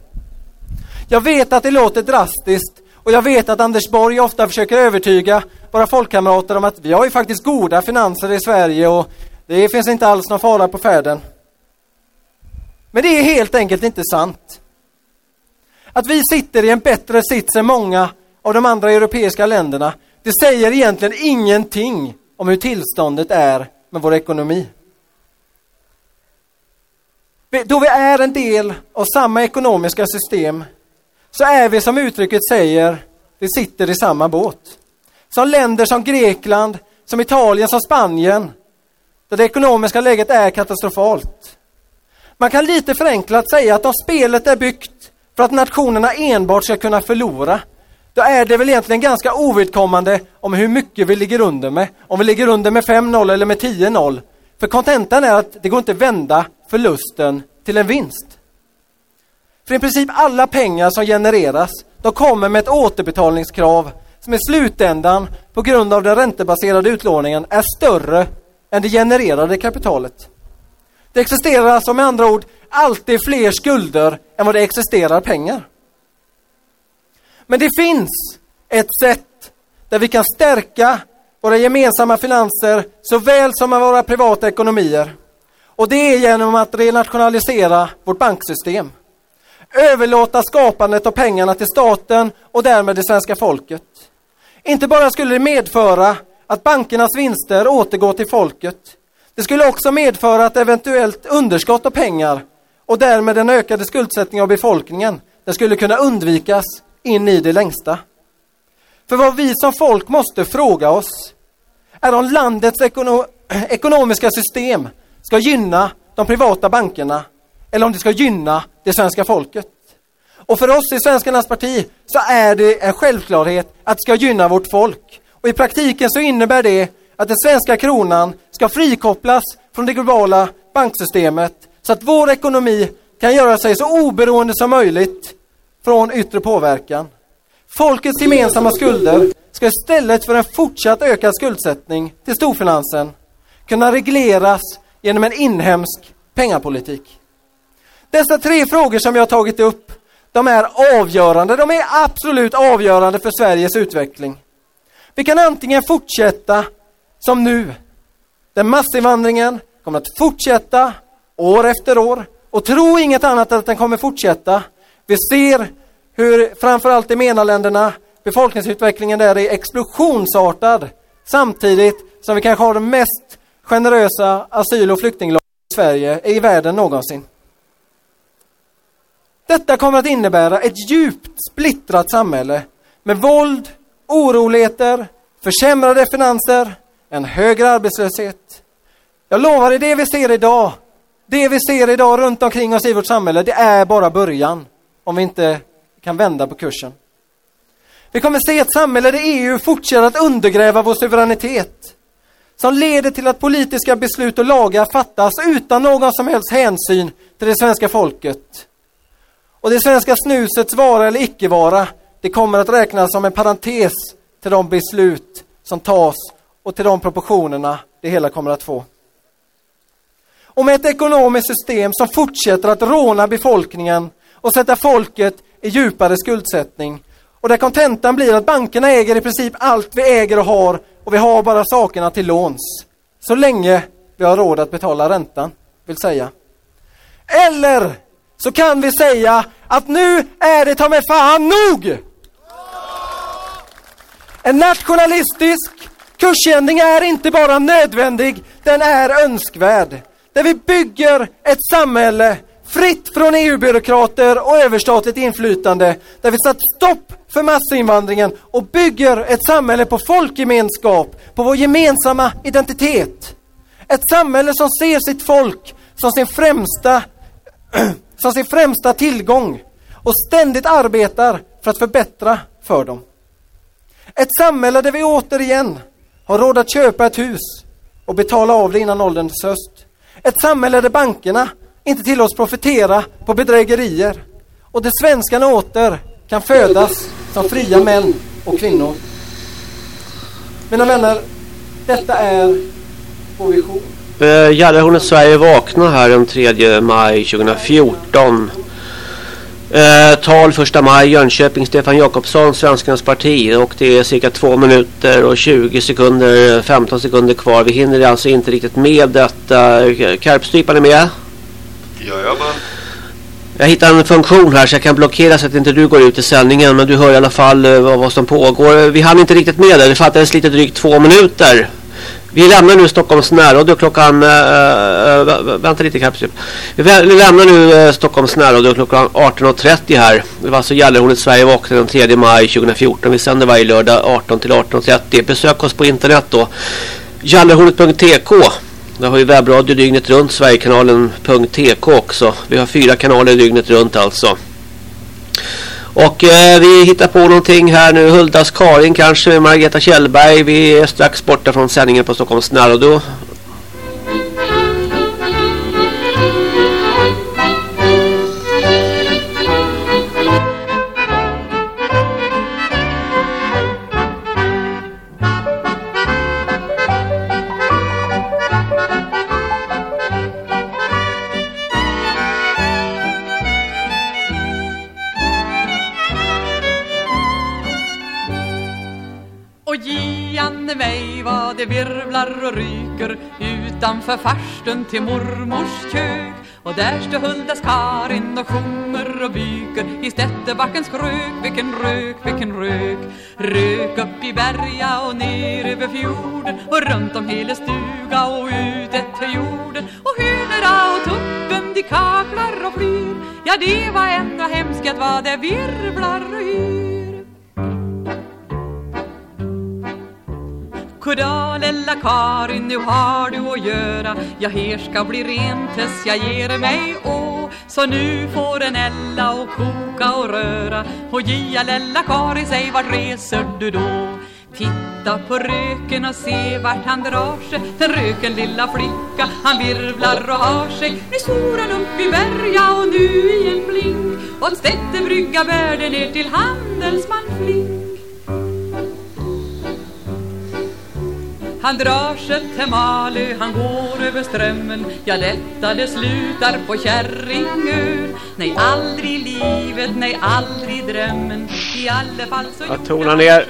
Jag vet att det låter drastiskt och jag vet att Anders Borg ofta försöker övertyga våra folkkamrater om att vi har ju faktiskt goda finanser i Sverige och det finns inte alls någon fara på färden. Men det är helt enkelt inte sant. Att vi sitter i en bättre sits än många av de andra europeiska länderna, det säger egentligen ingenting om hur tillståndet är med vår ekonomi. Då vi är en del av samma ekonomiska system så är vi som uttrycket säger, vi sitter i samma båt. Som länder som Grekland, som Italien, som Spanien, där det ekonomiska läget är katastrofalt. Man kan lite förenklat säga att om spelet är byggt för att nationerna enbart ska kunna förlora, då är det väl egentligen ganska ovidkommande om hur mycket vi ligger under med. Om vi ligger under med 5-0 eller med 10-0. För kontentan är att det går inte vända förlusten till en vinst. För i princip alla pengar som genereras, de kommer med ett återbetalningskrav som i slutändan, på grund av den räntebaserade utlåningen, är större än det genererade kapitalet. Det existerar alltså med andra ord alltid fler skulder än vad det existerar pengar. Men det finns ett sätt där vi kan stärka våra gemensamma finanser såväl som våra privata ekonomier. Och det är genom att renationalisera vårt banksystem. Överlåta skapandet av pengarna till staten och därmed det svenska folket. Inte bara skulle det medföra att bankernas vinster återgår till folket. Det skulle också medföra att eventuellt underskott av pengar och därmed den ökade skuldsättningen av befolkningen, det skulle kunna undvikas in i det längsta. För vad vi som folk måste fråga oss är om landets ekono <clears throat> ekonomiska system ska gynna de privata bankerna eller om det ska gynna det svenska folket. Och för oss i Svenskarnas parti så är det en självklarhet att det ska gynna vårt folk. Och i praktiken så innebär det att den svenska kronan ska frikopplas från det globala banksystemet så att vår ekonomi kan göra sig så oberoende som möjligt från yttre påverkan. Folkets gemensamma skulder ska istället för en fortsatt ökad skuldsättning till storfinansen kunna regleras genom en inhemsk pengapolitik. Dessa tre frågor som jag har tagit upp, de är avgörande. De är absolut avgörande för Sveriges utveckling. Vi kan antingen fortsätta som nu. Den massinvandringen kommer att fortsätta år efter år och tro inget annat än att den kommer fortsätta. Vi ser hur framförallt i MENA-länderna befolkningsutvecklingen där är explosionsartad samtidigt som vi kanske har den mest generösa asyl och flyktinglagen i Sverige i världen någonsin. Detta kommer att innebära ett djupt splittrat samhälle med våld, oroligheter, försämrade finanser, en högre arbetslöshet. Jag lovar er, det vi ser idag, det vi ser idag runt omkring oss i vårt samhälle, det är bara början om vi inte kan vända på kursen. Vi kommer se ett samhälle där EU fortsätter att undergräva vår suveränitet som leder till att politiska beslut och lagar fattas utan någon som helst hänsyn till det svenska folket. Och det svenska snusets vara eller icke-vara, det kommer att räknas som en parentes till de beslut som tas och till de proportionerna det hela kommer att få. Och med ett ekonomiskt system som fortsätter att råna befolkningen och sätta folket i djupare skuldsättning och där kontentan blir att bankerna äger i princip allt vi äger och har och vi har bara sakerna till låns. Så länge vi har råd att betala räntan, vill säga. Eller så kan vi säga att nu är det ta mig fan nog! En nationalistisk kursändring är inte bara nödvändig, den är önskvärd. Där vi bygger ett samhälle fritt från EU-byråkrater och överstatligt inflytande. Där vi satt stopp för massinvandringen och bygger ett samhälle på folkgemenskap, på vår gemensamma identitet. Ett samhälle som ser sitt folk som sin främsta, <clears throat> som sin främsta tillgång och ständigt arbetar för att förbättra för dem. Ett samhälle där vi återigen har råd att köpa ett hus och betala av det innan ålderns höst. Ett samhälle där bankerna inte tillåts profitera på bedrägerier och där svenskarna åter kan födas som fria män och kvinnor. Mina vänner, detta är vår vision. Eh, Sverige vaknar här den 3 maj 2014. Eh, tal 1 maj Jönköping Stefan Jakobsson Svenskarnas parti och det är cirka 2 minuter och 20 sekunder 15 sekunder kvar. Vi hinner alltså inte riktigt med detta. Karpstrypan är med? Jajamän. Jag hittar en funktion här så jag kan blockera så att inte du går ut i sändningen men du hör i alla fall uh, vad som pågår. Vi hann inte riktigt med det. Det fattades lite drygt två minuter. Vi lämnar nu Stockholms närradio klockan... Äh, vänta lite Kapsyp. Vi lämnar nu äh, Stockholms närradio klockan 18.30 här. Det var alltså Gällerhornet Sverige vaknade den 3 maj 2014. Vi sänder varje lördag 18 till 18.30. Besök oss på internet då. Gällerhornet.tk vi har ju webbradio dygnet runt. Sverigekanalen.tk också. Vi har fyra kanaler dygnet runt alltså. Och eh, vi hittar på någonting här nu. Huldas Karin kanske med Margareta Kjellberg. Vi är strax borta från sändningen på Stockholms närradio. För farstun till mormors kök. Och där står Huldas Karin och sjunger och byker. I Stättebackens krök Vilken rök, vilken rök. Rök upp i berga och ner över fjorden. Och runt om hela stuga och ut till jorden. Och hönorna och tuppen de kaklar och flyr. Ja, det var ännu hemskt vad det virvlar och yr. Goddag lilla Karin, nu har du att göra. Ja, här ska bli rent tills jag ger mig å. Så nu får en Ella och koka och röra. Och gia lilla Karin, säg vart reser du då? Titta på röken och se vart han drar sig. Den röken lilla flicka, han virvlar och har sig. Nu står han upp i berga och nu i en blink. Åt Stättebrygga bär det ner till handelsman Flink Han drar sig till Malö, han går över strömmen. Ja, detta det slutar på Kärringön Nej, aldrig livet, nej, aldrig drömmen. I alla fall så Jag tonar ner.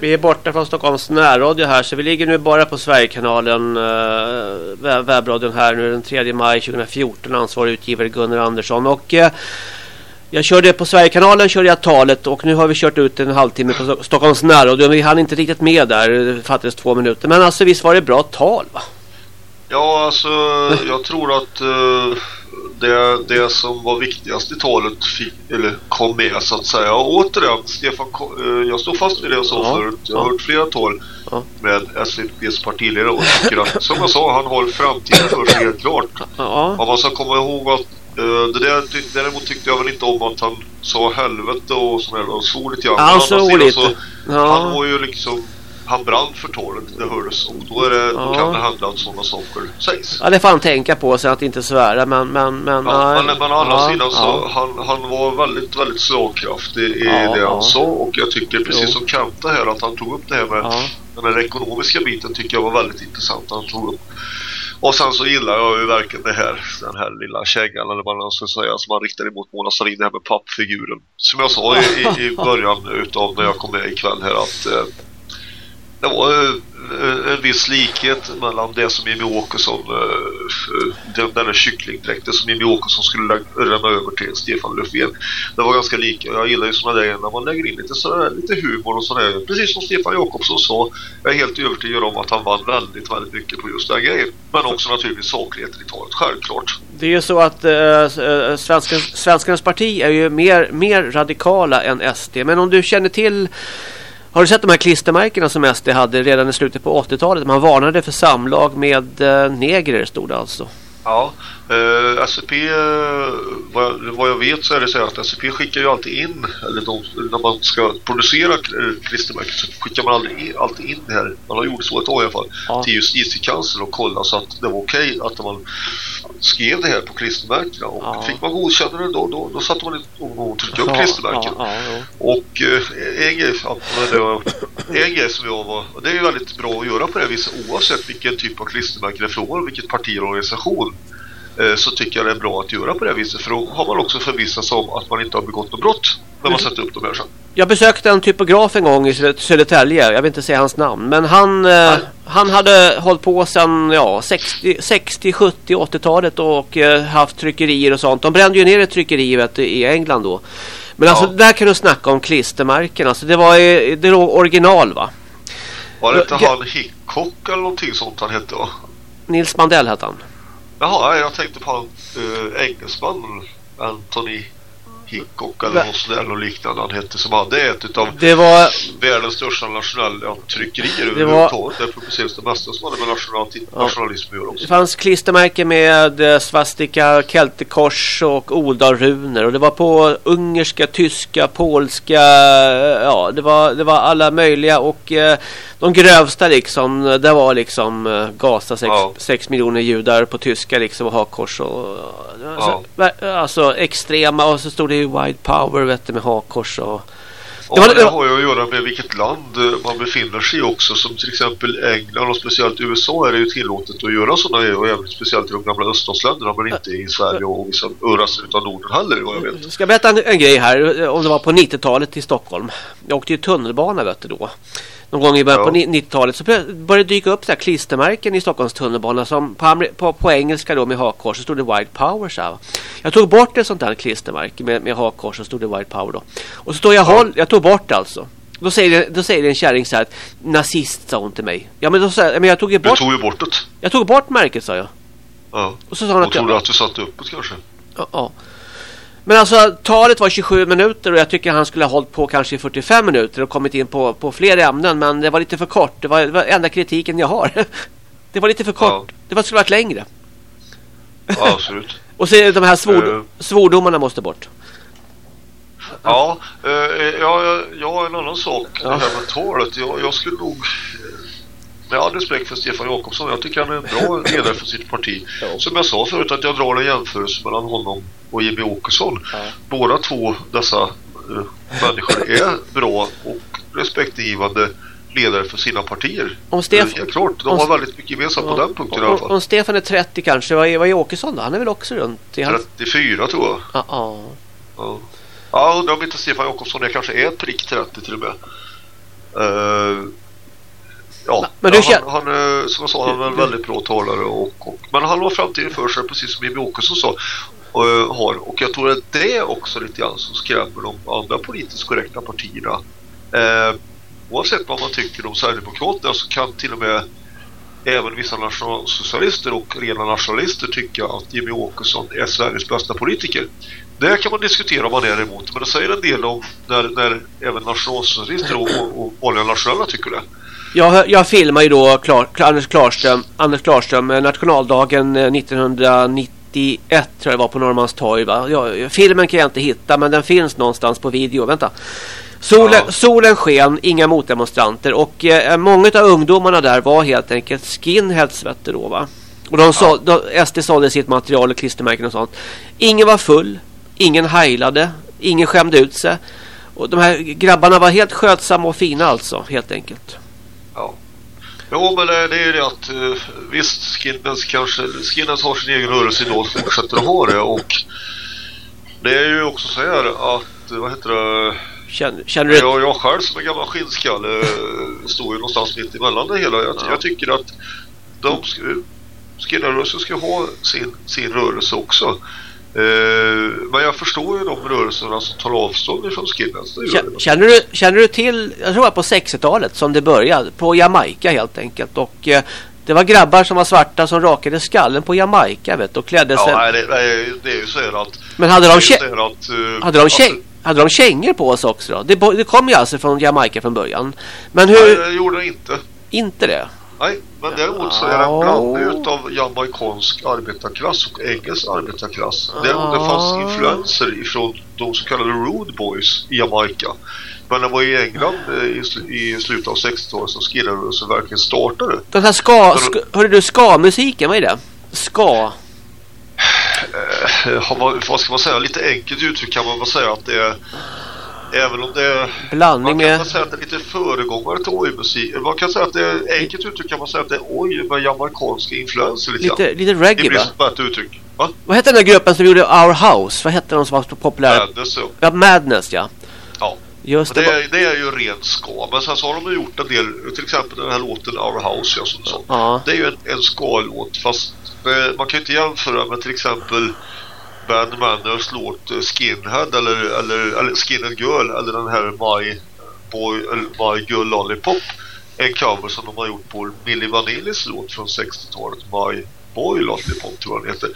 vi är borta från Stockholms närradio här så vi ligger nu bara på Sverigekanalen uh, webbradion här nu den 3 maj 2014 ansvarig utgivare Gunnar Andersson. Och uh, jag körde på Sverigekanalen körde jag talet och nu har vi kört ut en halvtimme på Stockholms närradio. Vi hann inte riktigt med där. Det fattades två minuter. Men alltså visst var det bra tal va? Ja alltså jag tror att uh, det, det som var viktigast i talet fick, eller kom med så att säga. Och återigen Stefan, uh, jag står fast vid det jag sa ja, förut. Jag har ja. hört flera tal ja. med SVPs partiledare och tycker att som jag sa han har framtiden för sig helt klart. Ja. Och man ska komma ihåg att det där, däremot tyckte jag väl inte om att han sa helvete och sådär och svor lite grann. Han svor lite. Så, ja. Han var ju liksom han brann för talet, det hördes. Och då, är det, ja. då kan det hända att sådana saker sägs. Ja, det får han tänka på så att inte svära. Men, men, men, ja, men, men å andra ja, sidan så han, han var väldigt, väldigt slagkraftig i det han sa. Och jag tycker precis som Kanta här att han tog upp det här med den här ekonomiska biten tycker jag var väldigt intressant. Han tog upp och sen så gillar jag ju verkligen det här, den här lilla kängan eller vad man ska säga som man riktar emot Mona Sahlin, det här med pappfiguren. Som jag sa i, i början utav när jag kom med ikväll här att eh, det var eh, en viss likhet mellan det som Jimmy Åkesson, eh, den, där kycklingdräkten som Jimmy Åkesson skulle lämna över till Stefan Löfven. Det var ganska lika. Jag gillar ju sådana där när man lägger in lite, sådär, lite humor och sådär. Precis som Stefan Jakobsson sa, jag är helt övertygad om att han vann väldigt, väldigt mycket på just den grejen. Men också naturligtvis sakligheten i talet, självklart. Det är ju så att eh, äh, svenskans, Svenskarnas parti är ju mer, mer radikala än SD. Men om du känner till har du sett de här klistermärkena som SD hade redan i slutet på 80-talet? Man varnade för samlag med eh, negrer stod det alltså. Ja, eh, SCP, eh, vad, vad, jag vet så är det så att SCP skickar ju alltid in, eller de, när man ska producera klistermärken så skickar man aldrig alltid in det här. Man har gjort så ett år i alla fall, ja. till justitiekanslern och kolla så att det var okej okay att man skrev det här på klistermärkena. Och ja. fick man godkännande då, då, då satte man och, tryckte upp ja, klistermärken. Ja, och eh, en, grej, en grej som jag var, det är ju väldigt bra att göra på det viset oavsett vilken typ av klistermärke det är från, vilket parti eller organisation Eh, så tycker jag det är bra att göra på det viset för då har man också förvissat sig om att man inte har begått något brott när man sätter upp de här sen. Jag besökte en typograf en gång i Södertälje, jag vill inte säga hans namn men han, eh, han hade hållit på sedan ja, 60, 60 70, 80-talet och eh, haft tryckerier och sånt. De brände ju ner ett tryckeri vet, i England då. Men alltså, ja. där kan du snacka om klistermärken. Alltså, det var det var original va? Var det inte han Hickok eller någonting sånt han hette va? Nils Mandell hette han. Jaha, jag tänkte på uh, engelsman, Anthony Hickok eller något sådär och liknande han hette som hade ett utav det var, världens största nationella tryckerier det överhuvudtaget. Där publiceras det mesta som hade med national, ja, nationalism att göra också. Det fanns klistermärken med eh, svastika, keltekors och odalruner och det var på ungerska, tyska, polska, eh, ja det var, det var alla möjliga och eh, de grövsta liksom, det var liksom eh, Gaza 6 ja. miljoner judar på tyska liksom och hakkors och ja. alltså, alltså extrema och så stod det ju White Power vet du, med hakkors och det, det har ju att göra med vilket land eh, man befinner sig i också. Som till exempel England och speciellt USA är det ju tillåtet att göra sådana. Och även speciellt i de gamla öststatsländerna men inte i Sverige och vissa öra utan Norden heller vad jag vet. Jag ska berätta en, en grej här. Om det var på 90-talet i Stockholm. Jag åkte ju tunnelbana vet du då någon gång i början ja. på 90-talet så började dyka upp så här klistermärken i Stockholms tunnelbana som på, på, på engelska då med hakkors så stod det White Power så här. Jag tog bort ett sånt där klistermärke med, med hakkors så stod det White Power då. Och så står jag ja. håll, jag tog bort alltså. Då säger, då säger en kärring så här nazist sa hon till mig. Ja men då sa jag, men jag tog ju bort. Du tog ju bort det. Jag tog bort märket sa jag. Ja. Och så sa hon och att trodde jag, att du satte upp det kanske. Ja. ja. Men alltså talet var 27 minuter och jag tycker han skulle ha hållit på kanske i 45 minuter och kommit in på, på fler ämnen. Men det var lite för kort. Det var, det var enda kritiken jag har. <laughs> det var lite för kort. Ja. Det var, skulle varit längre. Ja, absolut. <laughs> och så de här svord, uh, svordomarna måste bort. Ja, uh, ja, ja, en annan sak. Ja. Det här med talet. Jag, jag skulle nog med all respekt för Stefan Jakobsson, jag tycker han är en bra ledare för sitt parti. Ja. Som jag sa förut att jag drar en jämförelse mellan honom och Jimmy Åkesson. Ja. Båda två dessa uh, människor är bra och respektingivande ledare för sina partier. Om Stefan, det är klart, de om, har väldigt mycket gemensamt på den punkten om, i alla fall. Om Stefan är 30 kanske, vad är, vad är Åkesson då? Han är väl också runt? 34 tror jag. Ja, ja. Ja, jag undrar om inte Stefan Jakobsson är kanske är prick 30 till och med. Uh, Ja, men du ja, han, han, eh, som jag sa, han är en väldigt bra talare och, och, men han har framtiden för sig precis som Jimmy Åkesson sa och, har. Och jag tror att det är också lite grann som skrämmer de andra politiskt korrekta partierna. Eh, oavsett vad man tycker om Sverigedemokraterna så kan till och med även vissa nationalsocialister och rena nationalister tycka att Jimmy Åkesson är Sveriges bästa politiker. Det kan man diskutera om man är emot, men det säger en del om när, när även nationalsocialister och, och, och vanliga nationella tycker det. Jag, jag filmar ju då Klar, Anders, Klarström, Anders Klarström eh, nationaldagen eh, 1990 91 tror jag det var på Norrmalmstorg va? Ja, filmen kan jag inte hitta men den finns någonstans på video. Vänta. Solen, ja. solen sken, inga motdemonstranter och eh, många av ungdomarna där var helt enkelt skinheads vet du då va? Och de sa, ja. de, SD sålde sitt material och klistermärken och sånt. Ingen var full, ingen heilade, ingen skämde ut sig. Och de här grabbarna var helt skötsamma och fina alltså, helt enkelt. Ja. Jo, men det, det är ju det att uh, visst, Skinnens kanske Skinnens har sin egen rörelse idag och fortsätter att ha det och det är ju också så här att, vad heter det Känner, känner du... Jag, jag själv som en gammal skinnskalle eh, står ju någonstans mitt emellan det hela. Jag, Ja. jag tycker att de sk- skillarrörelsen ska ha sin, sin rörelse också. Eh, men jag förstår ju de rörelserna som tar avstånd ifrån skinheads. Kä-. Känner du, känner du till, jag tror var på 60-talet som det började, på Jamaica helt enkelt. Och eh, det var grabbar som var svarta som rakade skallen på Jamaica vet och klädde sig. Ja, nej, det, nej, det är ju så här att... Men hade de, kä- att, eh, hade, de alltså, käng- hade de kängor på oss också då? Det, det kom ju alltså från Jamaica från början. Men Nej, hur, det gjorde det inte. inte det? Nej, men däremot så är det en blandning utav jamaicansk arbetarklass och engelsk arbetarklass. Däremot det fanns influenser ifrån de så kallade Rude Boys i Jamaica. Men det var i England eh, i, sl- i slutet av 60-talet som skillarrörelsen verkligen startade. Den här ska, ska hörde du ska-musiken, vad är det? Ska. Eh, man, vad ska man säga, lite enkelt uttryck kan man väl säga att det är Även om det är Blandning Man kan med... säga att det är lite föregångare till oj-musik. Man kan säga att det är enkelt uttryck kan man säga att det är oj med jamaicanska influenser lite grann. Lite, lite Det reggae blir va? ett uttryck. Va? Vad hette den där gruppen som gjorde Our House? Vad hette de som var så populära? Madness, ja. Ja, Madness ja. Ja. Just det. Det är, det är ju rent ska. Men sen så har de gjort en del, till exempel den här låten Our House, ja, som sa. Ja. Det är ju en, en ska-låt fast eh, man kan ju inte jämföra med till exempel Ben Manners låt eh, Skinhead eller, eller, eller Skinhead Girl eller den här My, Boy, My Girl Lollipop. En cover som de har gjort på Milli Vanillis låt från 60-talet My Boy Lollipop tror jag den heter.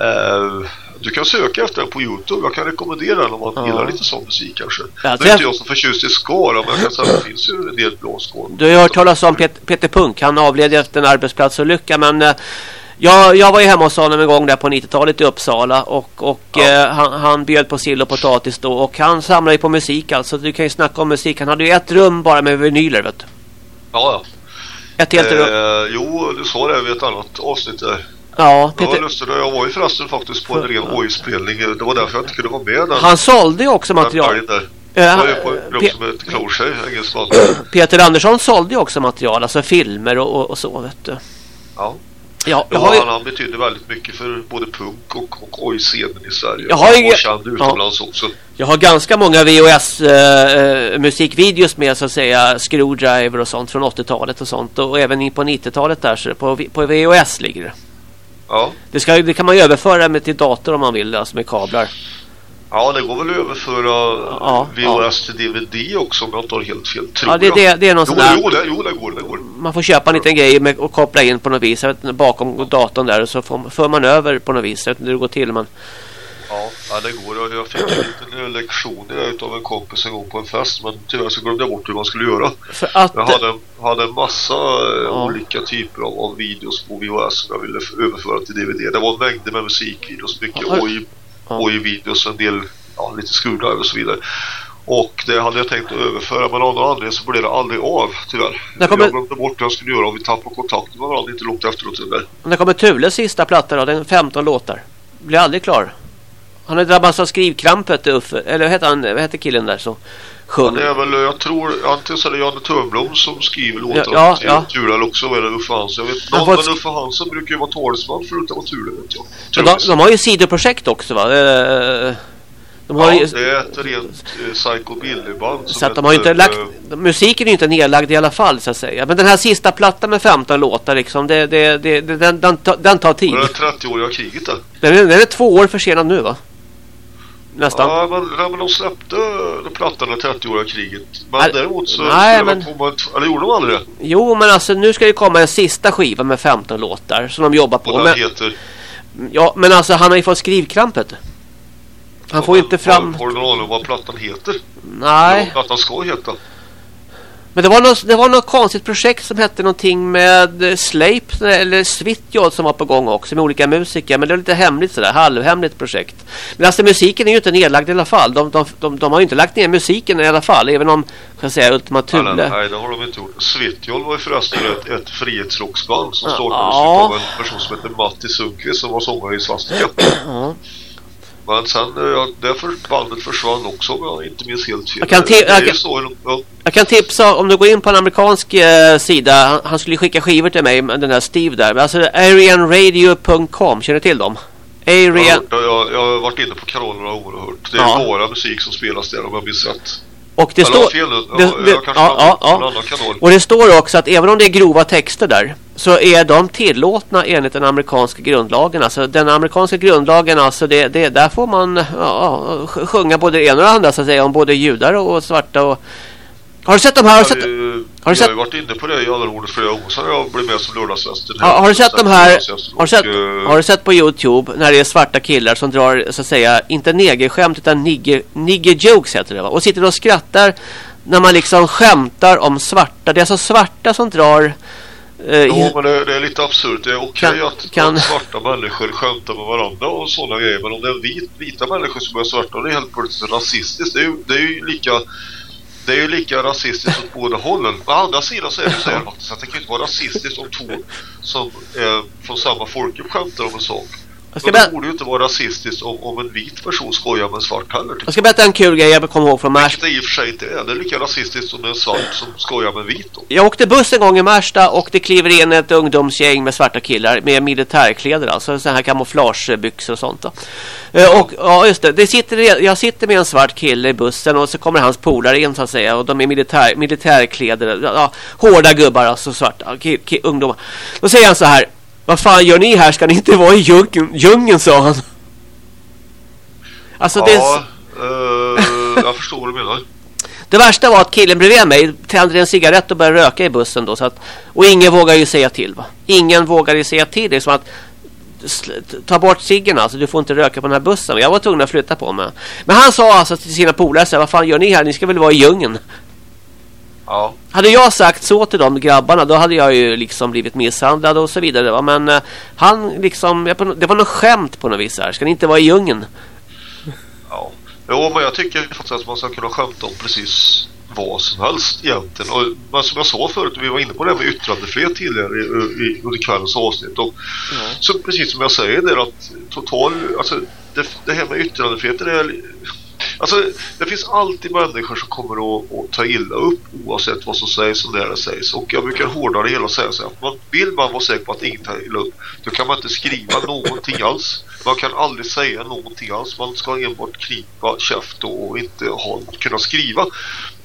Eh, du kan söka efter den på Youtube. Jag kan rekommendera den om man Ja. gillar lite sån musik kanske. Ja, nu det- är inte jag så förtjust i ska då, men jag kan säga att det finns ju en del bra ska. Du har hört talas om Pet Peter Punk. Han avled efter en arbetsplatsolycka. Men eh, jag, jag var ju hemma hos honom en gång där på 90-talet i Uppsala. Och, och Ja. eh, han, han bjöd på sill och potatis då. Och han samlade ju på musik alltså. Du kan ju snacka om musik. Han hade ju ett rum bara med vinyler vet du. Ja, Ett helt ja. rum. Eh, jo, du sa det vid ett annat avsnitt där. Ja, Peter. lustigt. Jag var ju förresten faktiskt på en ren oj-spelning. Det var därför jag inte kunde vara med den, Han sålde ju också material. där. Eh, Jag var ju på grupp Pe- som engelsk band. <clears throat> Peter Andersson sålde ju också material. Alltså filmer och, och, och så vet du. Ja. Ja, jag Ja, har han, betydde väldigt mycket för både punk och, och oj-scenen i Sverige. Jag har var känd utomlands också. Jag har ganska många VHS eh, musikvideos med så att säga Screwdriver och sånt från 80-talet och sånt och även in på 90-talet där så på, på VHS ligger det. Ja. Det, ska, det kan man ju överföra med till dator om man vill alltså med kablar. Ja, det går väl att överföra Ja, VHS till DVD också om jag inte har helt fel. Tror Ja, det, det, det är någon Jo, sån där, jo, det, jo, det går, det går. man får köpa en liten grej med, och koppla in på något vis vet, bakom datorn där och så får, för man över på något vis. Jag vet inte hur det går till men Ja, ja, det går. Jag- fick en liten lektion utav en kompis en gång på en fest men tyvärr så glömde jag bort hur man skulle göra. för att Jag hade, hade en massa eh, Ja. olika typer av, av videos på VHS som jag ville överföra till DVD. Det var mängder med musikvideos, mycket Har- oj, Ja. oj-videos, en del, ja, lite screwdriver och så vidare. Och det hade jag tänkt att överföra men av någon anledning så blev det aldrig av tyvärr. Där kommer- Jag glömde bort vad jag skulle göra och vi tappade kontakten med varandra inte långt efteråt. det där. när kommer Thules sista platta då, den är 15 låtar. Blir aldrig klar. Han har drabbats av skrivkrampet Uffe, eller vad heter han, vad heter killen där så sjöng? Det är väl, jag tror, antingen så är det Janne Törnblom som skriver låtar ja, till ja. Thule eller också det Uffe Hansson. Jag vet, någon, får- men Uffe Hansson brukar ju vara talesman för utan Thule vet jag. Men de, de har ju sidoprojekt också va? Eh, De har ja, ju, det är ett rent eh, Psycho Billy-band. så att de har ju inte lagt, eh, musiken är ju inte nedlagd i alla fall så att säga. Men den här sista plattan med 15 låtar liksom, det, det, det, den, den, tar- den tar tid. Det är 30-åriga kriget där. Den är, den är två år försenad nu va? Nästan. Ja, men, nej, men de släppte den plattan det 30-åriga kriget. Men Nej, däremot så nej, men- de ett, Eller gjorde de aldrig det? Jo men alltså nu ska det komma en sista skiva med 15 låtar som de jobbar på. Och den Men, heter... ja, men alltså han har ju fått skrivkrampet. Han får ju inte fram... Har, du någon aning om vad plattan heter? Nej. Vad plattan ska heta? Men det var, något, det var något konstigt projekt som hette någonting med Slape eller Svitjod som var på gång också med olika musiker. Men det är lite hemligt sådär, halvhemligt projekt. Men alltså musiken är ju inte nedlagd i alla fall. De, de, de, de har ju inte lagt ner musiken i alla fall. Även om, ska jag säga, Ultima Thule. nej, det har de inte gjort. Svitjol var ju förresten ett, ett frihetsrocksband som Ja. startades av en person som heter Matti Sundqvist som var sångare i Svastika. Men sen, eh, ja, det för, bandet försvann också om jag inte minns helt fel. Jag kan det jag kan- så, ja, Jag kan tipsa om du går in på en amerikansk eh, sida. Han, han skulle skicka skivor till mig, den där Steve där. Alltså arianradio.com, känner du till dem? jag, har Arian... det. jag, jag har varit inne på kanalen några år och hört. Det är Ja. bara musik som spelas där om jag minns rätt. Och det står... det- det- ja, ja, ja. Och det står också att även om det är grova texter där så är de tillåtna enligt den amerikanska grundlagen. Alltså den amerikanska grundlagen, alltså det, det, där får man ja, ja, sj- sjunga både det ena och det andra så att säga om både judar och svarta. Och... Har du sett de här? Har du sett, har du vi har ju varit inne på det i Allarordet flera gånger sedan jag blev med som lördagsgäst. Har, har du sett de här? Har du sett, Och, eh, har du sett på Youtube när det är svarta killar som drar så att säga inte negerskämt utan nigger, nigger jokes heter det va? Och sitter och skrattar när man liksom skämtar om svarta. Det är alltså svarta som drar eh, Jo, men det, det är lite absurt. Det är okej Kan- att, kan- att svarta människor skämtar med varandra och sådana grejer. Men om det är vit, vita människor som är svarta, det är helt plötsligt rasistiskt. Det är ju, det är ju lika... Det är ju lika rasistiskt åt båda hållen. Å andra sidan så är det så här faktiskt att det kan inte vara rasistiskt om två som är från samma folkgrupp skämtar om en sak. Jag ska det borde ju inte vara rasistiskt om, om en vit person skojar med en svart heller. Jag ska berätta en kul grej jag kommer ihåg från Märsta. Vilket det i och för sig inte är. Det är lika rasistiskt som en svart som skojar med en vit då. Jag åkte buss en gång i Märsta och det kliver in ett ungdomsgäng med svarta killar med militärkläder. Alltså sådana här kamouflagebyxor och sånt. Då. Eh, Och ja, just det. det sitter, jag sitter med en svart kille i bussen och så kommer hans polare in så att säga. Och de är militär, militärkläder. Ja, hårda gubbar alltså svarta ki, ki, ungdomar. Då säger han så här. Vad fan gör ni här? Ska ni inte vara i djungeln? djungeln sa han. Alltså det ja, eh, jag förstår vad du menar. Det värsta var att killen bredvid mig tände en cigarett och började röka i bussen då. Så att, och ingen vågar ju säga till va. Ingen vågar ju säga till. Det är som att ta bort ciggen alltså. Du får inte röka på den här bussen. Jag var tvungen att flytta på mig. Men han sa alltså till sina polare vad fan gör ni här? Ni ska väl vara i djungeln. Ja. Hade jag sagt så till de grabbarna då hade jag ju liksom blivit misshandlad och så vidare. Va? Men eh, han liksom, jag, det var något skämt på något vis här. Ska ni inte vara i djungeln? Ja. Jo, men jag tycker faktiskt att man ska kunna skämta om precis vad som helst egentligen. Och, men som jag sa förut, vi var inne på det här med yttrandefrihet tidigare i, i, under kvällens avsnitt. Och, så precis som jag säger där att total, alltså det, det här med yttrandefrihet det är Alltså det finns alltid människor som kommer att, att ta illa upp oavsett vad som sägs och när det sägs. Och jag brukar hårdare det hela säga så här, att man, vill man vara säker på att ingen tar illa upp då kan man inte skriva någonting alls. Man kan aldrig säga någonting alls. Man ska enbart knipa käft och inte ha, kunna skriva.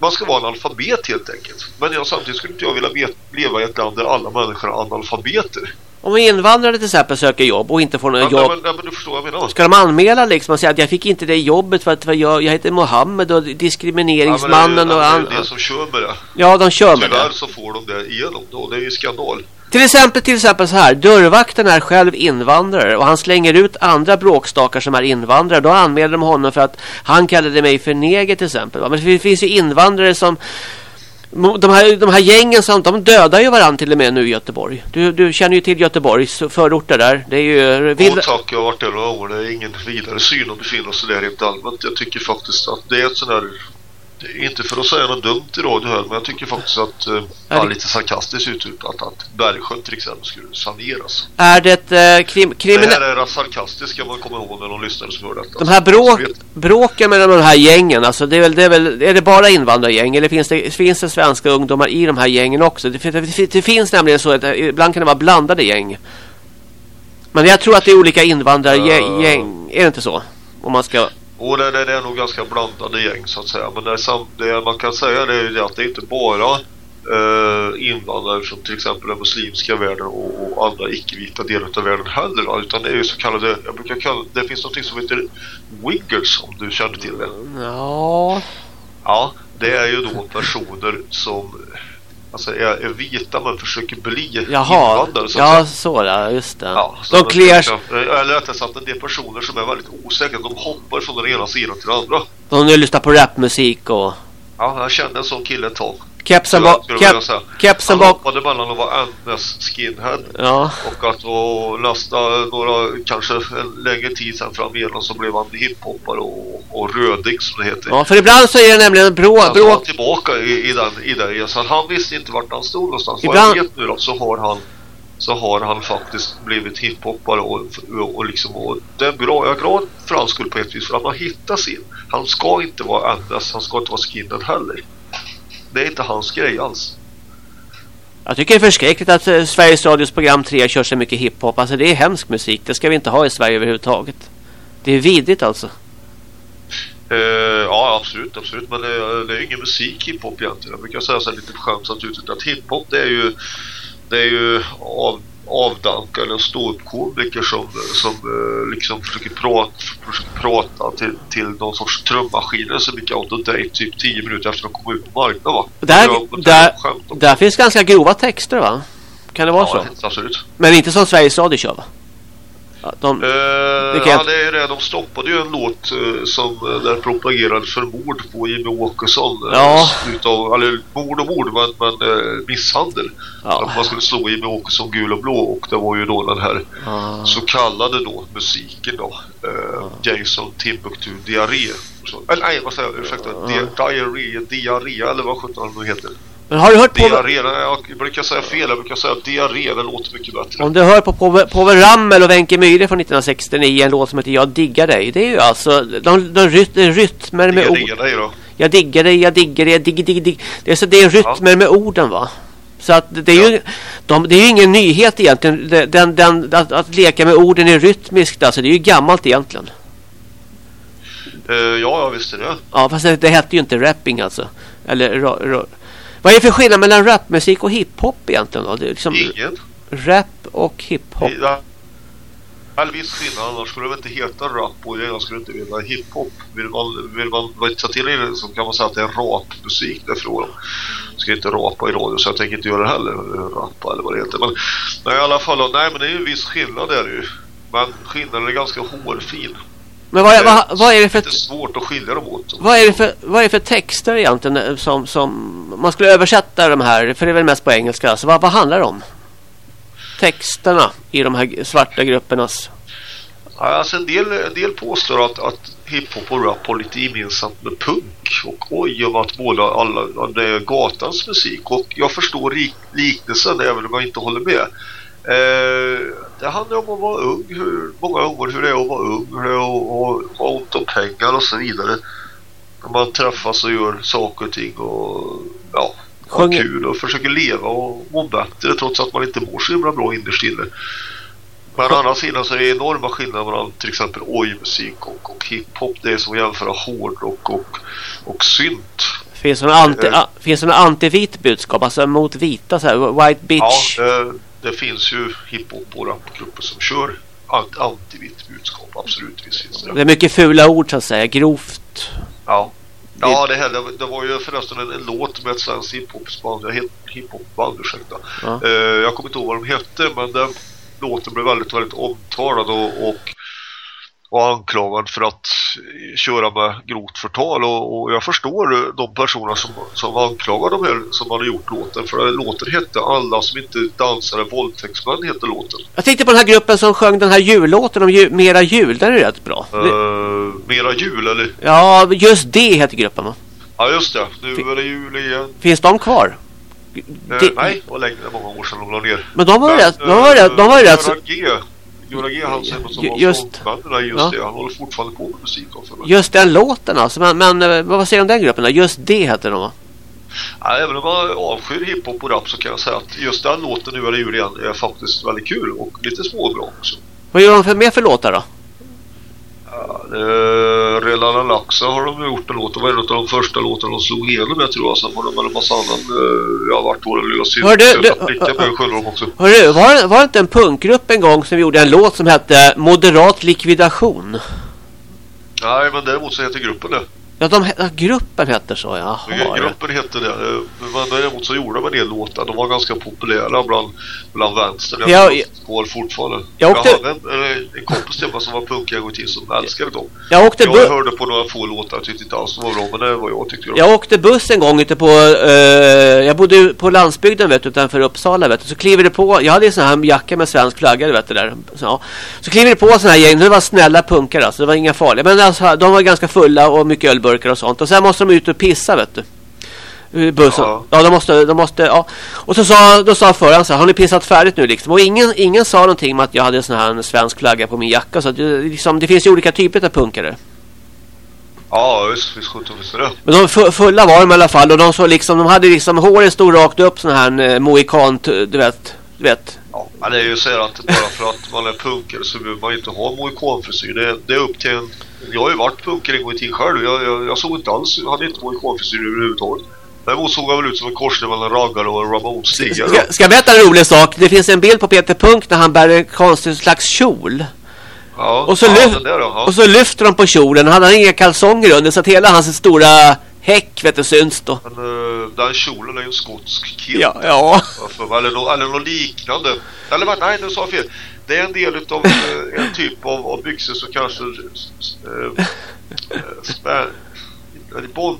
Man ska vara en alfabet helt enkelt. Men jag, samtidigt skulle inte jag vilja leva i ett land där alla människor är analfabeter. Om invandrare till exempel söker jobb och inte får något Men, jobb. men, men, men du förstår vad jag menar. Ska de anmäla liksom och säga att jag fick inte det jobbet för att jag, jag heter Mohammed och diskrimineringsmannen ja, och men an, det är det som kör med det. Ja, de kör med Tyvärr det. så får de det igenom då. Det är ju skandal. Till exempel, till exempel så här. Dörrvakten är själv invandrare och han slänger ut andra bråkstakar som är invandrare. Då anmäler de honom för att han kallade mig för neger till exempel. Men det finns ju invandrare som de här, de här gängen som de dödar ju varandra till och med nu i Göteborg. Du, du känner ju till Göteborgs förorter där. Det är ju vill, Och tack, jag har varit där några år. Det är ingen vidare syn om befinner oss där rent allmänt. Jag tycker faktiskt att det är ett sån där... Inte för att säga något dumt i radio här, men jag tycker faktiskt att, eh, ja, lite sarkastiskt uttryckt, att, att Bergsjön till exempel skulle saneras. är det eh, krim, Det kriminellt? här är sarkastiskt ska man komma ihåg när någon lyssnare som hör detta. De här bråk, bråken mellan de här gängen, alltså det är, väl, det är, väl, är det bara invandrargäng eller finns det, finns det svenska ungdomar i de här gängen också? Det, det, det, finns nämligen så att eh, ibland kan det vara blandade gäng. Men jag tror att det är olika invandrargäng, är det inte så? Om man ska... Och det, det, det är nog ganska blandade gäng så att säga. Men det, sam, det man kan säga det är ju det att det är inte bara eh, invandrare från till exempel den muslimska världen och, och andra icke-vita delar av världen heller. va, Utan det är ju så kallade, jag brukar kalla det finns något som heter wiggers om du känner till det. Ja... Ja, det är ju då personer som alltså är, är vita men försöker bli Jaha, invandrare. Så ja så ja, just det. Ja, så de att- klär sig... Eller rättare sagt en del personer som är väldigt osäkra. De hoppar från den ena sidan till den andra. De nu lyssnar på rapmusik och... Ja, jag kände en sån kille ett tag. Kepsen, kep, säga. kepsen Han bak... hoppade mellan att vara NS skinhead Ja, och att vara nästa några, kanske en längre tid sen fram igenom så blev han hiphoppare och, och rödig som det heter. ja, för ibland så är det nämligen brå, Sen så var han tillbaka i, i den i det. Så han visste inte vart han stod någonstans. Ibland- Vad jag vet nu då så har han så har han faktiskt blivit hiphoppare och, och, och liksom och det är bra, jag är glad för hans skull på ett vis för han hittar sin. Han ska inte vara NS, han ska inte vara skinhead heller. Det är inte hans grej alls. Jag tycker det är förskräckligt att eh, Sveriges Radios program 3 kör så mycket hiphop. Alltså det är hemsk musik. Det ska vi inte ha i Sverige överhuvudtaget. Det är vidrigt alltså. Eh, ja, absolut, absolut. Men det, det är ingen musik hiphop egentligen. Jag brukar säga så här lite skämtsamt ut att hiphop det är ju det är ju av, avdankade eller ståuppkomiker som, som eh, liksom försöker prata, försöker prata till, till någon sorts trummaskiner som gick out och date typ 10 minuter efter att de kom ut på marknaden va? Där, Jag- där, där finns ganska grova texter va? Kan det vara ja, så? absolut. Men inte som Sveriges Radio kör va? De, Eh, jag ja, det är det. De stoppade ju en låt eh, som eh, där propagerade för mord på Jimmy Åkesson. eh, Ja. Utav, eller mord och mord, men, men eh, misshandel. Ja. Att man skulle slå Jimmy Åkesson gul och blå och det var ju då den här Ah. så kallade då musiken då. Eh, Jason Timbuktu Diarré. Så- Eller nej, vad säger jag? Ursäkta. Di- Diarré, diarré eller vad sjutton det nu heter. Men har du hört på... Diarré, jag brukar säga fel. Jag brukar säga diarré. Det låter mycket bättre. Om du hör på Povel Povel Ramel och Wenche Myhre från 1969 en låt som heter Jag diggar dig. Det är ju alltså de, de ryt, rytmer med Diarré, ord. dig då. Jag diggar dig, jag diggar dig, jag digger, digger, digger. Det är, så, det är rytmer med orden va? Så att det är ju, de, det är ju ingen nyhet egentligen. Det- Den, den, att, att leka med orden är rytmiskt alltså. Det är ju gammalt egentligen. Eh, ja, jag visste det. Ja, fast det, det hette ju inte rapping alltså. Eller ra, ra. Vad är det för skillnad mellan rapmusik och hiphop egentligen då? Det är liksom Ingen. rap och hiphop. Ja. All viss skillnad, annars skulle det inte heta rap och jag skulle inte vilja hiphop. Vill man, vill man ta till det så kan man säga att det är rapmusik om. Jag ska inte rapa i radio så jag tänker inte göra det heller. Rappa eller vad det heter. Men nej, i alla fall, nej men det är ju en viss skillnad där ju. Men skillnaden är ganska hårfin. Men vad, är- vad, vad är det för Det är svårt att skilja dem åt. Vad är, det för, vad är det för texter egentligen eh, som, som man skulle översätta de här, för det är väl mest på engelska. Så vad, vad handlar det om? Texterna i de här svarta gruppernas. Ja, Alltså en del, en del påstår att, att hiphop och rap har lite gemensamt med punk och oj om att båda alla, det är gatans musik och jag förstår lik, liknelsen även om jag inte håller med. Eh, det handlar om att vara ung, hur, många gånger hur det är att vara ung, hur det är att, ha ont om pengar och så vidare. När man träffas och gör saker och ting och ja, har kul och försöker leva och må bättre trots att man inte mår så himla bra innerst inne. Men å andra sidan så är det enorma skillnader mellan till exempel oj-musik och, och hiphop. Det är som att jämföra hårdrock och, och synt. Finns det någon anti, Eh. finns det någon antivit budskap? Alltså mot vita så här, white bitch. Ja, det, det finns ju hiphop och rapgrupper som kör ant, antivitt budskap. Absolut, visst finns det. Det är mycket fula ord så att säga, grovt. Ja. Ja, det, här, det, det var ju förresten en, en låt med ett svenskt het- hiphopband, ursäkta. Ja. Eh, jag kommer inte ihåg vad de hette, men den låten blev väldigt, väldigt omtalad och, och, och anklagad för att köra med grovt förtal. Och, och jag förstår de personer som, som anklagar de här som hade gjort låten. För låten hette Alla som inte dansar är våldtäktsmän, heter låten. Jag tänkte på den här gruppen som sjöng den här jullåten om ju, Mera jul. Den är rätt bra. Uh, mera jul, eller? ja, just det heter gruppen va? Ja, just det. Nu är det jul igen. Finns de kvar? Det- nej, det var längre, många år sedan de la ner. Men de var ju rätt, de var rätt, de var eh, rätt Göran G. Göran G. Han som som Ju- var just. där, just Ja. det. Han håller fortfarande på med musik Just den låten alltså. Men, men eh, vad säger du om den gruppen då? Just det heter de va? ja, även om man avskyr hiphop och rap så kan jag säga att just den låten Nu är det jul igen är faktiskt väldigt kul och lite småbra också. Vad gör de för mer för låtar då? Ja, uh, Relala Laxa har de gjort en låt. Det var en av de första låtarna de slog igenom med tror jag. Sen har de en massa annan. Uh, ja, vart var den lilla synd. Jag. Hörru, var, det- var det inte en punkgrupp en gång som gjorde en låt som hette Moderat likvidation? Nej, men däremot så heter gruppen det. Ja, de, ja, gruppen hette så, jaha. Gruppen hette det. Eh, Men däremot så gjorde de en del låtar. De var ganska populära bland, bland vänstern. Jag Ja, jag- kvar fortfarande. Jag åkte- hade en, eh, en kompis till mig som var punkig i tiden som älskade dem. Jag åkte, Jag hörde på några få låtar tyckte inte alls var bra. Men det var jag tyckte. jag åkte buss en gång ute på... eh, jag bodde på landsbygden vet du, utanför Uppsala vet du. Så kliver det på... Jag hade en sån här jacka med svensk flagga vet du där. Så, så kliver det på såna här gäng. Det var snälla punkare alltså. Det var inga farliga. Men alltså, de var ganska fulla och mycket ölburkar och sånt. Och sen måste de ut och pissa vet du. Bussen. Ja, Ja. de måste, de måste, ja. Och så sa, då sa föraren så här, har ni pissat färdigt nu liksom? Och ingen, ingen sa någonting om att jag hade en sån här en svensk flagga på min jacka. Så att, det, liksom, det finns ju olika typer av punkare. Ja, visst. Visst visst det. Men de fu- fulla var de i alla fall och de så liksom, de hade liksom håret stod rakt upp sån här eh, mohikan, du vet, du vet. Ja, det är ju så att bara för att man är punkare så behöver man inte ha mohikanfrisyr. Det, det är upp till en Jag har ju varit punkare en gång i tiden själv. Jag, jag, jag såg inte alls, jag hade inte varit konfrisyr överhuvudtaget. Däremot såg jag väl ut som en korsning mellan raggare och Ramones-stigar. Ska, ska jag berätta en rolig sak? Det finns en bild på Peter Punk när han bär en konstig slags kjol. Ja, Och så, ja, lyf- den där, och så lyfter de på kjolen. Han har inga kalsonger under så att hela hans stora häck vet du, syns då. Men, eh, den kjolen är ju en skotsk kilt. Ja, ja. Eller, nå- eller något liknande. Eller vad- nej, nu sa jag fel. Det är en del utav eh, en typ av, av byxor som kanske... Eh, eh, spä, eller bon-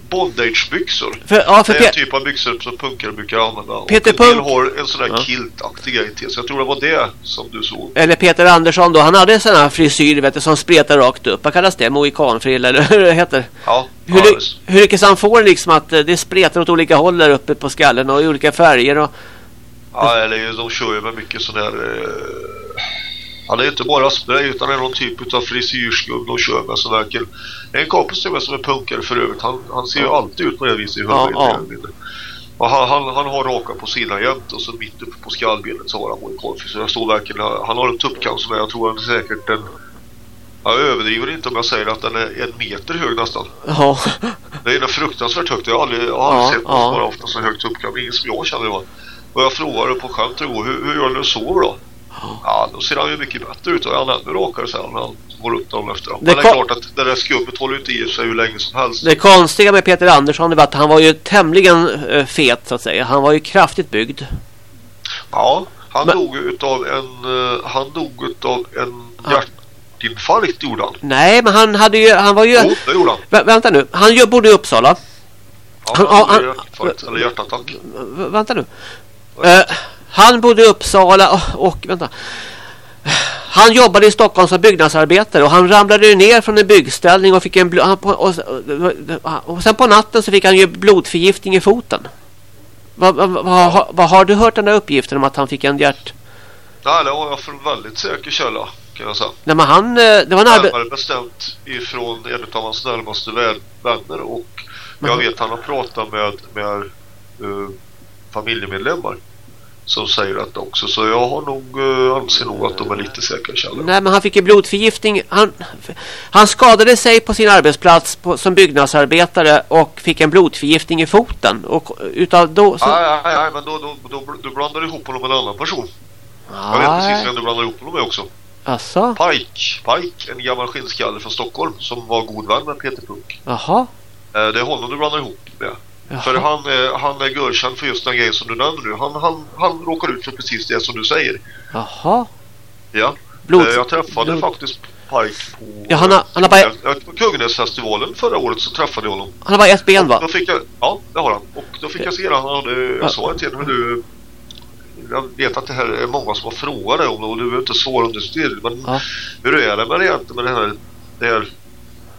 bondage-byxor. För, ja, för Det är en typ av byxor som punkare brukar använda. Peter och en del Punk- har en sån där Ja. kiltaktig grej till. Så jag tror det var det som du såg. eller Peter Andersson då. Han hade en sån här frisyr vet du, som spretar rakt upp. Vad kallas det? Mohikanfrilla eller hur det heter? Ja, Hur, ja, hur lyckas han få det liksom att eh, det spretar åt olika håll där uppe på skallen och i olika färger och... ja eller de kör ju med mycket sån där... Eh, ja, det är inte bara spray utan är någon typ utav frisyrskum de kör med som verkar... En kompis till mig som är punkare för övrigt. Han, han ser ju alltid ut på det viset i Ja, huvudet. ja. mindre. Och han, han, han har raka på sidan jämt och så mitt uppe på skallbenet så har han mohikanfrisyr. Så jag står verkligen... Han har en tuppkam som är, jag tror han är säkert en... Jag överdriver inte om jag säger att den är en meter hög nästan. Ja. Det är fruktansvärt högt. Jag har aldrig, jag har aldrig Ja, sett någon ja. som har haft en så högt tuppkam. Ingen som jag känner va. Och jag frågade på skämt hur, hur gör du sover då? Ja, då ser han ju mycket bättre ut och han ännu rakare sen när han går runt dem efter dem. Det Men det är klart att det där skummet håller ju inte i sig hur länge som helst. Det konstiga med Peter Andersson var att han var ju tämligen eh, fet så att säga. Han var ju kraftigt byggd. Ja, han Men- dog utav en, eh, han dog utav en Ja. hjärtinfarkt gjorde han. Nej, men han hade ju... Han var ju... Jo, det gjorde han. Vä- vänta nu. Han bodde i Uppsala. Ja, Han- han, han, han- eller hjärtattack. Vänta nu. Eh, han bodde i Uppsala och, och vänta. Han jobbade i Stockholm som byggnadsarbetare och han ramlade ner från en byggställning och fick en han och, och, och sen på natten så fick han ju blodförgiftning i foten. Vad vad- vad- vad har du hört den där uppgiften om att han fick en hjärt... Nej, det har jag från väldigt säker källa kan jag säga. Nej men han... eh, Det var en bestämt ifrån en av hans närmaste vän- vänner och jag vet han har pratat med, med eh, familjemedlemmar som säger att också så jag har nog uh, anser nog att de är lite säkra källor. Nej men han fick ju blodförgiftning. Han, han skadade sig på sin arbetsplats på, som byggnadsarbetare och fick en blodförgiftning i foten. Och utav då... Så, Nej, nej, nej, men då, då, då, då blandar du ihop honom med en annan person. Jag vet precis vem du blandar ihop honom med också. Alltså? Pike, Pike, en gammal skinnskalle från Stockholm som var god vän med Peter Punk. Jaha. Eh, Det är honom du blandar ihop med. Jaha. För han är, han är görkänd för just den grejen som du nämner nu. Han, han, han råkar ut för precis det som du säger. Jaha. Ja. Blod- Eh, Jag träffade blod- faktiskt Pike på Ja, han har- han har bara- eh, på Kungnäsfestivalen förra året så träffade jag honom. Han har bara ett ben Då va? fick jag, ja, det har han. Och då fick jag se. Han hade, Ja. jag sa till honom, du, jag vet att det här är många som har frågat dig om det och du behöver inte still. Men Ja. hur är det med det egentligen med det här, det här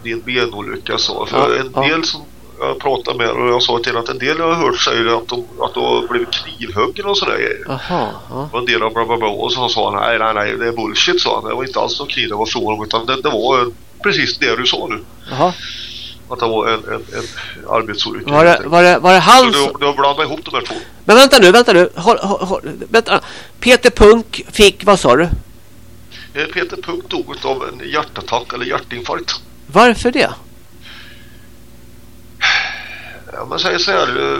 din benolycka så? För Ja, en ja. del som jag pratar med och jag sa till att en del jag har hört säger att de, att de blivit knivhuggen och sådär. Jaha. Ja. Och en del av bla bla bla och så sa han nej nej nej det är bullshit sa han. Det var inte alls någon kniv det var frågan om utan det, det var en, precis det du sa nu. Jaha. Att det var en, en, en arbetsolycka. Var det, var det, var det han som... du har blandat ihop de här två. Men vänta nu, vänta nu. Håll, håll, håll, vänta. Peter Punk fick, vad sa du? Eh, Peter Punk dog av en hjärtattack eller hjärtinfarkt. Varför det? Ja, men säger så här.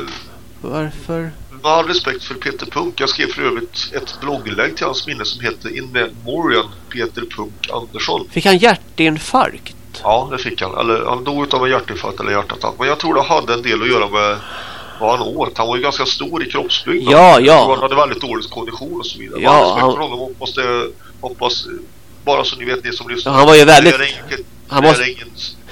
Varför? Med all respekt för Peter Punk. Jag skrev för övrigt ett blogginlägg till hans minne som heter In Memoriam Peter Punk Andersson. Fick han hjärtinfarkt? Ja, det fick han. Eller han dog av en hjärtinfarkt eller hjärtattack. Men jag tror det hade en del att göra med vad han åt. Han var ju ganska stor i kroppsbyggnad. Ja, ja. Han hade väldigt dålig kondition och så vidare. Ja, respekt han- för honom hoppas det, hoppas, bara så ni vet ni som lyssnar. Ja, han var ju väldigt- Det är ingen, han det måste- är ingen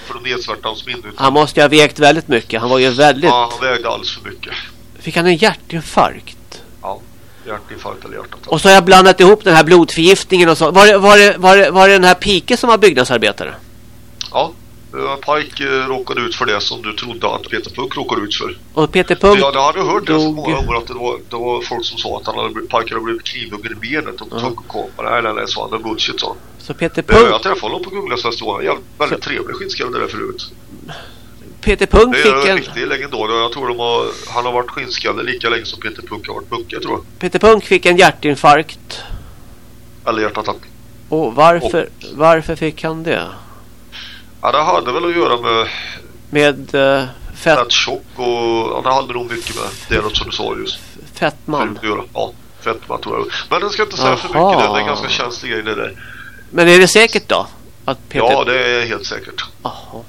för att nedsvärta hans minne. Han måste ju ha vägt väldigt mycket. Han var ju väldigt... Ja, han vägde alldeles för mycket. Fick han en hjärtinfarkt? Ja, hjärtinfarkt eller hjärtattack. Och så har jag blandat ihop den här blodförgiftningen och så. Var det, var det, var det, var det den här Pike som var byggnadsarbetare? Ja, Pike eh, råkade ut för det som du trodde att Peter Punk råkade ut för. Och Peter Punk... Ja, det hade hört det så många gånger att det var, det var folk som sa att han hade, Pike hade blivit knivhuggen i benet och och kapade. Nej, nej, nej, sa han. Det bullshit, sa. Så Peter Eh, Punk, Jag träffade honom på Kunglighetsfestivalen. Jävligt- Väldigt trevlig skinnskalle det där förut. Peter Punk Det fick är en en... riktig legendar. Jag tror de har, han har varit skinnskalle lika länge som Peter Punk har varit punkare, tror jag. Peter Punk fick en hjärtinfarkt. Eller hjärtattack. Och varför, varför fick han det? Ja, det hade väl att göra med Med uh, fett, fett tjock och ja, det hade nog mycket med det något som du sa just. fettman. Ja, fetma tror jag. Men den ska inte säga för Jaha. mycket. Det är en ganska känslig grej det där. Men är det säkert då? Att Peter... Ja, det är helt säkert. Jaha.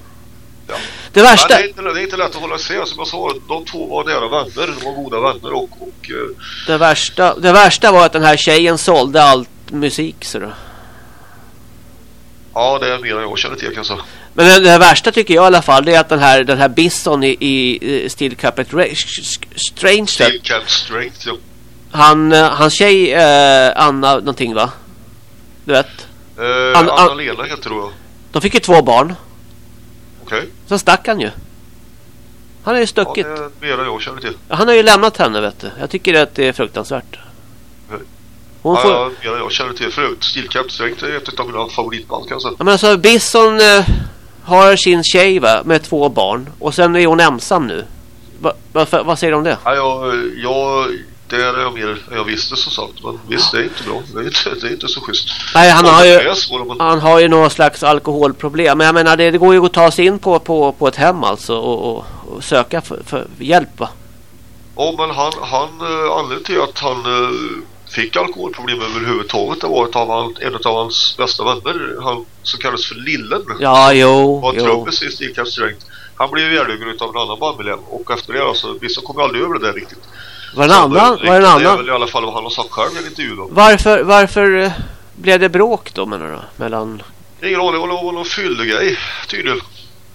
Ja. Det värsta... det, är inte, det är inte lätt att hålla isär. Som jag sa, de två var nära vänner. De var goda vänner och, och eh, Det värsta, det värsta var att den här tjejen sålde allt musik så då. Ja, det är mer än jag känner till kan jag säga. Men det, det värsta tycker jag i alla fall det är att den här, den här Bisson i, i Steel Ra- Strange Steel Cat Strength, ja. han, eh, hans tjej eh, Anna någonting va? Du vet. Eh, An- an- Anna-Lena heter hon. De fick ju två barn. Okej. Sen stack han ju. Han har ju Ja, stuckit. det är mer än jag känner till. Han har ju lämnat henne vet du. Jag tycker att det är fruktansvärt. Hon Ja, får... ja, jag känner till. För övrigt, Steel Cat Strength är ett av mina favoritband kan jag säga. Ja, men alltså Bisson eh, har sin tjej va, med två barn. Och sen är hon ensam nu. Va, va, vad säger du om det? Ja, jag, jag, det är jag mer jag visste som sagt. Men visst, det är inte bra. Det är inte, det är inte så schysst. Nej, han har Det ju... är svårt, men- Han har ju någon slags alkoholproblem. Men jag menar det, det går ju att ta sig in på, på, på ett hem alltså och, och, och söka för, för hjälp va? Ja, men han, han eh, anledningen till att han eh, fick alkoholproblem överhuvudtaget det var han var en av hans bästa vänner. Han som kallades för Lillen. Ja, jo, var jo. trubbis i Strength. Han blev ihjälhuggen utav en annan bandmedlem och efter det alltså, vissa kom aldrig över det där riktigt. Var det en annan? det- Var det en Det är annan? väl i alla fall vad han har sagt själv i en intervju då. Varför, varför eh, blev det bråk då menar du? Mellan... Ingen aning, det var någon fyllegrej tydligen.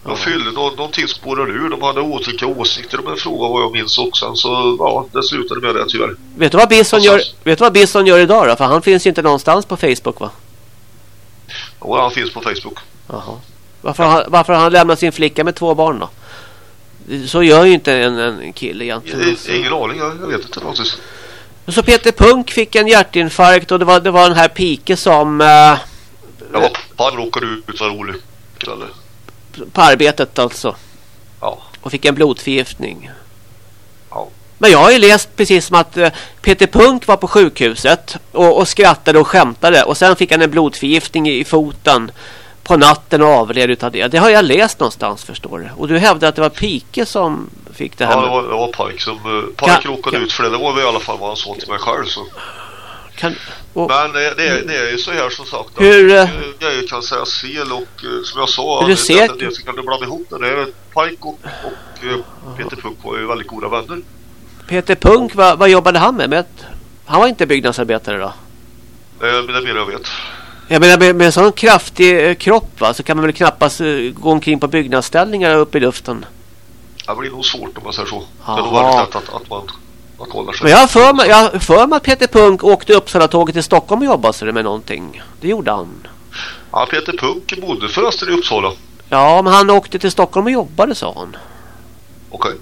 De fyllde, nå- någonting spårade ur. De hade olika åsikter om en fråga vad jag minns och sen så, ja, det slutade med det tyvärr. Vet du vad Bisson gör, vet du vad Bisson gör idag då? För han finns ju inte någonstans på Facebook va? Och han finns på Facebook. Jaha. Varför, har, han- varför har han lämnat sin flicka med två barn då? Så gör ju inte en, en kille egentligen. Alltså. ingen aning, jag, jag vet inte faktiskt. Så Peter Punk fick en hjärtinfarkt och det var, det var den här Pike som eh, Ja, han råkade ut för en olycka eller? På arbetet alltså. Ja. Och fick en blodförgiftning. Ja. Men jag har ju läst precis som att eh, Peter Punk var på sjukhuset och, och skrattade och skämtade och sen fick han en blodförgiftning i, i foten på natten och avled utav det. Det har jag läst någonstans förstår du. Och du hävdar att det var Pike som fick det här Ja, det var, det var Pike som... Uh, Pike Kan- råkade kan- ut för det. Det var i alla fall vad han sa till mig själv. Så. Kan, och, Men det, det, är- det är ju så här som sagt. att Hur, eh, grejer kan sägas fel och eh, som jag sa. Är du anledningen till att säker? En del kan du blanda ihop det. det är Pike och, och eh, Peter Punk var ju väldigt goda vänner. Peter Punk, vad, vad jobbade han med? med han var inte byggnadsarbetare då? Det är det mer jag vet. Jag menar med, med en sån kraftig eh, kropp va, så kan man väl knappast eh, gå omkring på byggnadsställningar uppe i luften. Det blir nog svårt om man säger så. Det är nog väldigt lätt att, att man att hålla sig. Men jag har för mig, jag har för mig att Peter Punk åkte Uppsala-tåget till Stockholm och jobbade med någonting. Det gjorde han. Ja, Peter Punk bodde förresten i Uppsala. Ja, men han åkte till Stockholm och jobbade sa han. Okej.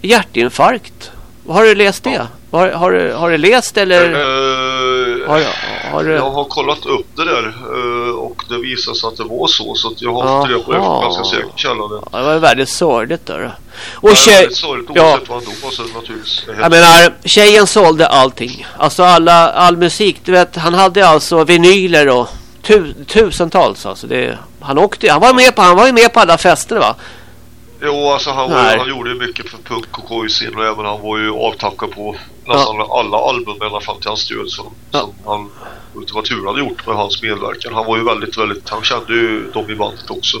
Hjärtinfarkt. Har du läst det? Har, har, du, har du läst eller? Eh, Har, har du? Jag har kollat upp det där eh, och det visade sig att det var så. Så att jag har fått reda på Jaha. ganska säker källa. Det Ja, det var väldigt sorgligt då. då. Och tjej, väldigt sorgligt ja, oavsett vad han dog. Så naturligtvis. jag menar, tjejen sålde allting. Alltså alla, all musik. Du vet, han hade alltså vinyler och tu, tusentals. Alltså det, han åkte, han var med på, han var ju med på alla fester va? Jo, alltså han, var, han gjorde ju mycket för punk och kojsin och även han var ju avtackad på nästan alla album ända fram till hans död som, Ja. som han inte var tur hade gjort med hans medverkan. Han var ju väldigt, väldigt, han kände ju dem i bandet också.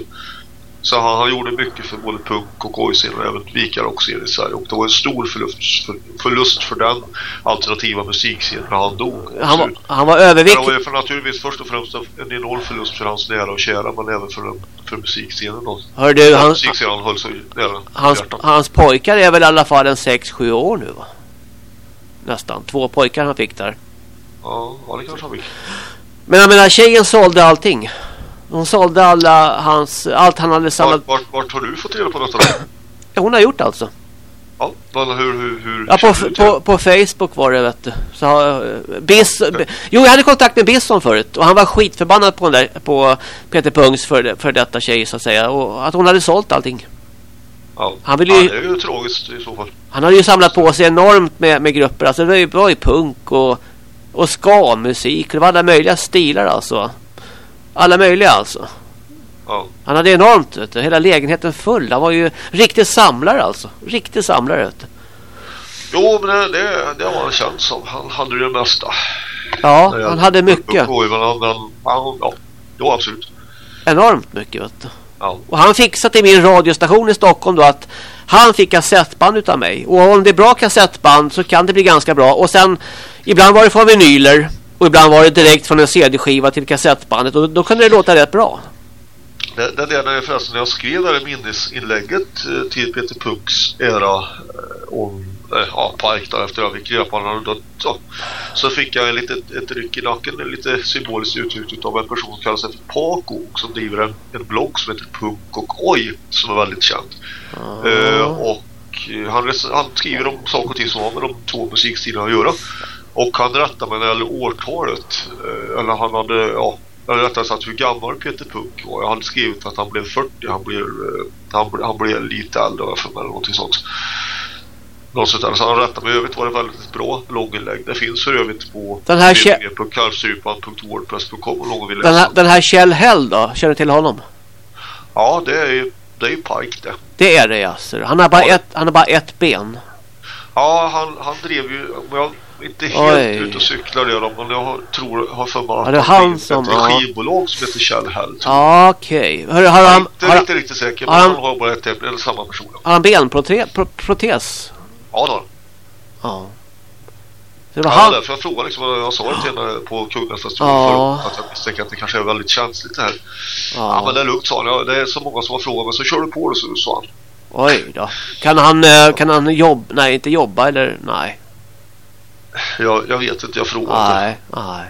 Så han, han gjorde mycket för både punk och kojsin och även vikarrockscenen i Sverige och det var en stor förlust för, förlust för den alternativa musikscenen när han dog. Han var, han var Men det överviktig. var ju för naturligtvis först och främst en en enorm förlust för hans nära och kära men även för, för musikscenen då. Hör du, Ja, han, musikscenen höll sig nära hans, hans pojkar är väl i alla fall en 6-7 år nu va? Nästan. Två pojkar han fick där. Ja, det kanske han fick. Men jag menar, tjejen sålde allting. Hon sålde alla hans, allt han hade samlat. Vart, vart, vart har du fått reda på detta? Ja, Hon har gjort alltså. Ja, hur, hur, hur Ja, på, på, på Facebook var det vet du. Så, eh, Biss, B- jo, jag hade kontakt med Bisson förut. Och han var skitförbannad på, där, på Peter Pungs för, för detta tjej så att säga. Och att hon hade sålt allting. Ja. Han vill ja, ju- det är ju tragiskt i så fall. Han hade ju samlat på sig enormt med, med grupper. Alltså det var ju, ju punk och, och ska-musik. Det var alla möjliga stilar alltså. Alla möjliga alltså. Ja. Han hade enormt, vet du, hela lägenheten full. Han var ju riktig samlare alltså. Riktig samlare, vet du. Jo, men det, det, det var han känd som. Han hade det mesta. Ja, han hade mycket. Men han, men, han, ja, jo, absolut. Enormt mycket, vet du. Ja. Och han fixade till min radiostation i Stockholm då att han fick kassettband utav mig. Och om det är bra kassettband så kan det bli ganska bra. Och sen, ibland var det från vinyler. Och ibland var det direkt från en CD-skiva till kassettbandet. Och då kunde det låta rätt bra. Det, det där när jag förresten när jag skrev det här minnesinlägget eh, till Peter Punks era eh, om ja, Park där efter jag fick han hade dött så, så fick jag en litet, ett ryck i nacken, en lite symboliskt uttryck av en person som kallar sig för Paco och som driver en, en blogg som heter Punk och Oj som är väldigt känd. Eh, och eh, han, han skriver om saker och ting som har med de två musikstilarna att göra. Och han rättar mig när det gäller årtalet. Eh, eller han hade, ja, eller rättare sagt hur gammal Peter Punk var. Jag hade skrivit att han blev 40, han blev, eh, han, han blev lite äldre för mig eller någonting sånt. Något sånt där. Så han rättade mig. Övrigt var det väldigt bra långinlägg. Det finns för övrigt på Den här www.kalvstrypan.wordpress.com om någon vill Den läsa. här, den här Kjell Hell då? Känner du till honom? Ja, det är ju det är ju Pike det. Det är det du. Han har bara, Ja. ett, han har bara ett ben. Ja, han, han drev ju, om jag inte helt Oj. ute och cyklar då, men jag har, tror, har för mig att det är han som- ett ja. skivbolag som heter Kjell Hell. Ja, Okej. Hör, har, jag. han, inte har, riktigt, riktigt säker, men han han- har bara ett eller samma person. har han benprotes? Ja, då. Ja. Det var Ja, han. därför jag frågade liksom, jag sa det till henne på Kunglighetsfestivalen Ja. förut, att jag misstänker att det kanske är väldigt känsligt det här. Ja, men Ja. det är lugnt sa han. Det är så många som har frågat men så kör du på det så sa han. Oj då. Kan han, eh, kan han jobba? Nej, inte jobba eller? Nej. Jag, jag vet inte, jag frågade. Nej, nej.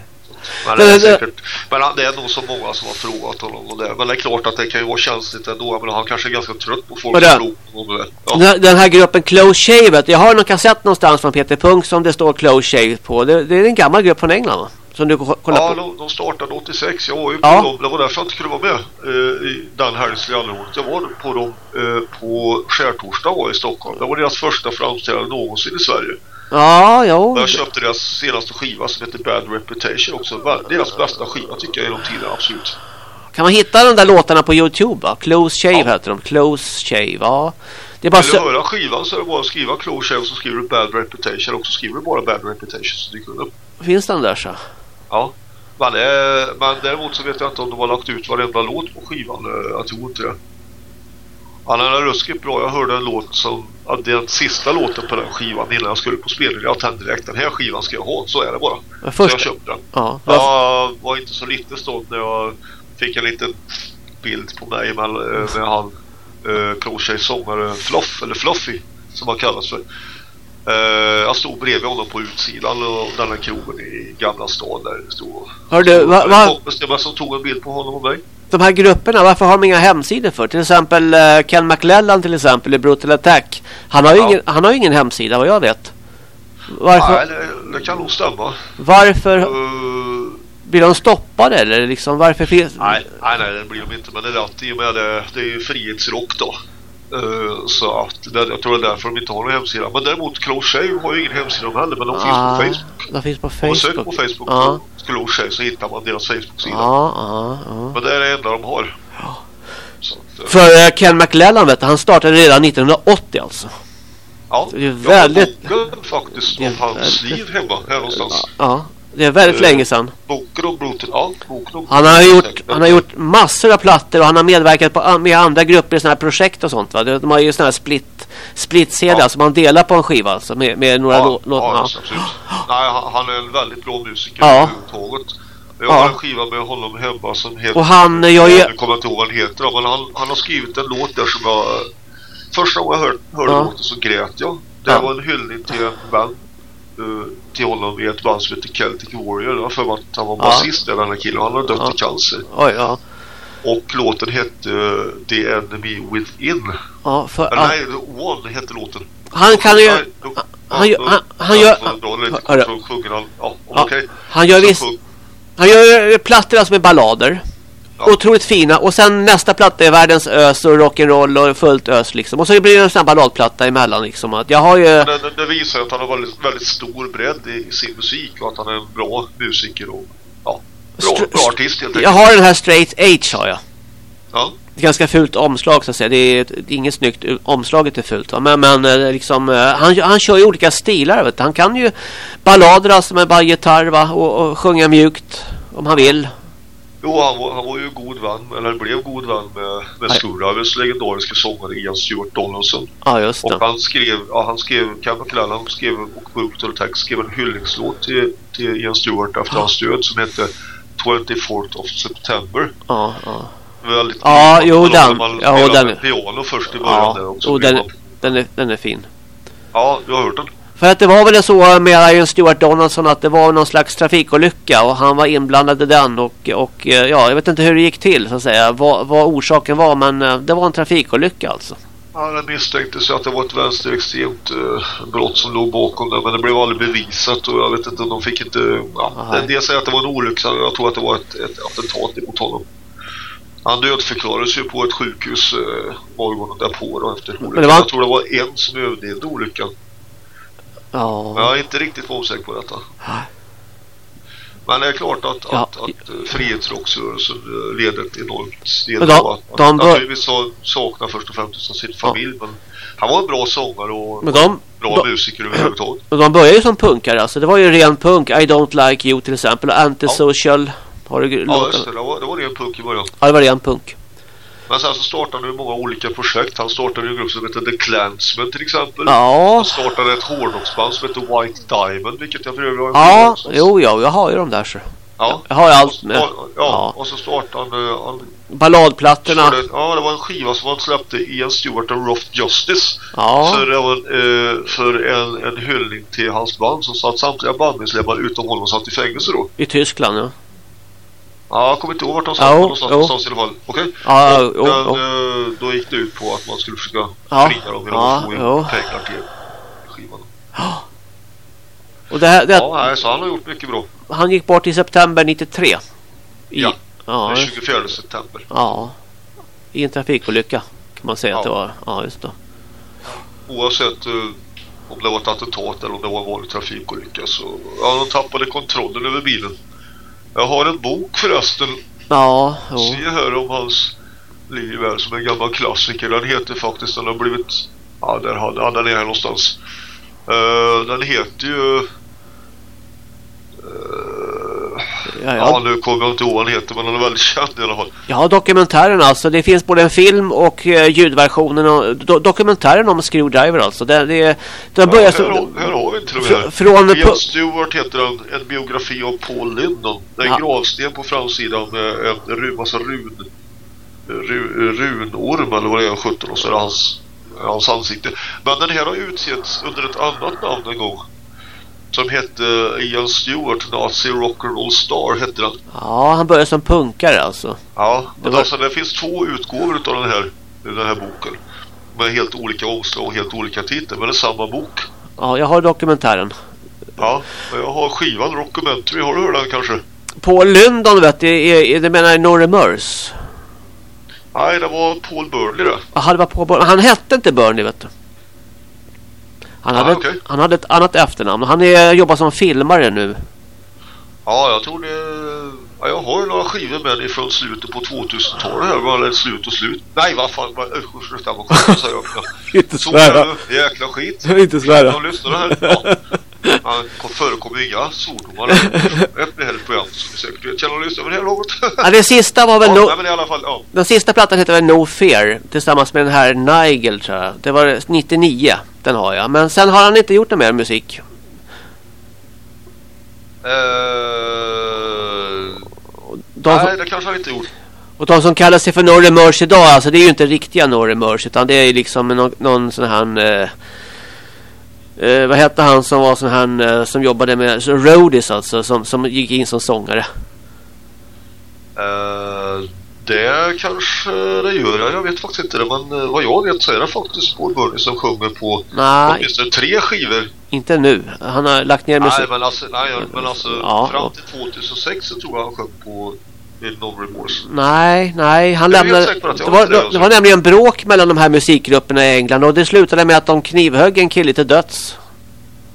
Men det, är det- säkert, men det är nog så många som har frågat honom och det. Men det är klart att det kan ju vara känsligt ändå. Men han kanske är ganska trött på folk som frågar det. Ja. Den, här, den här gruppen Close Shave, jag har någon kassett någonstans från Peter Punk som det står Close Shave på. Det, det är en gammal grupp från England va? Som du ko- kollar Ja, på. de, de startade 86. Jag var ju på Ja. dem. Det var därför jag inte kunde vara med eh, i den Gallerhornet. Jag var på dem eh, på skärtorsdag var i Stockholm. Det var deras första framträdande någonsin i Sverige. Ja, jo. Jag köpte deras senaste skiva som heter Bad Reputation också. Deras bästa skiva tycker jag genom tiden, absolut. Kan man hitta de där låtarna på Youtube va? Close Shave Ja. heter de. Close Shave, ja. Det är bara Vill du höra skivan så är det bara att skriva Close Shave så skriver du Bad Reputation och så skriver du bara Bad Reputation så dyker den upp. Finns den där så? Ja. Men, eh, men däremot så vet jag inte om de har lagt ut varenda låt på skivan. Eh, jag tror inte det. Han är ruskigt bra. Jag hörde en låt som... ja, Den sista låten på den skivan innan jag skulle på spelning. Jag tänkte direkt den här skivan ska jag ha. Så är det bara. Men Så jag köpte den. Ja. Jag var inte så lite stolt när jag fick en liten bild på mig med, med han uh, Crochet sångare Fluff, eller Fluffy som han kallas för. Eh, jag stod bredvid honom på utsidan och den här krogen i Gamla stan där stod. Hör du, va- va- En kompis som tog en bild på honom och mig. De här grupperna, varför har de inga hemsidor för? Till exempel eh, Ken McLellan till exempel i Brutal Attack. Han har ju Ja. ingen, han har ingen hemsida vad jag vet. Varför, Nej, det, det kan nog stämma. varför Eh, blir de stoppade eller liksom varför finns... nej, nej, nej, det blir de inte. Men det är att i och med det, det är ju frihetsrock då. Eh, så att jag tror det är därför de inte har någon hemsida. Men däremot Close har ju ingen hemsida de heller. Men de finns på Ah, Facebook. De finns på Om man söker Facebook. på Facebook på Close så hittar man deras Facebook-sida. Ja. Men det är det enda de har. Att, eh, För eh, Ken McLellan vet du, han startade redan 1980 alltså. ja, det är jag väldigt- har boken faktiskt om hans liv hemma här någonstans. Ja, det är väldigt Eh, länge sedan. Boken om Brutal, ja, boken om Han har gjort, han har gjort massor av plattor och han har medverkat på, med andra grupper i sådana här projekt och sånt va. De har ju sådana här split, split-CD Ja. alltså man delar på en skiva alltså med, med några Ja, lå- lå- ja, absolut. Nej, han, han är en väldigt bra musiker Ja. överhuvudtaget. Jag har Ja. en skiva med honom hemma som heter... Och han gör ju- Jag kommer inte ihåg vad den heter men han, han har skrivit en låt där som jag... Första gången jag hörde, hörde Ja. låten så grät jag. Det Ja. var en hyllning till en band. Eh, till honom i ett band som heter Celtic Warrior. Jag för att han var Ja. basist den här killen. Han har dött Ja. i cancer. Oj, ja. Och låten hette eh, The Enemy Within. ja, för, Eller nej, One hette låten. Han kan ju... Han gör- han- han gör- han. Ja, okej. han gör visst- Han gör plattor alltså med ballader. Otroligt fina. Och sen nästa platta är världens ös och rock'n'roll och fullt ös liksom. Och så blir det en sån här balladplatta emellan liksom. Att jag har ju... Det, det, det visar att han har väldigt, väldigt stor bredd i sin musik och att han är en bra musiker och ja, bra, Str- bra artist helt Jag enkelt. har den här Straight H har jag. Ja. Ett ganska fult omslag så att säga. Det är, det är inget snyggt. Omslaget är fult. Va? Men, men eh, liksom, eh, han, han kör ju olika stilar. Vet du. Han kan ju ballader alltså med bara gitarr va? Och, och sjunga mjukt om han vill. Jo, han var, han var ju god vän, eller blev god vän med, med Skurravers legendariska sångare Ian Stewart Donaldson. Ja, just Och det. han skrev, ja, han skrev, Ken McClellan skrev och Booth och text skrev en hyllningslåt till, till Ian Stewart efter hans död som hette 24th of September. Ja, ja. Väldigt Ja, jo, Man den- Man ja, spelade den- piano först i början Ja, där också. och den, den, är, den är fin. Ja, du har hört den. För att det var väl så med Ian Stewart Donaldson att det var någon slags trafikolycka och han var inblandad i den och, och eh, ja, jag vet inte hur det gick till så att säga, vad, vad orsaken var men eh, det var en trafikolycka alltså. Ja, det misstänktes att det var ett vänsterextremt uh, brott som låg bakom det, men det blev aldrig bevisat och jag vet inte, de fick inte... Ja, en del säger att det var en olycka, jag tror att det var ett, ett attentat mot honom. Han dödförklarades ju på ett sjukhus uh, morgonen därpå då, efter olyckan. det var- Jag tror det var en som överlevde olyckan. Ja, Men jag är inte riktigt osäker på detta. Men det är klart att, Ja. att, att eh, frihetsrocksrörelsen eh, leder ett enormt steg. Men de- och att, de bör- Naturligtvis så saknar först och främst sin familj. Men han var en bra sångare och men de, bra de, musiker överhuvudtaget. <clears throat> och de började ju som punkare alltså. Det var ju ren punk, I don't like you till exempel och Antisocial. Har du Ja, just det. Det var, det var ren punk i början. Ja, det var ren punk. Men sen så startade han ju många olika projekt. Han startade en grupp som heter The Clansmen till exempel. Ja, Han startade ett hårdrocksband som heter White Diamond, vilket jag för övrigt har en ja, jo, ja, jag har ju de där så. Ja. Jag har ju allt med. Ja, Ja. och så startade han, eh, han Balladplattorna. körde, ja, det var en skiva som han släppte Ian Stewart och Rough Justice. Ja, Så det var eh, för en, en hyllning till hans band som satt samtliga bandmedlemmar utom honom satt i fängelse då. i Tyskland ja. Ja, jag kommer inte ihåg vart de satt Jo, någonstans, någonstans i alla fall. Okej? Ja, Och jo, den, jo. eh, Då gick det ut på att man skulle försöka Ja, fria dem genom ja, att få in jo. pengar till skivan. Och det, här- det, Ja, nej, så han har gjort mycket bra. han gick bort i september 93. I, Ja. Ja, Den just- 24 september. ja. I en trafikolycka kan man säga att Ja. det var. Ja, just det. Oavsett eh, om det var ett attentat eller om det var en vanlig trafikolycka så ja, de tappade kontrollen över bilen. Jag har en bok förresten. Ja, jo. Se här om hans liv här som en gammal klassiker. Den heter faktiskt, den har blivit, ja där har ja, den är här någonstans. Eh, den heter ju Ja, Ja, ja. nu kommer jag inte ihåg vad den heter men den är väldigt känd i alla fall. ja, dokumentären alltså. Det finns både en film och eh, ljudversionen. Och, do, dokumentären om Screwdriver alltså. Den börjar Ja, så, här, har- här har vi till och med. från- Ian Stewart heter den, en biografi av Paul Lindon. Det är en Ja. gravsten på framsidan med en massa run, ru, runorm eller vad det är, 17 och så är det hans, hans ansikte. Men den här har utgetts under ett annat namn en gång. Som hette Ian Stewart, Nazi Rock'n'Roll Star hette den. Ja, han började som punkare alltså. Ja, Det men var- alltså det finns två utgåvor av den här, den här boken. Med helt olika omslag och helt olika titlar, men det är samma bok. Ja, jag har dokumentären. Ja, jag har skivan Rockumentary, har du hört den kanske? Paul Lundon vet du, är, är, det menar No Remorse. Nej, det var Paul Burnley det. Ja, det var Paul, han hette inte Bernie vet du. Han Ah, hade, okej. han hade ett annat efternamn. Han är, jobbar som filmare nu. Ja, jag tror det... Ja, jag har ju några skivor med det från slutet på 2000-talet här. Var det slut och slut? Nej, vad fan. Vad, sluta vad skönt säger jag. <laughs> Inte det. Jäkla skit. <laughs> Inte svära. De lyssnar här. Ja. Förekommer inga svordomar. <laughs> Ett med helt program som säkert vet. Känner ni lyssnar över det här något? Ja, det sista var väl Ja, no, nej, men i alla fall, ja. Den sista plattan heter väl No Fear tillsammans med den här Nigel tror jag. Det var 99. Den har jag. Men sen har han inte gjort någon mer musik. Eh, De, nej, som, det kanske han inte gjort. och de som kallar sig för No Remorse idag. Alltså det är ju inte riktiga No Remorse. Utan det är ju liksom någon, någon sån här... Eh, eh, vad hette han som var sån här eh, som jobbade med Roadies alltså som, som gick in som sångare. Eh, det kanske det gör. jag. Vet faktiskt inte det. Men eh, vad jag vet så är det faktiskt Paul Burnley som sjunger på Nej, åtminstone tre skivor. inte nu. Han har lagt ner musik. Nej, men alltså, nej, men alltså Ja, fram till 2006 så tror jag han sjöng på. Nej, nej, han lämnade... Det var, det, det alltså. var nämligen bråk mellan de här musikgrupperna i England och det slutade med att de knivhögg en kille till döds.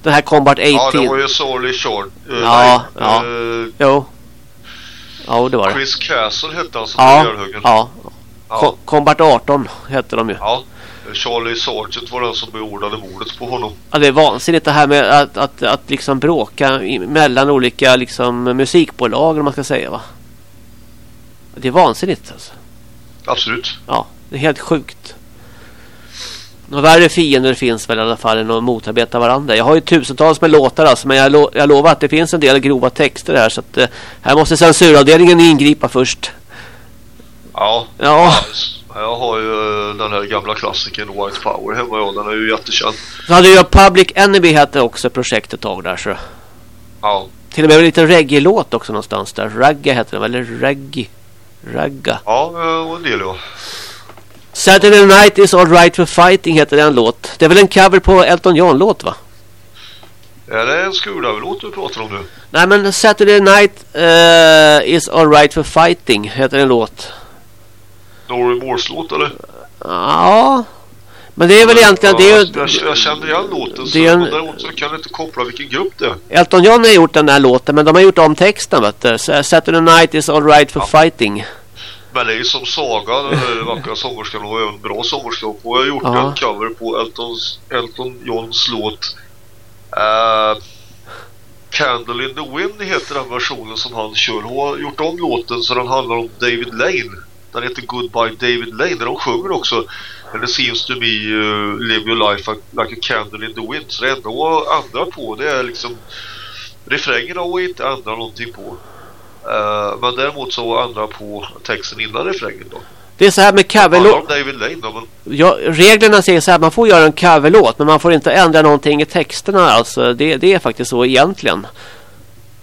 Den här Combat 18. Ja, det var ju Sorley Short. eh, Ja, nej, ja. eh, Jo. Ja, det var det. Chris Castle hette han som Ja, ihjälhuggen. ja. Ja. Com- Combat 18 hette de ju. Ja. Charlie Sargent var den som beordrade mordet på honom. Ja, det är vansinnigt det här med att, att, att liksom bråka mellan olika liksom musikbolag om man ska säga va. Det är vansinnigt alltså. Absolut. Ja, det är helt sjukt. Några värre fiender finns väl i alla fall än att motarbeta varandra. Jag har ju tusentals med låtar alltså, men jag, lo jag lovar att det finns en del grova texter här så att eh, här måste censuravdelningen ingripa först. Ja. Ja. Jag har ju eh, den här gamla klassikern White Power hemma. Ja. Den är ju jättekänd. Så hade ju Public Enemy hette också projektet tag där så. Ja. Till och med en liten reggae-låt också någonstans där. Ragga heter den, eller reggae. Ragga. Ja, eh, och en del ja. Saturday Night is alright for fighting heter den låt. Det är väl en cover på Elton John-låt va? Är det en skurdavelåt du pratar om nu? Nej men Saturday Night eh, is alright for fighting heter en låt. Dory Morse-låt eller? Ja. Men det är väl egentligen det är, Ja, jag, jag känner igen låten. Så det är en- men Däremot så kan jag inte koppla vilken grupp det är. Elton John har gjort den här låten men de har gjort om texten vet du. Så Saturday Night is alright for fighting. Men det är ju som Saga, den vackra sångerskan och även bra sångerska. Och jag har gjort Ja. en cover på Eltons, Elton Johns låt uh, Candle in the Wind heter den versionen som han kör. Hon har gjort om låten så den handlar om David Lane. Den heter Goodbye David Lane där de sjunger också And it seems to me uh, live your life like a candle in the wind. Så det enda hon ändrar på det är liksom refrängen har hon inte ändrat någonting på. Eh, men däremot så ändrar på texten innan refrängen då. Det är så här med coverlåt. Ja, reglerna säger så här, man får göra en coverlåt men man får inte ändra någonting i texterna. Alltså, det, det är faktiskt så egentligen.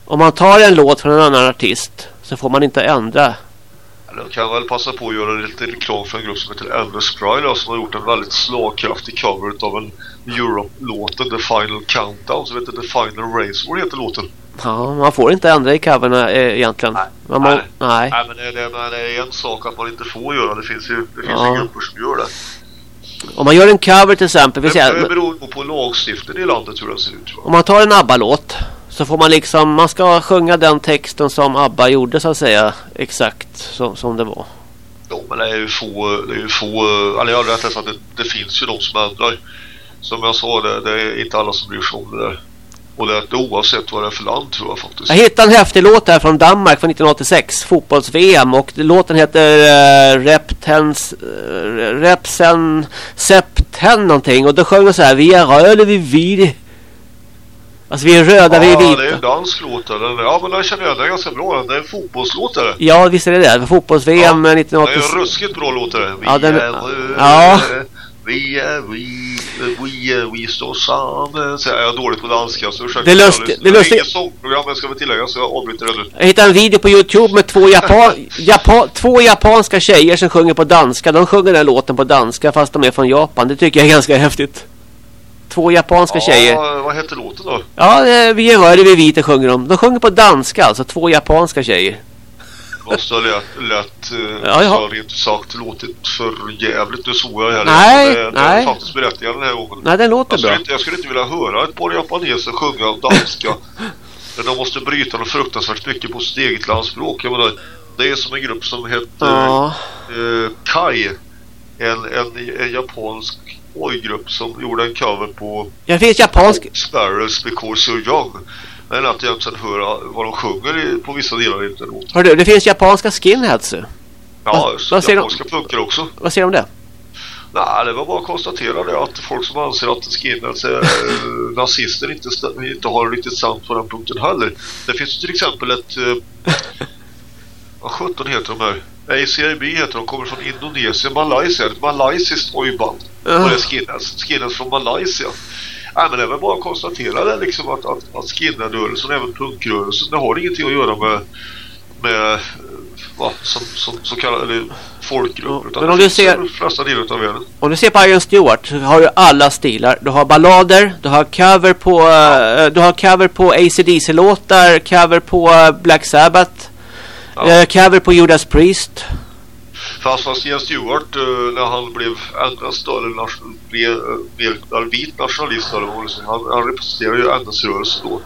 Om man tar en låt från en annan artist så får man inte ändra. jag kan väl passa på att göra lite reklam för en grupp som heter Endless Cry då, som har gjort en väldigt slagkraftig cover av en Europe-låten The Final Countdown som heter The Final Race. Vad heter låten? Ja, man får inte ändra i coverna eh, egentligen. Nej. Man Nej. nej. Nej men det, det, men det är en sak att man inte får göra. Det finns ju, det finns Ja. grupper som gör det. Om man gör en cover till exempel. Det, säger, det beror på lagstiftningen i landet hur den ser ut. Va? om man tar en ABBA-låt så får man liksom, man ska sjunga den texten som ABBA gjorde så att säga. Exakt som, som det var. Ja, men det är ju få, det är ju få, eller jag har sagt att det, det finns ju de som ändrar. Som jag sa, det, det är inte alla som bryr sig om det där. Och det är oavsett vad det är för land tror jag faktiskt. Jag hittade en häftig låt här från Danmark från 1986. Fotbolls-VM. Och låten heter uh, Reptens... Uh, Repsen... Septen någonting. Och då sjöng de så här. Vi är röda, vi vid. Alltså vi är röda, vi är Ja, det är vita. en dansk låt. ja, men den känner jag. Den är ganska bra. Det är en fotbollslåt. Är det. Ja, visst är det det. Fotbolls-VM Ja, eh, Det är 1986. en ruskigt bra låt. Vi Ja, den- är röda, ja. Vi är vi, vi är vi står samman. Så jag är dåligt på danska så ursäkta. Det är Jag- det är det är inget sångprogram jag ska väl tillägga så jag avbryter det nu. Jag hittade en video på Youtube med två, Japan, Japan, två japanska tjejer som sjunger på danska. De sjunger den låten på danska fast de är från Japan. Det tycker jag är ganska häftigt. Två japanska tjejer. Ja, vad heter låten då? Ja, eh, vi är röda, vi är vita sjunger de. De sjunger på danska, alltså två japanska tjejer. Måste ha lätt, lätt eh, Ja, så rent sagt låtit för jävligt. Nu såg jag här. Nej, det, det nej. är faktiskt berättigande den här gången. Nej, den låter Jag skulle, bra. inte, jag skulle inte vilja höra ett par japaneser sjunga danska. <laughs> De måste bryta något fruktansvärt mycket på sitt eget landsspråk. Jag menar, det är som en grupp som heter Ja. eh, Kai. En, en, en japansk oj-grupp som gjorde en cover på Det finns japansk... Sparrows because you're young. Men att egentligen höra vad de sjunger på vissa delar inte låt. Hör du, det finns japanska skinheads. Ja, just vad säger de? japanska funkar också. Vad säger du om det? Nej, det var bara att konstatera det att folk som anser att skinheads är eh, nazister inte, inte har riktigt sant på den punkten heller. Det finns ju till exempel ett... Eh, vad sjutton heter de här? ACIB heter de, kommer från Indonesien, Malaysia, ett malaysiskt ojband. Ja. Och det är skinheads, skinheads från Malaysia. Nej men det är väl bara att konstatera det liksom att, att, att skinheadrörelsen även punkrörelsen, det har ingenting att göra med med vad, som, som så kallade folkgrupper. utan men om du ser- de flesta delar av världen. Om du ser på Iron Stewart så har du alla stilar. Du har ballader, du har cover på, eh, du har cover på AC/DC-låtar, cover på eh, Black Sabbath, Ja. eh, cover på Judas Priest. Fast Ian Stewart eh, när han blev endast då, eller nation, blev eh, eller vit nationalist eller vad var, han, han representerar ju NS-rörelsen då.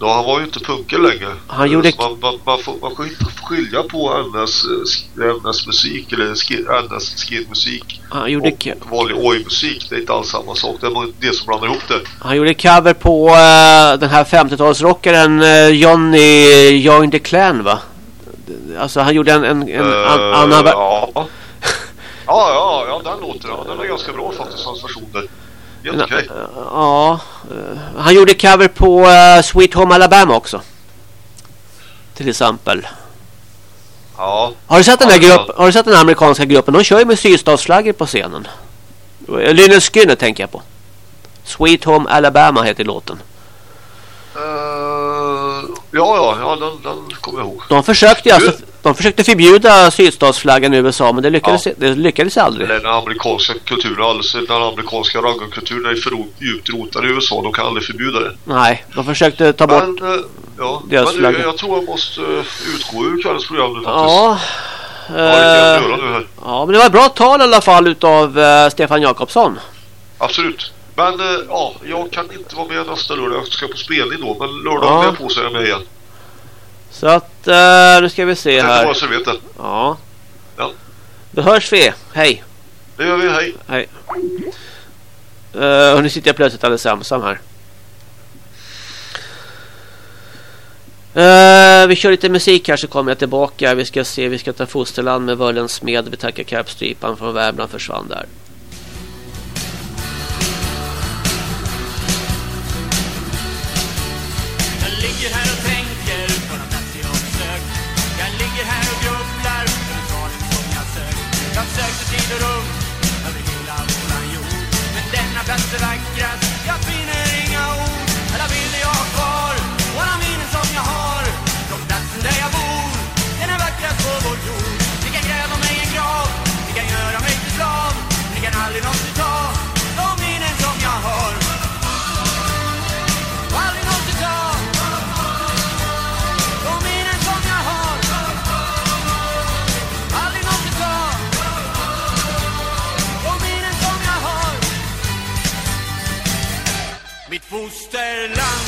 Ja, han var ju inte punker längre. Han gjorde- Man, man, man, får, man får inte skilja på hennes, eh, hennes musik eller sk- hennes skidmusik Han gjorde, och vanlig oj-musik. Det är inte alls samma sak. Det är det som blandar ihop det. han gjorde cover på eh, den här 50-talsrockaren uh, Johnny Join the Clan va? Alltså han gjorde en, en, en Eh, an, ja. <laughs> ja, ja, ja, den låter ja, Den är ganska bra faktiskt, hans version där. Helt okej. Ja, eh, han gjorde cover på eh, Sweet Home Alabama också. Till exempel. Ja, Har du sett den, här Ja, grupp, har du sett den amerikanska gruppen? De kör ju med sydstatsflaggor på scenen. Eh, Lynyrd Skynyrd tänker jag på. Sweet Home Alabama heter låten. Eh, ja, ja, ja den, den kommer jag ihåg. De försökte, alltså, de försökte förbjuda sydstatsflaggan i USA men det lyckades, Ja. det lyckades aldrig. Den amerikanska kulturen, alltså den amerikanska raggarkulturen är för djupt rotad i USA. De kan aldrig förbjuda det. Nej, de försökte ta bort... Men, eh, ja, deras men flagga. jag tror jag måste eh, utgå ur kvällens program nu faktiskt. Ja, här. ja, men det var ett bra tal i alla fall utav eh, Stefan Jakobsson. Absolut. Men eh, ja, jag kan inte vara med nästa lördag. Jag ska på spelning då. Men lördag Ja. jag på sig är jag med igen. Så att, eh, nu ska vi se Det är här. bara så du vet det. Ja. Ja. Då hörs vi. Hej. Det gör vi. Hej. Hej. Uh, och nu sitter jag plötsligt alldeles ensam här. Eh, vi kör lite musik här så kommer jag tillbaka. Vi ska se, vi ska ta fosterland med Vörlens Smed. Vi tackar Karpstrypan från Värmland försvann där. Fosterland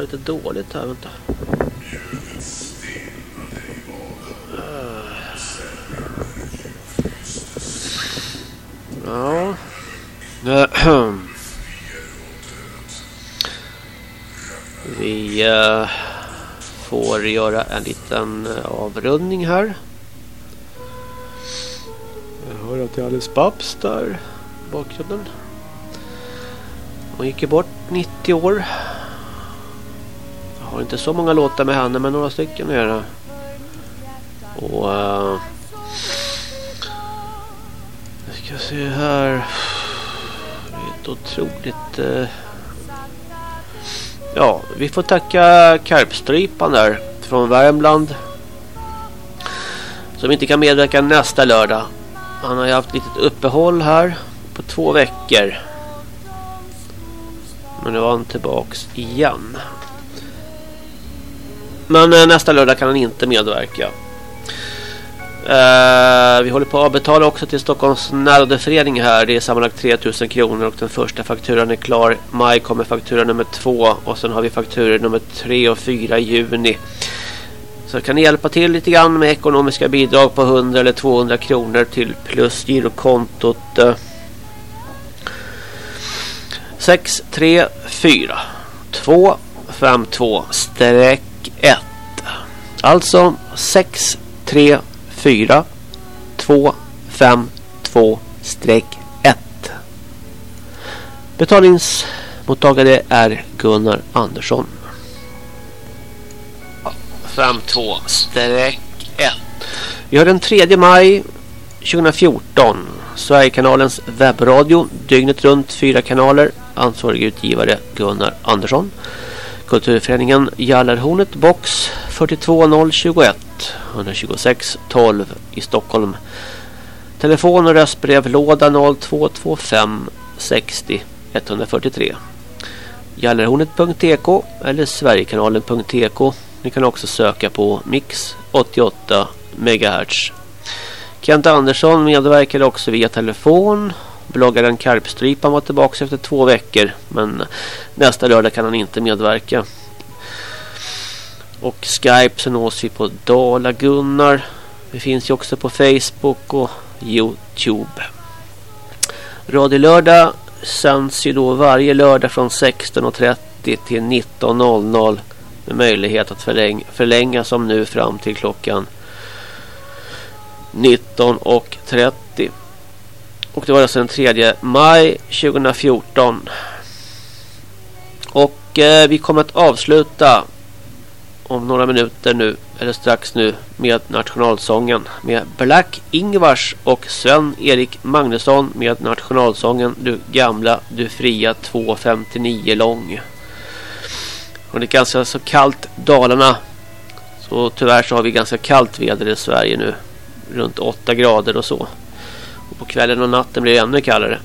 hör lite dåligt här, vänta. Ja. <clears throat> Vi eh, får göra en liten eh, avrundning här. Jag hör att det är Alice Babs där i bakgrunden. Hon gick ju bort 90 år. Har inte så många låtar med henne men några stycken är det. Och... Uh, jag ska se här. Det är ett otroligt... Uh, Ja, vi får tacka Karpstrypan där från Värmland. Som inte kan medverka nästa lördag. Han har ju haft litet uppehåll här på två veckor. Men nu var han tillbaks igen. Men eh, nästa lördag kan han inte medverka. Eh, vi håller på att avbetala också till Stockholms närrådeförening här. Det är sammanlagt 3000 kronor och den första fakturan är klar. Maj kommer faktura nummer två och sen har vi fakturor nummer tre och fyra i juni. Så kan ni hjälpa till lite grann med ekonomiska bidrag på 100 eller 200 kronor till plus girokontot 634 252 1 Alltså 634 252 1 Betalningsmottagare är Gunnar Andersson. 52 1 Vi har den 3 maj 2014 Sverigekanalens webbradio dygnet runt fyra kanaler. Ansvarig utgivare Gunnar Andersson Kulturföreningen Jallarhornet box 42021 126 12 i Stockholm. Telefon och röstbrevlåda 0225 60 143 Jallarhornet.tk eller Sverigekanalen.tk Ni kan också söka på Mix 88 MHz Kent Andersson medverkar också via telefon. Bloggaren Karpstrypan var tillbaka efter två veckor. Men nästa lördag kan han inte medverka. Och Skype så nås vi på Dala Gunnar. Vi finns ju också på Facebook och Youtube. Radio Lördag sänds ju då varje lördag från 16.30 till 19.00 med möjlighet att förläng förlänga som nu fram till klockan 19.30. Och det var alltså den 3 maj 2014. Och eh, vi kommer att avsluta om några minuter nu, eller strax nu, med nationalsången. Med Black Ingvars och Sven-Erik Magnusson med nationalsången Du gamla, du fria 2.59 lång. Och det är ganska så kallt Dalarna. Så tyvärr så har vi ganska kallt väder i Sverige nu runt 8 grader och så. På kvällen och natten blir det ännu kallare.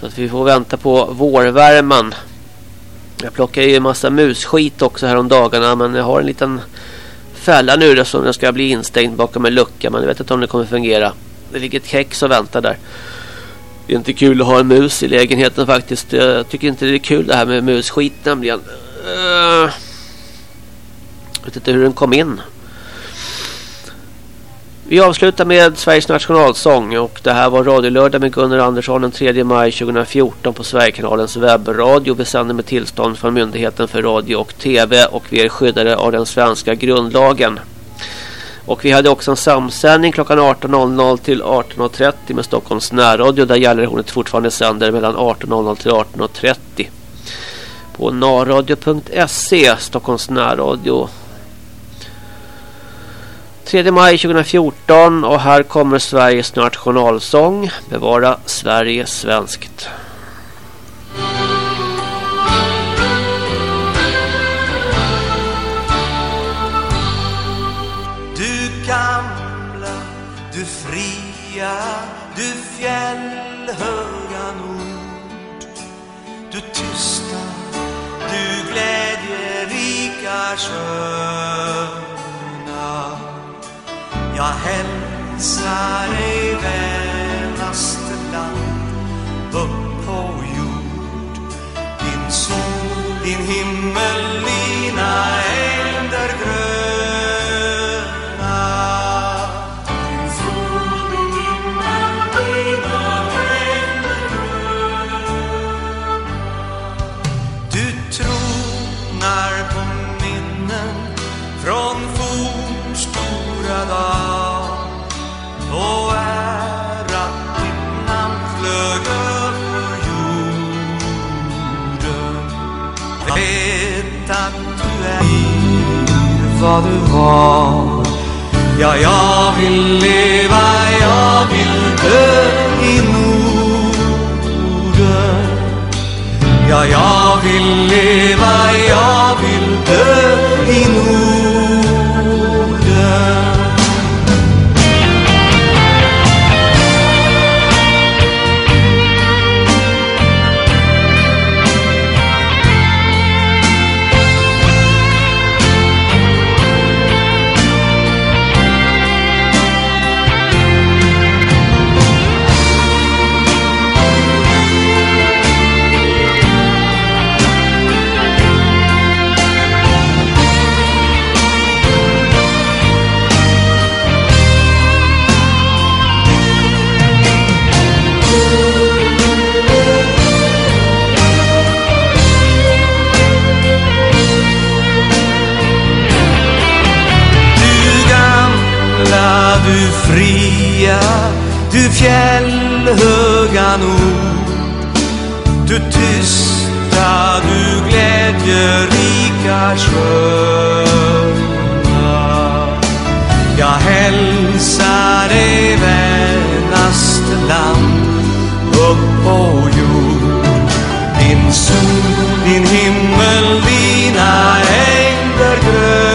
Så att vi får vänta på vårvärmen. Jag plockar ju en massa musskit också här om dagarna men jag har en liten fälla nu då som jag ska bli instängd bakom en lucka. Men jag vet inte om det kommer fungera. Det ligger ett kex och väntar där. Det är inte kul att ha en mus i lägenheten faktiskt. Jag tycker inte det är kul det här med musskit nämligen. Eh, jag vet inte hur den kom in. Vi avslutar med Sveriges nationalsång och det här var radiolördag med Gunnar Andersson den 3 maj 2014 på Sverigekanalens webbradio. Vi sänder med tillstånd från Myndigheten för radio och tv och vi är skyddade av den svenska grundlagen. Och vi hade också en samsändning klockan 18.00 till 18.30 med Stockholms närradio. Där gäller fortfarande sänder mellan 18.00 till 18.30. På narradio.se Stockholms närradio 3 maj 2014 och här kommer Sveriges nationalsång. Bevara Sverige svenskt. Du gamla, du fria, du fjällhöga nord. Du tysta, du glädjerika sköna jag hälsar dig vänaste land upp på jord. Din sol, din himmel, dina ängder vad du var. Ja, jag vill leva, jag vill dö i Norden. Ja, jag vill leva, jag vill dö i Norden. Du fjällhöga nord Du tysta, du glädjerika sköna. Jag hälsar dig vänaste land upp på jord. Din sol, din himmel, dina ängder gröna